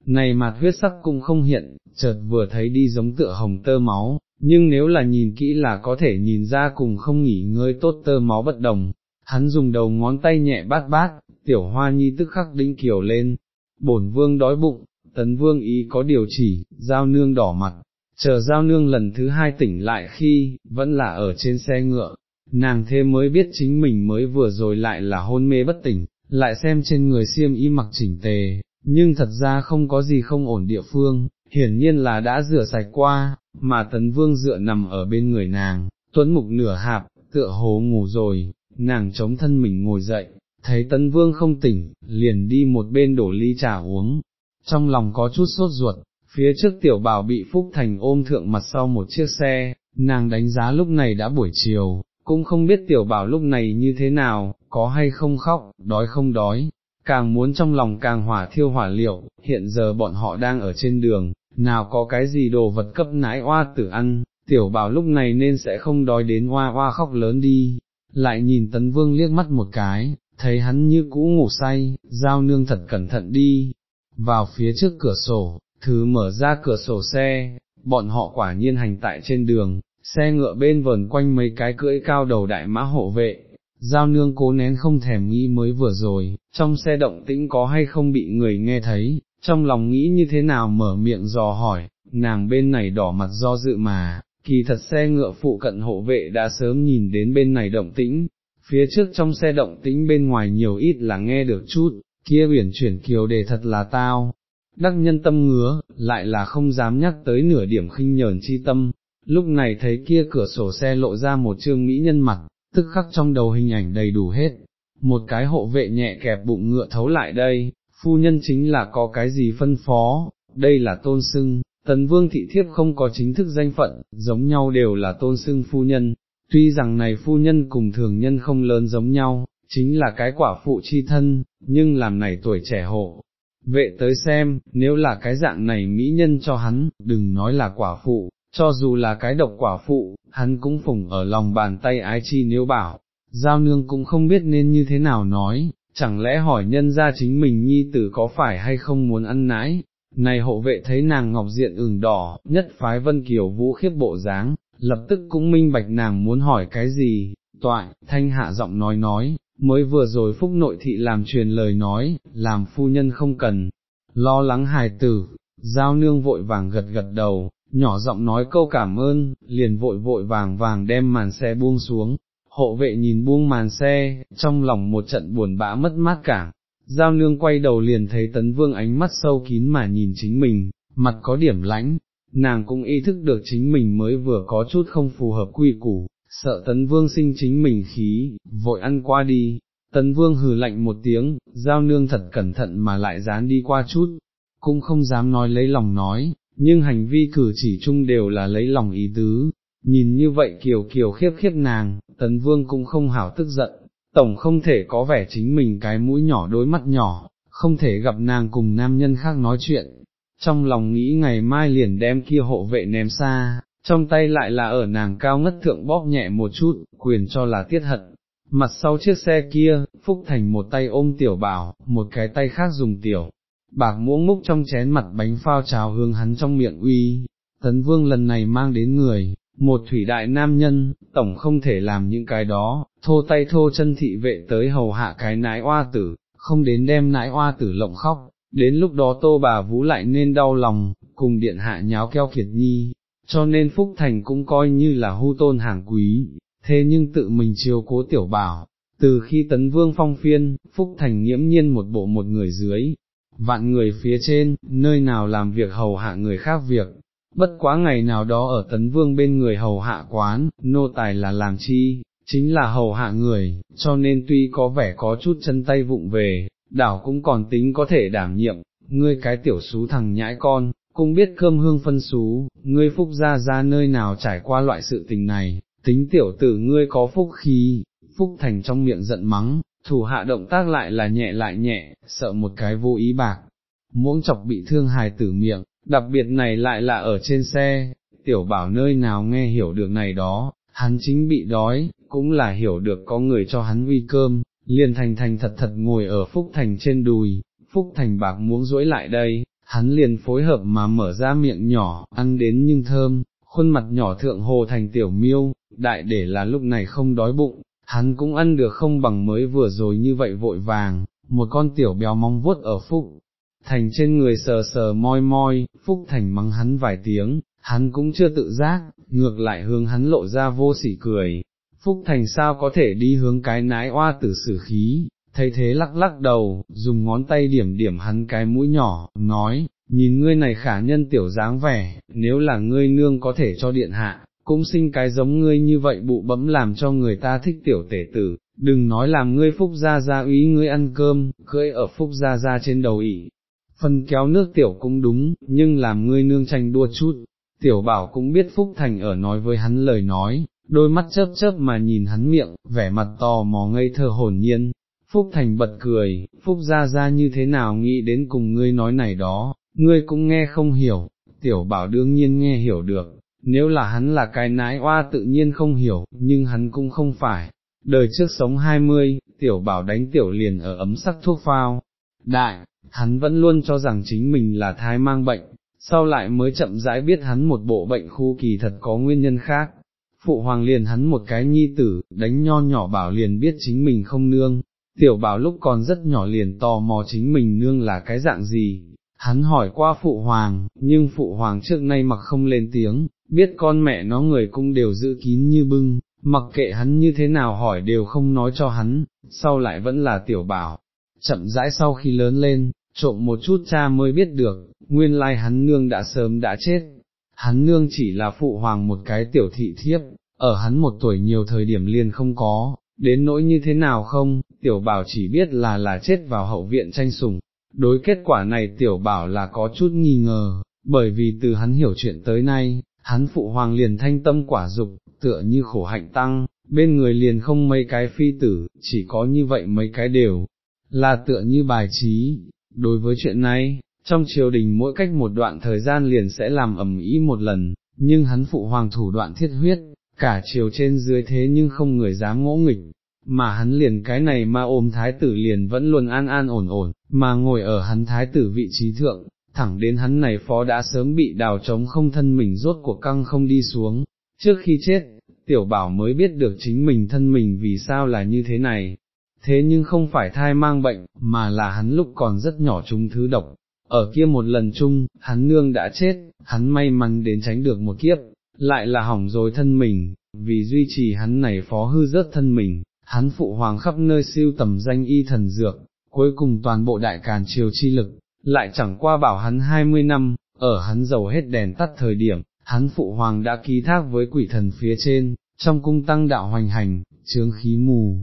này mạt huyết sắc cũng không hiện, chợt vừa thấy đi giống tựa hồng tơ máu, nhưng nếu là nhìn kỹ là có thể nhìn ra cùng không nghỉ ngơi tốt tơ máu bất đồng, hắn dùng đầu ngón tay nhẹ bát bát, tiểu hoa nhi tức khắc đĩnh kiều lên, bổn vương đói bụng, tấn vương ý có điều chỉ, giao nương đỏ mặt, chờ giao nương lần thứ hai tỉnh lại khi, vẫn là ở trên xe ngựa, nàng thêm mới biết chính mình mới vừa rồi lại là hôn mê bất tỉnh, lại xem trên người xiêm y mặc chỉnh tề, nhưng thật ra không có gì không ổn địa phương, hiển nhiên là đã rửa sạch qua, mà tấn vương dựa nằm ở bên người nàng, tuấn mục nửa hạp, tựa hồ ngủ rồi, nàng chống thân mình ngồi dậy, thấy tấn vương không tỉnh, liền đi một bên đổ ly trà uống, trong lòng có chút sốt ruột, phía trước tiểu bảo bị Phúc Thành ôm thượng mặt sau một chiếc xe, nàng đánh giá lúc này đã buổi chiều, cũng không biết tiểu bảo lúc này như thế nào, có hay không khóc, đói không đói, càng muốn trong lòng càng hỏa thiêu hỏa liệu, hiện giờ bọn họ đang ở trên đường, nào có cái gì đồ vật cấp nãi oa tử ăn, tiểu bảo lúc này nên sẽ không đói đến oa oa khóc lớn đi, lại nhìn tấn vương liếc mắt một cái, thấy hắn như cũ ngủ say, giao nương thật cẩn thận đi, vào phía trước cửa sổ, thứ mở ra cửa sổ xe, bọn họ quả nhiên hành tại trên đường, xe ngựa bên vờn quanh mấy cái cưỡi cao đầu đại mã hộ vệ, giao nương cố nén không thèm nghĩ mới vừa rồi, trong xe động tĩnh có hay không bị người nghe thấy, trong lòng nghĩ như thế nào mở miệng dò hỏi, nàng bên này đỏ mặt do dự mà, kỳ thật xe ngựa phụ cận hộ vệ đã sớm nhìn đến bên này động tĩnh, phía trước trong xe động tĩnh bên ngoài nhiều ít là nghe được chút, kia biển chuyển kiều đề thật là tao, đắc nhân tâm ngứa, lại là không dám nhắc tới nửa điểm khinh nhờn chi tâm, lúc này thấy kia cửa sổ xe lộ ra một trương mỹ nhân mặt, tức khắc trong đầu hình ảnh đầy đủ hết, một cái hộ vệ nhẹ kẹp bụng ngựa thấu lại đây, phu nhân chính là có cái gì phân phó, đây là tôn sưng, tần vương thị thiếp không có chính thức danh phận, giống nhau đều là tôn sưng phu nhân, tuy rằng này phu nhân cùng thường nhân không lớn giống nhau, chính là cái quả phụ chi thân, nhưng làm này tuổi trẻ hộ. Vệ tới xem, nếu là cái dạng này mỹ nhân cho hắn, đừng nói là quả phụ, cho dù là cái độc quả phụ, hắn cũng phủng ở lòng bàn tay ái chi nếu bảo, giao nương cũng không biết nên như thế nào nói, chẳng lẽ hỏi nhân ra chính mình nhi tử có phải hay không muốn ăn nãi, này hộ vệ thấy nàng ngọc diện ửng đỏ, nhất phái vân kiều vũ khiếp bộ dáng, lập tức cũng minh bạch nàng muốn hỏi cái gì, toại, thanh hạ giọng nói nói, mới vừa rồi phúc nội thị làm truyền lời nói, làm phu nhân không cần, lo lắng hài tử, giao nương vội vàng gật gật đầu, nhỏ giọng nói câu cảm ơn, liền vội vội vàng vàng đem màn xe buông xuống, hộ vệ nhìn buông màn xe, trong lòng một trận buồn bã mất mát cả, giao nương quay đầu liền thấy tấn vương ánh mắt sâu kín mà nhìn chính mình, mặt có điểm lãnh, nàng cũng ý thức được chính mình mới vừa có chút không phù hợp quy củ, sợ tấn vương sinh chính mình khí, vội ăn qua đi, tấn vương hừ lạnh một tiếng, giao nương thật cẩn thận mà lại dán đi qua chút, cũng không dám nói lấy lòng nói, nhưng hành vi cử chỉ chung đều là lấy lòng ý tứ, nhìn như vậy kiều kiều khiếp khiếp nàng, tấn vương cũng không hảo tức giận, tổng không thể có vẻ chính mình cái mũi nhỏ đối mắt nhỏ, không thể gặp nàng cùng nam nhân khác nói chuyện, trong lòng nghĩ ngày mai liền đem kia hộ vệ ném xa, trong tay lại là ở nàng cao ngất thượng bóp nhẹ một chút, quyền cho là tiết hận. Mặt sau chiếc xe kia, Phúc Thành một tay ôm tiểu bảo, một cái tay khác dùng tiểu, bạc muỗng múc trong chén mặt bánh phao trào hương hắn trong miệng uy, tấn vương lần này mang đến người, một thủy đại nam nhân, tổng không thể làm những cái đó, thô tay thô chân thị vệ tới hầu hạ cái nãi oa tử, không đến đem nãi oa tử lộng khóc, đến lúc đó tô bà vũ lại nên đau lòng, cùng điện hạ nháo keo kiệt nhi, cho nên Phúc Thành cũng coi như là hưu tôn hàng quý, thế nhưng tự mình chiều cố tiểu bảo, từ khi tấn vương phong phiên, Phúc Thành nghiễm nhiên một bộ một người dưới, vạn người phía trên, nơi nào làm việc hầu hạ người khác việc, bất quá ngày nào đó ở tấn vương bên người hầu hạ quán, nô tài là làm chi, chính là hầu hạ người, cho nên tuy có vẻ có chút chân tay vụng về, đảo cũng còn tính có thể đảm nhiệm, ngươi cái tiểu xú thằng nhãi con, cũng biết cơm hương phân xú, ngươi phúc ra ra nơi nào trải qua loại sự tình này, tính tiểu tử ngươi có phúc khí, phúc thành trong miệng giận mắng, thủ hạ động tác lại là nhẹ lại nhẹ, sợ một cái vô ý bạc, muỗng chọc bị thương hài tử miệng, đặc biệt này lại là ở trên xe, tiểu bảo nơi nào nghe hiểu được này đó, hắn chính bị đói, cũng là hiểu được có người cho hắn vi cơm, liền thành thành thật thật ngồi ở Phúc Thành trên đùi, Phúc Thành bạc muốn rỗi lại đây, hắn liền phối hợp mà mở ra miệng nhỏ, ăn đến nhưng thơm, khuôn mặt nhỏ thượng hồ thành tiểu miêu, đại để là lúc này không đói bụng, hắn cũng ăn được không bằng mới vừa rồi như vậy vội vàng, một con tiểu béo mong vuốt ở Phúc. Thành trên người sờ sờ moi moi, Phúc Thành mắng hắn vài tiếng, hắn cũng chưa tự giác, ngược lại hướng hắn lộ ra vô sỉ cười, Phúc Thành sao có thể đi hướng cái nái oa tử sử khí, thấy thế lắc lắc đầu, dùng ngón tay điểm điểm hắn cái mũi nhỏ, nói, nhìn ngươi này khả nhân tiểu dáng vẻ, nếu là ngươi nương có thể cho điện hạ, cũng sinh cái giống ngươi như vậy bụ bấm làm cho người ta thích tiểu tể tử, đừng nói làm ngươi phúc gia gia úy ngươi ăn cơm, cưỡi ở phúc gia gia trên đầu ỉ. Phân kéo nước tiểu cũng đúng, nhưng làm ngươi nương tranh đua chút, tiểu bảo cũng biết Phúc Thành ở nói với hắn lời nói, đôi mắt chớp chớp mà nhìn hắn miệng, vẻ mặt tò mò ngây thơ hồn nhiên. Phúc Thành bật cười, Phúc gia gia như thế nào nghĩ đến cùng ngươi nói này đó, ngươi cũng nghe không hiểu, tiểu bảo đương nhiên nghe hiểu được, nếu là hắn là cái nái oa tự nhiên không hiểu, nhưng hắn cũng không phải. Đời trước sống hai mươi, tiểu bảo đánh tiểu liền ở ấm sắc thuốc phao. Đại, hắn vẫn luôn cho rằng chính mình là thai mang bệnh, sau lại mới chậm rãi biết hắn một bộ bệnh khu kỳ thật có nguyên nhân khác. Phụ hoàng liền hắn một cái nhi tử, đánh nho nhỏ bảo liền biết chính mình không nương, tiểu bảo lúc còn rất nhỏ liền tò mò chính mình nương là cái dạng gì, hắn hỏi qua phụ hoàng, nhưng phụ hoàng trước nay mặc không lên tiếng, biết con mẹ nó người cũng đều giữ kín như bưng, mặc kệ hắn như thế nào hỏi đều không nói cho hắn, sau lại vẫn là tiểu bảo. Chậm rãi sau khi lớn lên, trộm một chút cha mới biết được, nguyên lai hắn nương đã sớm đã chết, hắn nương chỉ là phụ hoàng một cái tiểu thị thiếp, ở hắn một tuổi nhiều thời điểm liền không có, đến nỗi như thế nào không, tiểu bảo chỉ biết là là chết vào hậu viện tranh sủng. Đối kết quả này tiểu bảo là có chút nghi ngờ, bởi vì từ hắn hiểu chuyện tới nay, hắn phụ hoàng liền thanh tâm quả dục, tựa như khổ hạnh tăng, bên người liền không mấy cái phi tử, chỉ có như vậy mấy cái đều, là tựa như bài trí, Đối với chuyện này, trong triều đình mỗi cách một đoạn thời gian liền sẽ làm ẩm ý một lần, nhưng hắn phụ hoàng thủ đoạn thiết huyết, cả triều trên dưới thế nhưng không người dám ngỗ nghịch, mà hắn liền cái này mà ôm thái tử liền vẫn luôn an an ổn ổn, mà ngồi ở hắn thái tử vị trí thượng, thẳng đến hắn này phó đã sớm bị đào trống không thân mình rốt cuộc căng không đi xuống, trước khi chết, tiểu bảo mới biết được chính mình thân mình vì sao là như thế này, thế nhưng không phải thai mang bệnh, mà là hắn lúc còn rất nhỏ trúng thứ độc. Ở kia một lần chung, hắn nương đã chết, hắn may mắn đến tránh được một kiếp, lại là hỏng rồi thân mình, vì duy trì hắn này phó hư rớt thân mình, hắn phụ hoàng khắp nơi siêu tầm danh y thần dược, cuối cùng toàn bộ đại càn triều chi lực, lại chẳng qua bảo hắn 20 năm, ở hắn giàu hết đèn tắt thời điểm, hắn phụ hoàng đã ký thác với quỷ thần phía trên, trong cung tăng đạo hoành hành, chướng khí mù,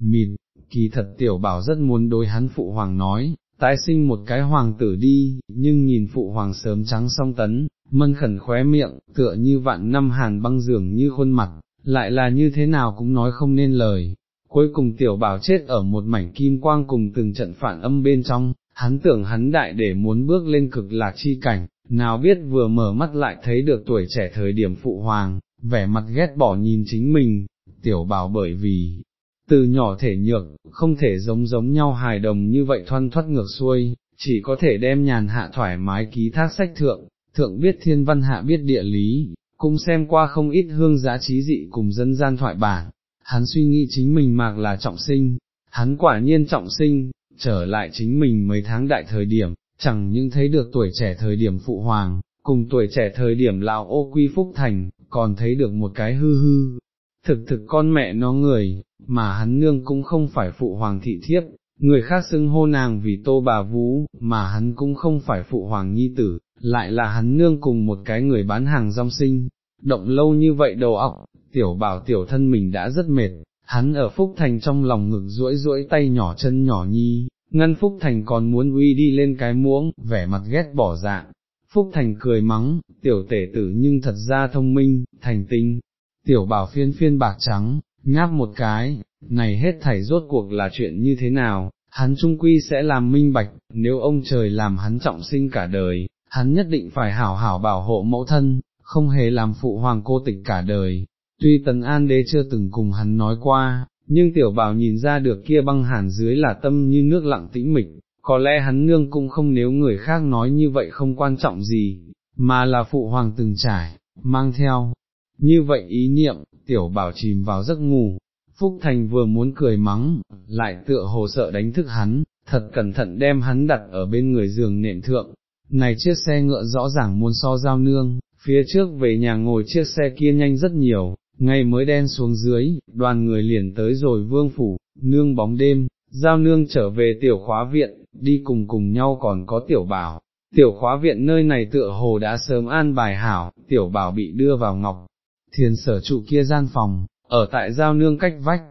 mịt, kỳ thật tiểu bảo rất muốn đối hắn phụ hoàng nói, tái sinh một cái hoàng tử đi, nhưng nhìn phụ hoàng sớm trắng song tấn, mân khẩn khóe miệng, tựa như vạn năm hàn băng dường như khuôn mặt, lại là như thế nào cũng nói không nên lời. Cuối cùng tiểu bảo chết ở một mảnh kim quang cùng từng trận phản âm bên trong, hắn tưởng hắn đại để muốn bước lên cực lạc chi cảnh, nào biết vừa mở mắt lại thấy được tuổi trẻ thời điểm phụ hoàng, vẻ mặt ghét bỏ nhìn chính mình, tiểu bảo bởi vì, từ nhỏ thể nhược, không thể giống giống nhau hài đồng như vậy thoăn thoát ngược xuôi, chỉ có thể đem nhàn hạ thoải mái ký thác sách thượng, thượng biết thiên văn hạ biết địa lý, cũng xem qua không ít hương giá trí dị cùng dân gian thoại bản, hắn suy nghĩ chính mình mạc là trọng sinh, hắn quả nhiên trọng sinh, trở lại chính mình mấy tháng đại thời điểm, chẳng những thấy được tuổi trẻ thời điểm phụ hoàng, cùng tuổi trẻ thời điểm lão ô quy phúc thành, còn thấy được một cái hư hư, thực thực con mẹ nó người, mà hắn nương cũng không phải phụ hoàng thị thiếp, người khác xưng hô nàng vì tô bà vũ, mà hắn cũng không phải phụ hoàng nhi tử, lại là hắn nương cùng một cái người bán hàng rong sinh, động lâu như vậy đầu óc, tiểu bảo tiểu thân mình đã rất mệt, hắn ở Phúc Thành trong lòng ngực duỗi duỗi tay nhỏ chân nhỏ nhi, Ngân Phúc Thành còn muốn uy đi lên cái muỗng, vẻ mặt ghét bỏ dạng. Phúc Thành cười mắng, tiểu tể tử nhưng thật ra thông minh, thành tinh, tiểu bảo phiên phiên bạc trắng, ngáp một cái, này hết thảy rốt cuộc là chuyện như thế nào, hắn trung quy sẽ làm minh bạch, nếu ông trời làm hắn trọng sinh cả đời, hắn nhất định phải hảo hảo bảo hộ mẫu thân, không hề làm phụ hoàng cô tịch cả đời. Tuy Tần An Đế chưa từng cùng hắn nói qua, nhưng tiểu bảo nhìn ra được kia băng hàn dưới là tâm như nước lặng tĩnh mịch, có lẽ hắn nương cũng không nếu người khác nói như vậy không quan trọng gì, mà là phụ hoàng từng trải, mang theo. Như vậy ý niệm, tiểu bảo chìm vào giấc ngủ, Phúc Thành vừa muốn cười mắng, lại tựa hồ sợ đánh thức hắn, thật cẩn thận đem hắn đặt ở bên người giường nệm thượng. Này chiếc xe ngựa rõ ràng muốn so giao nương, phía trước về nhà ngồi chiếc xe kia nhanh rất nhiều, ngày mới đen xuống dưới, đoàn người liền tới rồi vương phủ, nương bóng đêm, giao nương trở về tiểu khóa viện, đi cùng cùng nhau còn có tiểu bảo. Tiểu khóa viện nơi này tựa hồ đã sớm an bài hảo, tiểu bảo bị đưa vào ngọc, thiền sở trụ kia gian phòng, ở tại giao nương cách vách,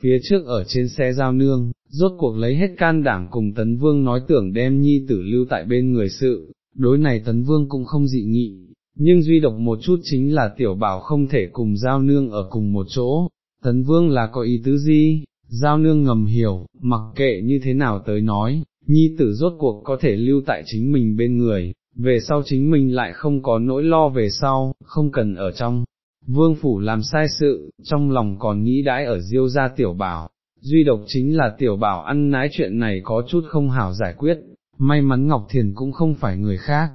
phía trước ở trên xe giao nương, rốt cuộc lấy hết can đảm cùng tấn vương nói tưởng đem nhi tử lưu tại bên người sự, đối này tấn vương cũng không dị nghị, nhưng duy độc một chút chính là tiểu bảo không thể cùng giao nương ở cùng một chỗ, tấn vương là có ý tứ gì, giao nương ngầm hiểu, mặc kệ như thế nào tới nói, nhi tử rốt cuộc có thể lưu tại chính mình bên người, về sau chính mình lại không có nỗi lo về sau, không cần ở trong. Vương phủ làm sai sự, trong lòng còn nghĩ đãi ở diêu gia tiểu bảo, duy độc chính là tiểu bảo ăn nái chuyện này có chút không hảo giải quyết, may mắn Ngọc Thiền cũng không phải người khác,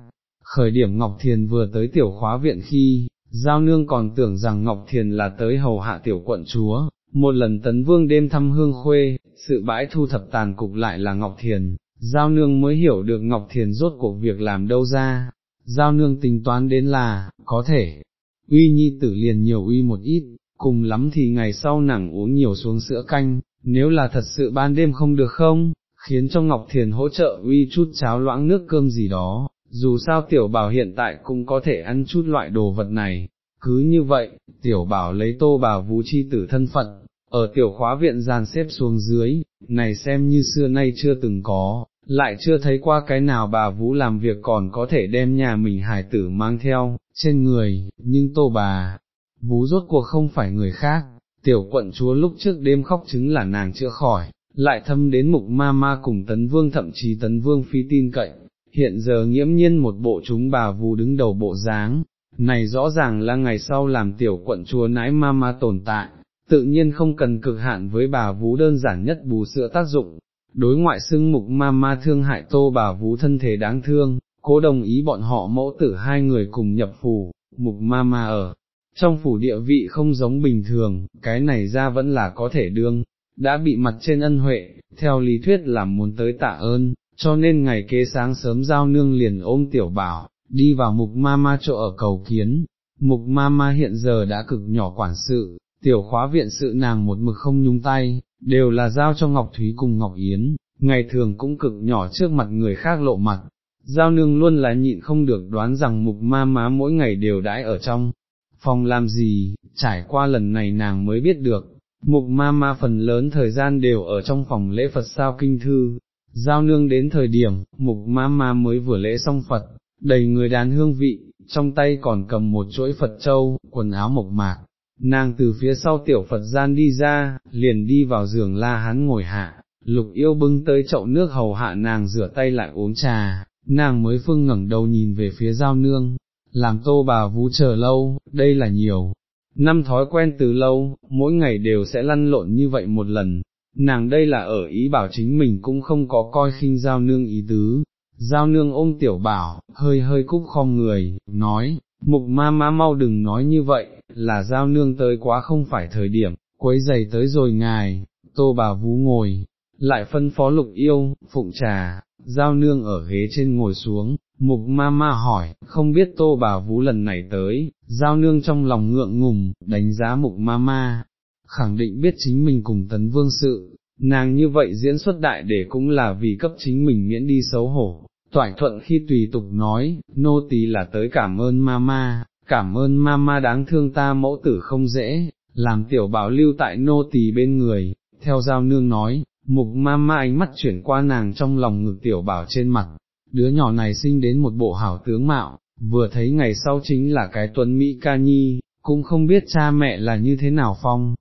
Khởi điểm Ngọc Thiền vừa tới tiểu khóa viện khi, Giao Nương còn tưởng rằng Ngọc Thiền là tới hầu hạ tiểu quận chúa, một lần tấn vương đêm thăm hương khuê, sự bãi thu thập tàn cục lại là Ngọc Thiền, Giao Nương mới hiểu được Ngọc Thiền rốt cuộc việc làm đâu ra, Giao Nương tính toán đến là, có thể, uy nhi tử liền nhiều uy một ít, cùng lắm thì ngày sau nàng uống nhiều xuống sữa canh, nếu là thật sự ban đêm không được không, khiến cho Ngọc Thiền hỗ trợ uy chút cháo loãng nước cơm gì đó, dù sao tiểu bảo hiện tại cũng có thể ăn chút loại đồ vật này, cứ như vậy, tiểu bảo lấy tô bà vũ chi tử thân phận, ở tiểu khóa viện dàn xếp xuống dưới, này xem như xưa nay chưa từng có, lại chưa thấy qua cái nào bà vũ làm việc còn có thể đem nhà mình hải tử mang theo, trên người, nhưng tô bà, vũ rốt cuộc không phải người khác, tiểu quận chúa lúc trước đêm khóc chứng là nàng chữa khỏi, lại thâm đến mục ma ma cùng tấn vương thậm chí tấn vương phi tin cậy, hiện giờ nghiễm nhiên một bộ chúng bà vù đứng đầu bộ dáng, này rõ ràng là ngày sau làm tiểu quận chúa nãi ma ma tồn tại, tự nhiên không cần cực hạn với bà vú đơn giản nhất bù sữa tác dụng. Đối ngoại xưng mục ma ma thương hại tô bà vú thân thể đáng thương, cố đồng ý bọn họ mẫu tử hai người cùng nhập phủ, mục ma ma ở. Trong phủ địa vị không giống bình thường, cái này ra vẫn là có thể đương, đã bị mặt trên ân huệ, theo lý thuyết là muốn tới tạ ơn, cho nên ngày kế sáng sớm giao nương liền ôm tiểu bảo, đi vào mục ma ma chỗ ở cầu kiến, mục ma ma hiện giờ đã cực nhỏ quản sự, tiểu khóa viện sự nàng một mực không nhung tay, đều là giao cho Ngọc Thúy cùng Ngọc Yến, ngày thường cũng cực nhỏ trước mặt người khác lộ mặt. Giao nương luôn là nhịn không được đoán rằng mục ma má mỗi ngày đều đãi ở trong phòng làm gì, trải qua lần này nàng mới biết được, mục ma ma phần lớn thời gian đều ở trong phòng lễ Phật sao kinh thư, Giao nương đến thời điểm, mục ma ma mới vừa lễ xong Phật, đầy người đàn hương vị, trong tay còn cầm một chuỗi Phật châu, quần áo mộc mạc. Nàng từ phía sau tiểu Phật gian đi ra, liền đi vào giường la hắn ngồi hạ, lục yêu bưng tới chậu nước hầu hạ nàng rửa tay lại uống trà, nàng mới phương ngẩng đầu nhìn về phía giao nương, làm tô bà vú chờ lâu, đây là nhiều. Năm thói quen từ lâu, mỗi ngày đều sẽ lăn lộn như vậy một lần, nàng đây là ở ý bảo chính mình cũng không có coi khinh giao nương ý tứ, giao nương ôm tiểu bảo, hơi hơi cúc khom người, nói, mục ma ma mau đừng nói như vậy, là giao nương tới quá không phải thời điểm, quấy giày tới rồi ngài, tô bà vú ngồi, lại phân phó lục yêu, phụng trà, giao nương ở ghế trên ngồi xuống, mục ma ma hỏi, không biết tô bà vú lần này tới, giao nương trong lòng ngượng ngùng, đánh giá mục ma ma, khẳng định biết chính mình cùng tấn vương sự, nàng như vậy diễn xuất đại để cũng là vì cấp chính mình miễn đi xấu hổ. Toại thuận khi tùy tục nói, nô tỳ là tới cảm ơn mama, cảm ơn mama đáng thương ta mẫu tử không dễ, làm tiểu bảo lưu tại nô tỳ bên người, theo giao nương nói, mục mama ánh mắt chuyển qua nàng trong lòng ngực tiểu bảo trên mặt, đứa nhỏ này sinh đến một bộ hảo tướng mạo, vừa thấy ngày sau chính là cái tuấn Mỹ ca nhi, cũng không biết cha mẹ là như thế nào phong,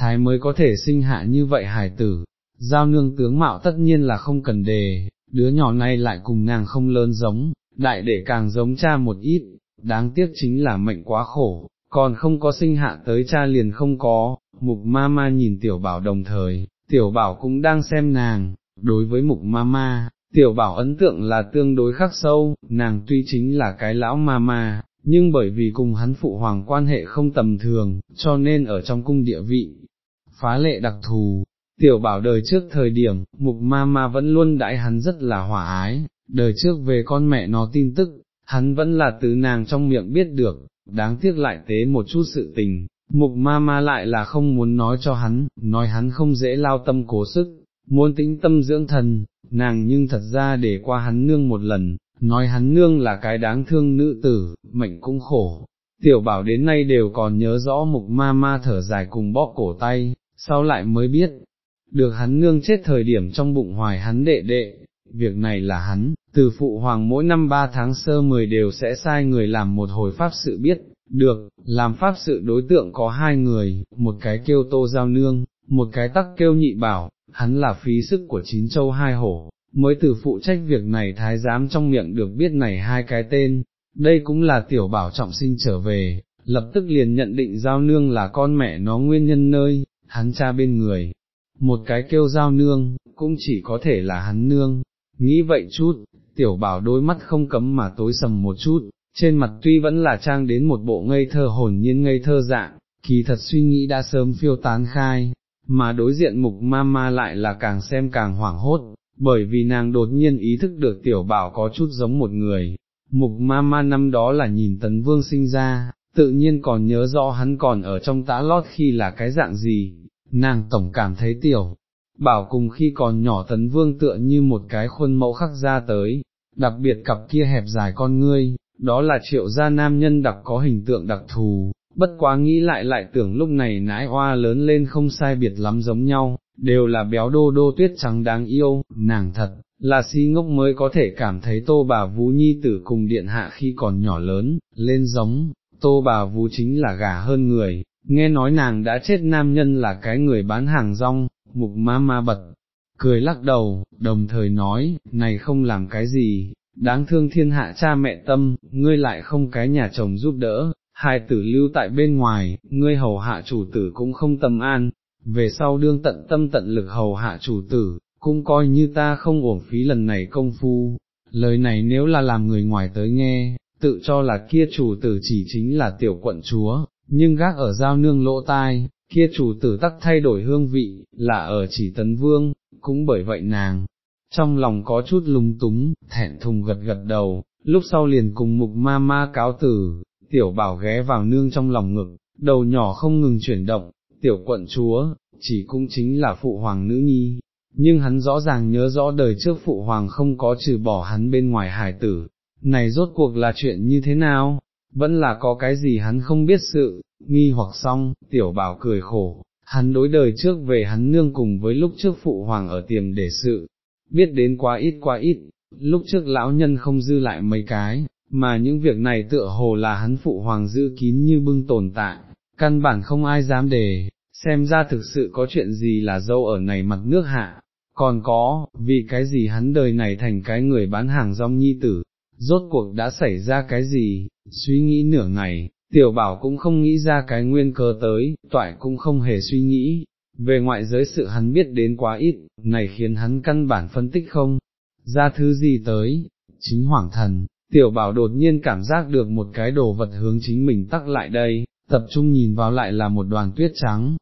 thái mới có thể sinh hạ như vậy hải tử, giao nương tướng mạo tất nhiên là không cần đề, đứa nhỏ này lại cùng nàng không lớn giống, đại để càng giống cha một ít, đáng tiếc chính là mệnh quá khổ, còn không có sinh hạ tới cha liền không có, mục ma ma nhìn tiểu bảo đồng thời, tiểu bảo cũng đang xem nàng, đối với mục ma ma, tiểu bảo ấn tượng là tương đối khắc sâu, nàng tuy chính là cái lão ma ma, nhưng bởi vì cùng hắn phụ hoàng quan hệ không tầm thường, cho nên ở trong cung địa vị, phá lệ đặc thù. Tiểu bảo đời trước thời điểm, mục ma ma vẫn luôn đãi hắn rất là hòa ái, đời trước về con mẹ nó tin tức, hắn vẫn là từ nàng trong miệng biết được, đáng tiếc lại tế một chút sự tình, mục ma ma lại là không muốn nói cho hắn, nói hắn không dễ lao tâm cố sức, muốn tĩnh tâm dưỡng thần, nàng nhưng thật ra để qua hắn nương một lần, nói hắn nương là cái đáng thương nữ tử, mệnh cũng khổ. Tiểu bảo đến nay đều còn nhớ rõ mục ma ma thở dài cùng bóp cổ tay, sau lại mới biết, được hắn nương chết thời điểm trong bụng hoài hắn đệ đệ, việc này là hắn, từ phụ hoàng mỗi năm ba tháng sơ mười đều sẽ sai người làm một hồi pháp sự biết, được, làm pháp sự đối tượng có hai người, một cái kêu tô giao nương, một cái tắc kêu nhị bảo, hắn là phí sức của chín châu hai hổ, mới từ phụ trách việc này thái giám trong miệng được biết này hai cái tên, đây cũng là tiểu bảo trọng sinh trở về, lập tức liền nhận định giao nương là con mẹ nó nguyên nhân nơi, hắn cha bên người, một cái kêu giao nương, cũng chỉ có thể là hắn nương, nghĩ vậy chút, tiểu bảo đôi mắt không cấm mà tối sầm một chút, trên mặt tuy vẫn là trang đến một bộ ngây thơ hồn nhiên ngây thơ dạng, kỳ thật suy nghĩ đã sớm phiêu tán khai, mà đối diện mục ma ma lại là càng xem càng hoảng hốt, bởi vì nàng đột nhiên ý thức được tiểu bảo có chút giống một người, mục ma ma năm đó là nhìn tấn vương sinh ra, tự nhiên còn nhớ rõ hắn còn ở trong tã lót khi là cái dạng gì, nàng tổng cảm thấy tiểu. Bảo cùng khi còn nhỏ tấn vương tựa như một cái khuôn mẫu khắc ra tới, đặc biệt cặp kia hẹp dài con ngươi, đó là triệu gia nam nhân đặc có hình tượng đặc thù, bất quá nghĩ lại lại tưởng lúc này nãi hoa lớn lên không sai biệt lắm giống nhau, đều là béo đô đô tuyết trắng đáng yêu, nàng thật, là si ngốc mới có thể cảm thấy tô bà Vũ Nhi tử cùng điện hạ khi còn nhỏ lớn, lên giống, tô bà Vũ chính là gà hơn người, nghe nói nàng đã chết nam nhân là cái người bán hàng rong, mục ma ma bật, cười lắc đầu, đồng thời nói, này không làm cái gì, đáng thương thiên hạ cha mẹ tâm, ngươi lại không cái nhà chồng giúp đỡ, hai tử lưu tại bên ngoài, ngươi hầu hạ chủ tử cũng không tâm an, về sau đương tận tâm tận lực hầu hạ chủ tử, cũng coi như ta không uổng phí lần này công phu, lời này nếu là làm người ngoài tới nghe, tự cho là kia chủ tử chỉ chính là tiểu quận chúa, nhưng gác ở giao nương lỗ tai, kia chủ tử tắc thay đổi hương vị, là ở chỉ tấn vương, cũng bởi vậy nàng, trong lòng có chút lung túng, thẹn thùng gật gật đầu, lúc sau liền cùng mục ma ma cáo tử, tiểu bảo ghé vào nương trong lòng ngực, đầu nhỏ không ngừng chuyển động, tiểu quận chúa, chỉ cũng chính là phụ hoàng nữ nhi, nhưng hắn rõ ràng nhớ rõ đời trước phụ hoàng không có trừ bỏ hắn bên ngoài hải tử, này rốt cuộc là chuyện như thế nào, vẫn là có cái gì hắn không biết sự, nghi hoặc xong, tiểu bảo cười khổ, hắn đối đời trước về hắn nương cùng với lúc trước phụ hoàng ở tiềm để sự, biết đến quá ít quá ít, lúc trước lão nhân không dư lại mấy cái, mà những việc này tựa hồ là hắn phụ hoàng giữ kín như bưng tồn tại, căn bản không ai dám đề, xem ra thực sự có chuyện gì là dâu ở này mặt nước hạ, còn có, vì cái gì hắn đời này thành cái người bán hàng rong nhi tử, rốt cuộc đã xảy ra cái gì, suy nghĩ nửa ngày, tiểu bảo cũng không nghĩ ra cái nguyên cơ tới, toại cũng không hề suy nghĩ, về ngoại giới sự hắn biết đến quá ít, này khiến hắn căn bản phân tích không, ra thứ gì tới, chính hoàng thần, tiểu bảo đột nhiên cảm giác được một cái đồ vật hướng chính mình tắc lại đây, tập trung nhìn vào lại là một đoàn tuyết trắng,